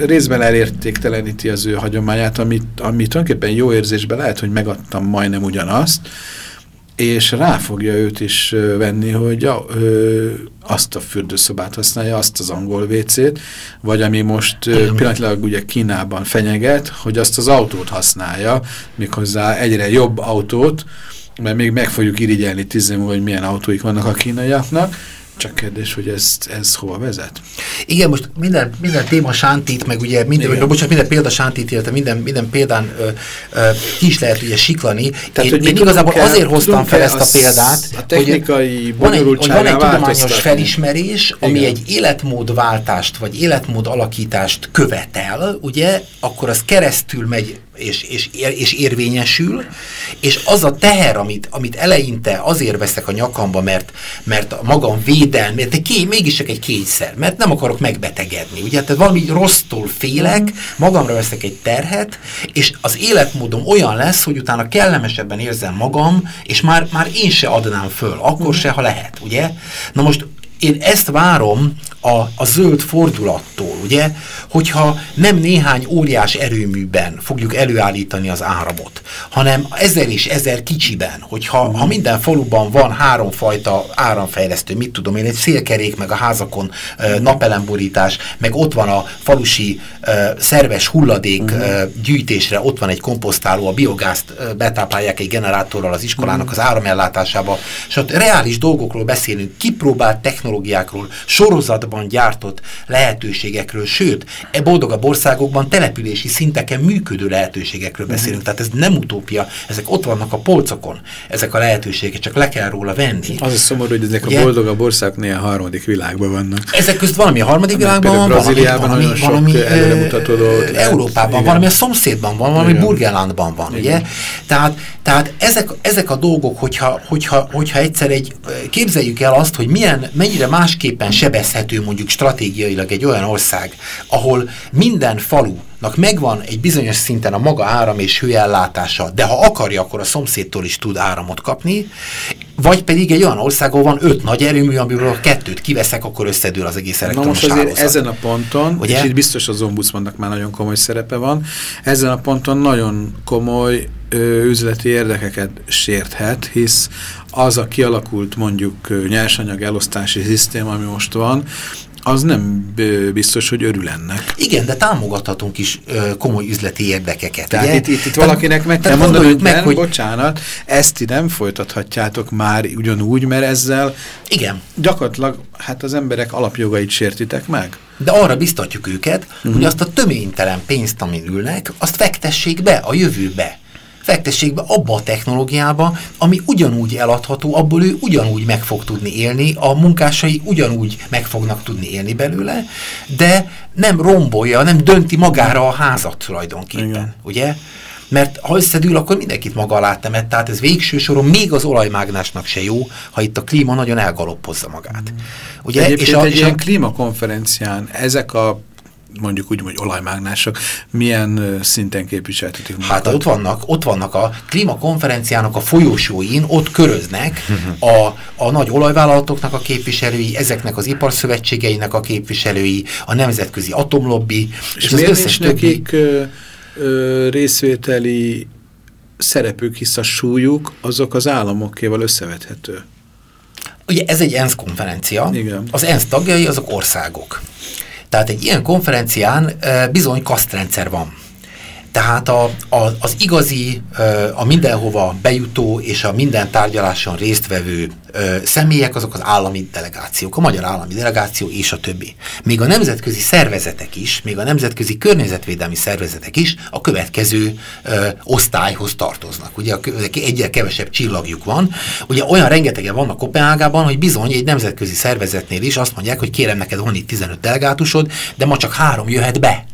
részben elértékteleníti az ő hagyományát, amit, amit tulajdonképpen jó érzésben lehet, hogy megadtam majdnem ugyanazt, és rá fogja őt is venni, hogy ja, uh, azt a fürdőszobát használja, azt az angol WC-t, vagy ami most uh, pillanatilag ugye Kínában fenyeget, hogy azt az autót használja, méghozzá egyre jobb autót, mert még meg fogjuk irigyelni tízem, hogy milyen autóik vannak a kínaiaknak, csak kérdés, hogy ez, ez hova vezet? Igen, most minden, minden téma sántít, meg ugye minden, vagy, bocsánat, minden példa sántít, illetve minden, minden példán ö, ö, ki is lehet ugye siklani. Tehát, én, hogy én igazából kell, azért hoztam fel ezt a példát, a technikai hogy van egy, hogy van egy tudományos felismerés, ami Igen. egy életmódváltást, vagy életmód alakítást követel, ugye, akkor az keresztül megy és, és, és érvényesül, és az a teher, amit, amit eleinte azért veszek a nyakamba, mert, mert magam védelmi, de ké, mégis csak egy kényszer, mert nem akarok megbetegedni. Ugye, tehát valami rossztól félek, magamra veszek egy terhet, és az életmódom olyan lesz, hogy utána kellemesebben érzem magam, és már, már én se adnám föl, akkor se, ha lehet, ugye? Na most én ezt várom a, a zöld fordulattól, ugye, hogyha nem néhány óriás erőműben fogjuk előállítani az áramot, hanem ezer és ezer kicsiben, hogyha ha minden faluban van háromfajta áramfejlesztő, mit tudom én, egy szélkerék, meg a házakon uh, napelemborítás, meg ott van a falusi uh, szerves hulladék -huh. uh, gyűjtésre, ott van egy komposztáló, a biogázt uh, betáplálják egy generátorral az iskolának -huh. az áramellátásába, és ott reális dolgokról beszélünk, kipróbált technológiákról, sorozat országban gyártott lehetőségekről, sőt, e boldogabb országokban települési szinteken működő lehetőségekről mhm. beszélünk. Tehát ez nem utópia, ezek ott vannak a polcokon, ezek a lehetőségek, csak le kell róla venni. Az a szomorú, hogy ezek Ugye? a boldogabb országok néha harmadik világban vannak. Ezek közt valami a harmadik világban van, Brazíliában valami, valami, sok előremutató dolgot Európában van, valami a szomszédban van, valami Burgenlandban van, Igen. ugye? Tehát, tehát ezek, ezek a dolgok, hogyha, hogyha, hogyha egyszer egy, képzeljük el azt, hogy milyen, mennyi, mennyire másképpen sebezhető mondjuk stratégiailag egy olyan ország, ahol minden falunak megvan egy bizonyos szinten a maga áram és hőellátása, de ha akarja, akkor a szomszédtól is tud áramot kapni, vagy pedig egy olyan ország, ahol van öt nagy erőmű, amiből a kettőt kiveszek, akkor összedől az egész elektromos Na most azért ezen a ponton, Ugye? és itt biztos az ombudsmannak már nagyon komoly szerepe van, ezen a ponton nagyon komoly ö, üzleti érdekeket sérthet, hisz az a kialakult mondjuk nyersanyag elosztási szisztéma, ami most van, az nem biztos, hogy örül ennek. Igen, de támogathatunk is ö, komoly üzleti érdekeket. Tehát ugye? itt, itt, itt valakinek meg kell mondani, hogy meg, nem, hogy... bocsánat, ezt ti nem folytathatjátok már ugyanúgy, mert ezzel Igen. gyakorlatilag hát az emberek alapjogait sértitek meg. De arra biztatjuk őket, uh -huh. hogy mhm. azt a töménytelen pénzt, amin ülnek, azt fektessék be a jövőbe fektessék be abba a technológiába, ami ugyanúgy eladható, abból ő ugyanúgy meg fog tudni élni, a munkásai ugyanúgy meg fognak tudni élni belőle, de nem rombolja, nem dönti magára a házat tulajdonképpen, Igen. ugye? Mert ha összedül, akkor mindenkit maga alá temet, tehát ez végső soron még az olajmágnásnak se jó, ha itt a klíma nagyon elgaloppozza magát. Ugye? Egyébként és a, egy és ilyen a... klímakonferencián ezek a mondjuk úgy, hogy olajmágnások, milyen szinten képviseltetik magukat? Hát ott vannak, ott vannak a klímakonferenciának a folyosóin, ott köröznek a, a nagy olajvállalatoknak a képviselői, ezeknek az iparszövetségeinek a képviselői, a nemzetközi atomlobbi, és, és az összes többi... ö, ö, részvételi szerepük, hisz a súlyuk azok az államokéval összevethető. Ugye ez egy ENSZ konferencia, Igen. az ENSZ tagjai azok országok. Tehát egy ilyen konferencián bizony kasztrendszer van. Tehát a, a, az igazi, a mindenhova bejutó és a minden tárgyaláson résztvevő személyek azok az állami delegációk, a magyar állami delegáció és a többi. Még a nemzetközi szervezetek is, még a nemzetközi környezetvédelmi szervezetek is a következő ö, osztályhoz tartoznak. Ugye egyre kevesebb csillagjuk van. Ugye olyan rengetegen vannak Kopenhágában, hogy bizony egy nemzetközi szervezetnél is azt mondják, hogy kérem neked van itt 15 delegátusod, de ma csak három jöhet be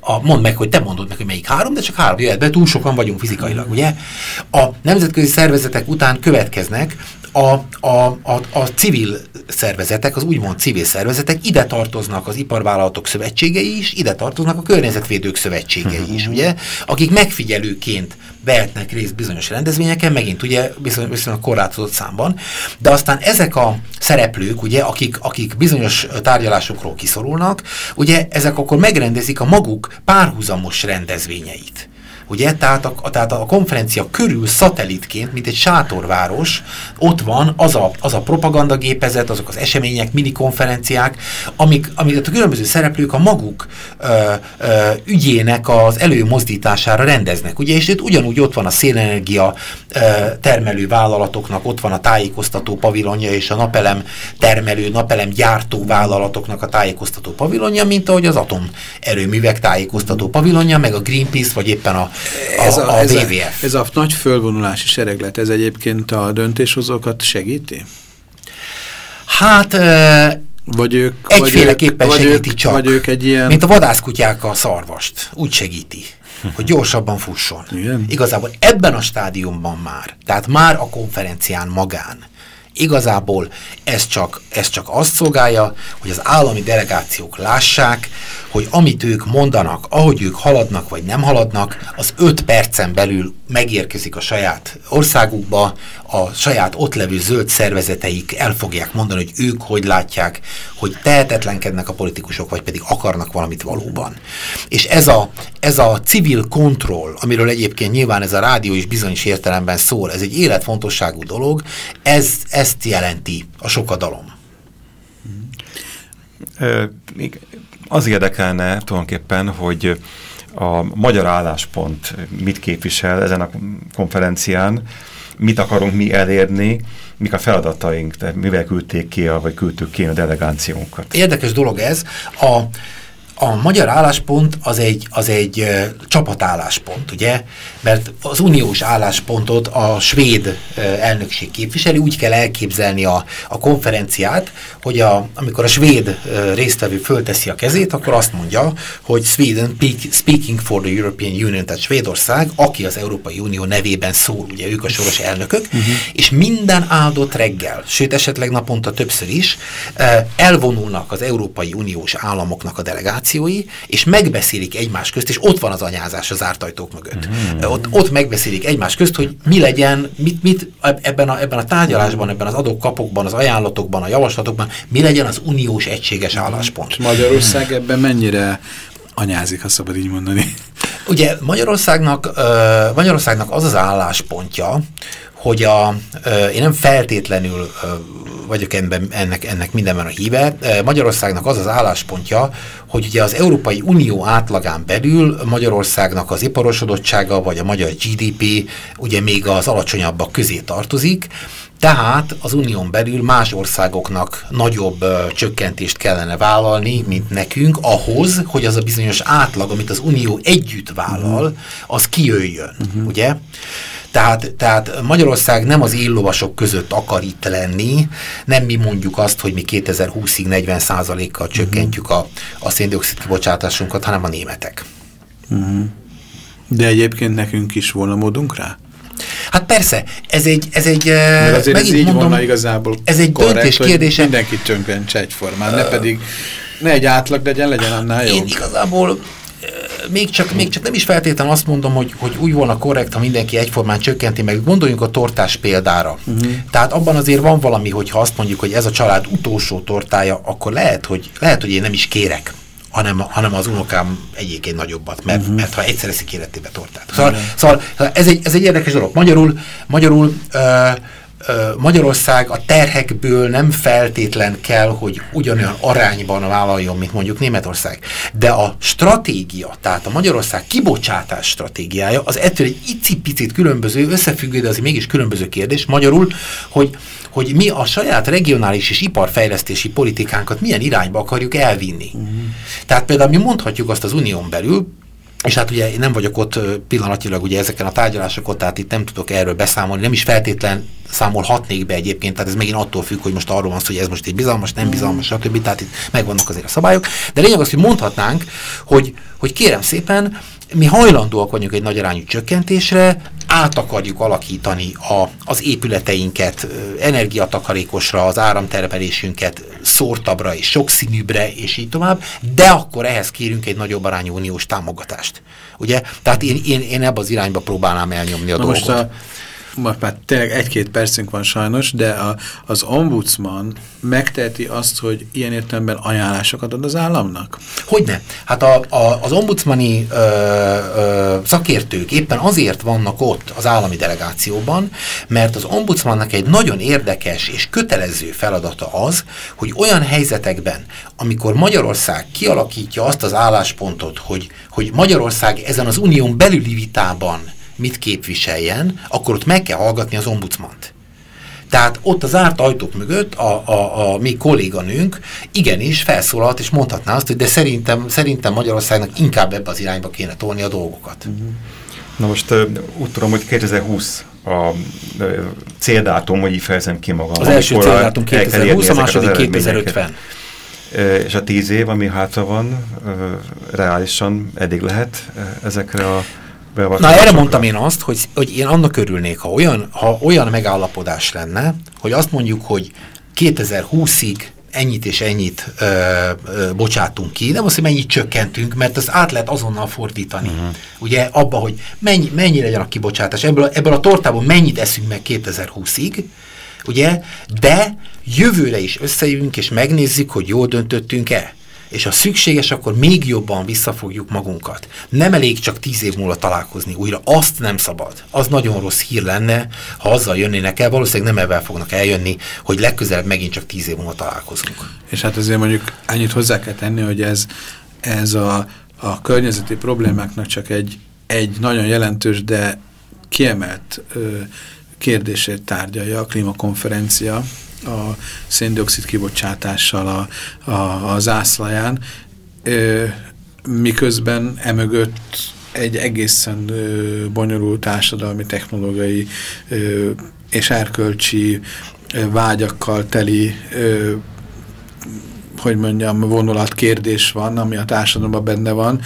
a, mondd meg, hogy te mondod meg, hogy melyik három, de csak három jöhet be, túl sokan vagyunk fizikailag, ugye? A nemzetközi szervezetek után következnek a, a, a, a civil szervezetek, az úgymond civil szervezetek, ide tartoznak az iparvállalatok szövetségei is, ide tartoznak a környezetvédők szövetségei is, ugye, akik megfigyelőként vehetnek részt bizonyos rendezvényeken, megint ugye bizonyos, a korlátozott számban, de aztán ezek a szereplők, ugye, akik, akik bizonyos tárgyalásokról kiszorulnak, ugye ezek akkor megrendezik a maguk párhuzamos rendezvényeit. Ugye, tehát a, tehát a konferencia körül szatellitként, mint egy sátorváros, ott van az a, az a propagandagépezet, azok az események, minikonferenciák, amik, amiket a különböző szereplők a maguk ö, ö, ügyének az előmozdítására rendeznek. Ugye, és itt ugyanúgy ott van a szélenergia ö, termelő vállalatoknak, ott van a tájékoztató pavilonja és a napelem termelő, napelem gyártó vállalatoknak a tájékoztató pavilonja, mint ahogy az atomerőművek tájékoztató pavilonja, meg a Greenpeace, vagy éppen a ez a, a, ez a, ez a nagy fölvonulási sereglet, ez egyébként a döntéshozókat segíti? Hát... Vagy ők, egyféleképpen vagy segíti ők, csak. Vagy ők egy ilyen... Mint a vadászkutyák a szarvast. Úgy segíti, hogy gyorsabban fusson. Igen? Igazából ebben a stádiumban már, tehát már a konferencián magán, igazából ez csak, ez csak azt szolgálja, hogy az állami delegációk lássák, hogy amit ők mondanak, ahogy ők haladnak vagy nem haladnak, az öt percen belül megérkezik a saját országukba, a saját ott levő zöld szervezeteik el fogják mondani, hogy ők hogy látják, hogy tehetetlenkednek a politikusok, vagy pedig akarnak valamit valóban. És ez a, ez a civil kontroll, amiről egyébként nyilván ez a rádió is bizonyos értelemben szól, ez egy életfontosságú dolog, ez, ezt jelenti a sokadalom. Az érdekelne tulajdonképpen, hogy a magyar álláspont mit képvisel ezen a konferencián, mit akarunk mi elérni, mik a feladataink, tehát mivel küldték ki, a, vagy küldtük ki a delegációnkat. Érdekes dolog ez. A, a magyar álláspont az egy, az egy csapatállláspont, ugye? Mert az uniós álláspontot a svéd elnökség képviseli, úgy kell elképzelni a, a konferenciát, hogy a, amikor a svéd résztvevő fölteszi a kezét, akkor azt mondja, hogy Sweden speaking for the European Union, tehát Svédország, aki az Európai Unió nevében szól, ugye ők a soros elnökök, uh mhm. -huh. és minden áldott reggel, sőt esetleg naponta többször is, elvonulnak az Európai Uniós államoknak a delegáció, generációi, és megbeszélik egymás közt, és ott van az anyázás az zárt ajtók mögött. Mm. Ott, ott megbeszélik egymás közt, hogy mi legyen, mit, mit ebben, a, ebben a tárgyalásban, ebben az adókapokban, az ajánlatokban, a javaslatokban, mi legyen az uniós egységes álláspont. Magyarország ebben mennyire anyázik, ha szabad így mondani. Ugye Magyarországnak, Magyarországnak az az álláspontja, hogy a, én nem feltétlenül vagyok ennek, ennek mindenben a híve. Magyarországnak az az álláspontja, hogy ugye az Európai Unió átlagán belül Magyarországnak az iparosodottsága, vagy a magyar GDP ugye még az alacsonyabbak közé tartozik, tehát az unión belül más országoknak nagyobb ö, csökkentést kellene vállalni, mint nekünk, ahhoz, hogy az a bizonyos átlag, amit az unió együtt vállal, az kijöjjön, uh -huh. ugye? Tehát, tehát Magyarország nem az éllovasok között akar itt lenni, nem mi mondjuk azt, hogy mi 2020-ig 40 kal csökkentjük a, a széndiokszid kibocsátásunkat, hanem a németek. Uh -huh. De egyébként nekünk is volna módunk rá? Hát persze, ez egy, ez egy Mert azért ez így mondom, volna igazából ez egy korrekt, döntés kérdése. Mindenki csönkentse egyformán, uh, ne pedig ne egy átlag legyen, legyen annál jobb. Én igazából még csak, még csak nem is feltétlenül azt mondom, hogy, hogy úgy volna korrekt, ha mindenki egyformán csökkenti, meg gondoljunk a tortás példára. Uh mhm. -huh. Tehát abban azért van valami, hogyha azt mondjuk, hogy ez a család utolsó tortája, akkor lehet, hogy, lehet, hogy én nem is kérek hanem, hanem az unokám egyik egy nagyobbat, mert, uh mhm. -huh. mert ha egyszer eszik életébe tortát. Szóval, uh -huh. szóval ez, egy, ez egy érdekes dolog. Magyarul, magyarul uh, Magyarország a terhekből nem feltétlen kell, hogy ugyanolyan arányban vállaljon, mint mondjuk Németország. De a stratégia, tehát a Magyarország kibocsátás stratégiája, az ettől egy icipicit különböző, összefüggő, de azért mégis különböző kérdés. Magyarul, hogy, hogy mi a saját regionális és iparfejlesztési politikánkat milyen irányba akarjuk elvinni. Uh mhm. -huh. Tehát például mi mondhatjuk azt az unión belül, és hát ugye én nem vagyok ott pillanatilag ugye ezeken a tárgyalásokon, tehát itt nem tudok erről beszámolni, nem is feltétlen számolhatnék be egyébként, tehát ez megint attól függ, hogy most arról van szó, hogy ez most egy bizalmas, nem bizalmas, stb. Tehát itt megvannak azért a szabályok. De lényeg az, hogy mondhatnánk, hogy, hogy kérem szépen, mi hajlandóak vagyunk egy nagy arányú csökkentésre, át akarjuk alakítani a, az épületeinket energiatakarékosra, az áramtermelésünket szórtabbra és sokszínűbbre, és így tovább, de akkor ehhez kérünk egy nagyobb arányú uniós támogatást. Ugye? Tehát én, én, én ebbe az irányba próbálnám elnyomni a Na dolgot. Most a most már tényleg egy-két percünk van sajnos, de a, az ombudsman megteheti azt, hogy ilyen értelemben ajánlásokat ad az államnak? Hogyne. Hát a, a, az ombudsmani ö, ö, szakértők éppen azért vannak ott az állami delegációban, mert az ombudsmannak egy nagyon érdekes és kötelező feladata az, hogy olyan helyzetekben, amikor Magyarország kialakítja azt az álláspontot, hogy, hogy Magyarország ezen az unión belüli vitában mit képviseljen, akkor ott meg kell hallgatni az ombudsmant. Tehát ott az zárt ajtók mögött a, a, a mi kolléganőnk igenis felszólalt és mondhatná azt, hogy de szerintem, szerintem Magyarországnak inkább ebbe az irányba kéne tolni a dolgokat. Na most úgy tudom, hogy 2020 a céldátum, hogy így fejezem ki magam. Az első céldátum 2020, a második 2050. És a tíz év, ami hátra van, reálisan eddig lehet ezekre a Na erre mondtam én azt, hogy, hogy én annak örülnék, ha olyan, ha olyan megállapodás lenne, hogy azt mondjuk, hogy 2020-ig ennyit és ennyit ö, ö, bocsátunk ki, nem azt, hogy mennyit csökkentünk, mert az át lehet azonnal fordítani. Uh mhm. -huh. Ugye abba, hogy mennyi, mennyi legyen a kibocsátás, ebből, ebből a tortából mennyit eszünk meg 2020-ig, ugye, de jövőre is összejövünk és megnézzük, hogy jól döntöttünk-e és ha szükséges, akkor még jobban visszafogjuk magunkat. Nem elég csak tíz év múlva találkozni újra, azt nem szabad. Az nagyon rossz hír lenne, ha azzal jönnének el, valószínűleg nem ebben fognak eljönni, hogy legközelebb megint csak tíz év múlva találkozunk. És hát azért mondjuk annyit hozzá kell tenni, hogy ez, ez a, a környezeti problémáknak csak egy, egy nagyon jelentős, de kiemelt ö, kérdését tárgyalja a klímakonferencia, a széndiokszid kibocsátással a, a, a zászlaján. Ö, miközben emögött egy egészen bonyolult társadalmi, technológiai és erkölcsi ö, vágyakkal teli hogy mondjam, vonulat kérdés van, ami a társadalomban benne van,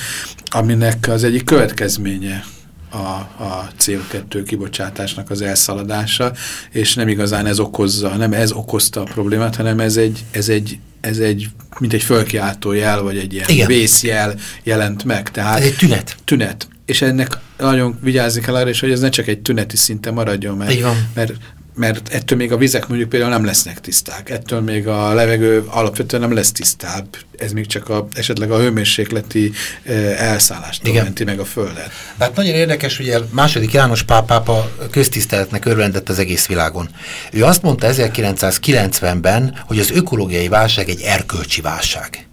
aminek az egyik következménye a, a CO2 kibocsátásnak az elszaladása, és nem igazán ez okozza, nem ez okozta a problémát, hanem ez egy, ez egy, ez egy mint egy fölkiáltó jel, vagy egy ilyen Igen. vészjel jelent meg. Tehát ez egy tünet. Tünet. És ennek nagyon vigyázni kell arra is, hogy ez ne csak egy tüneti szinte maradjon, mert, mert mert ettől még a vizek mondjuk például nem lesznek tiszták, ettől még a levegő alapvetően nem lesz tisztább, ez még csak a, esetleg a hőmérsékleti e, elszállást menti meg a Földet. Hát nagyon érdekes, ugye második János pápápa köztiszteletnek örvendett az egész világon. Ő azt mondta 1990-ben, hogy az ökológiai válság egy erkölcsi válság.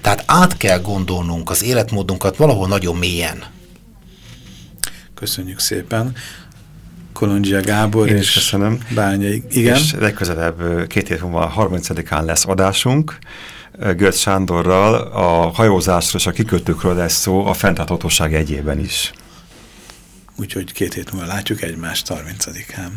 Tehát át kell gondolnunk az életmódunkat valahol nagyon mélyen. Köszönjük szépen. Kolondzsia Gábor Én és köszönöm. Bányai. Igen. És legközelebb két hét múlva a 30-án lesz adásunk. Götz Sándorral a hajózásról és a kikötőkről lesz szó a fenntarthatóság egyében is. Úgyhogy két hét múlva látjuk egymást 30-án.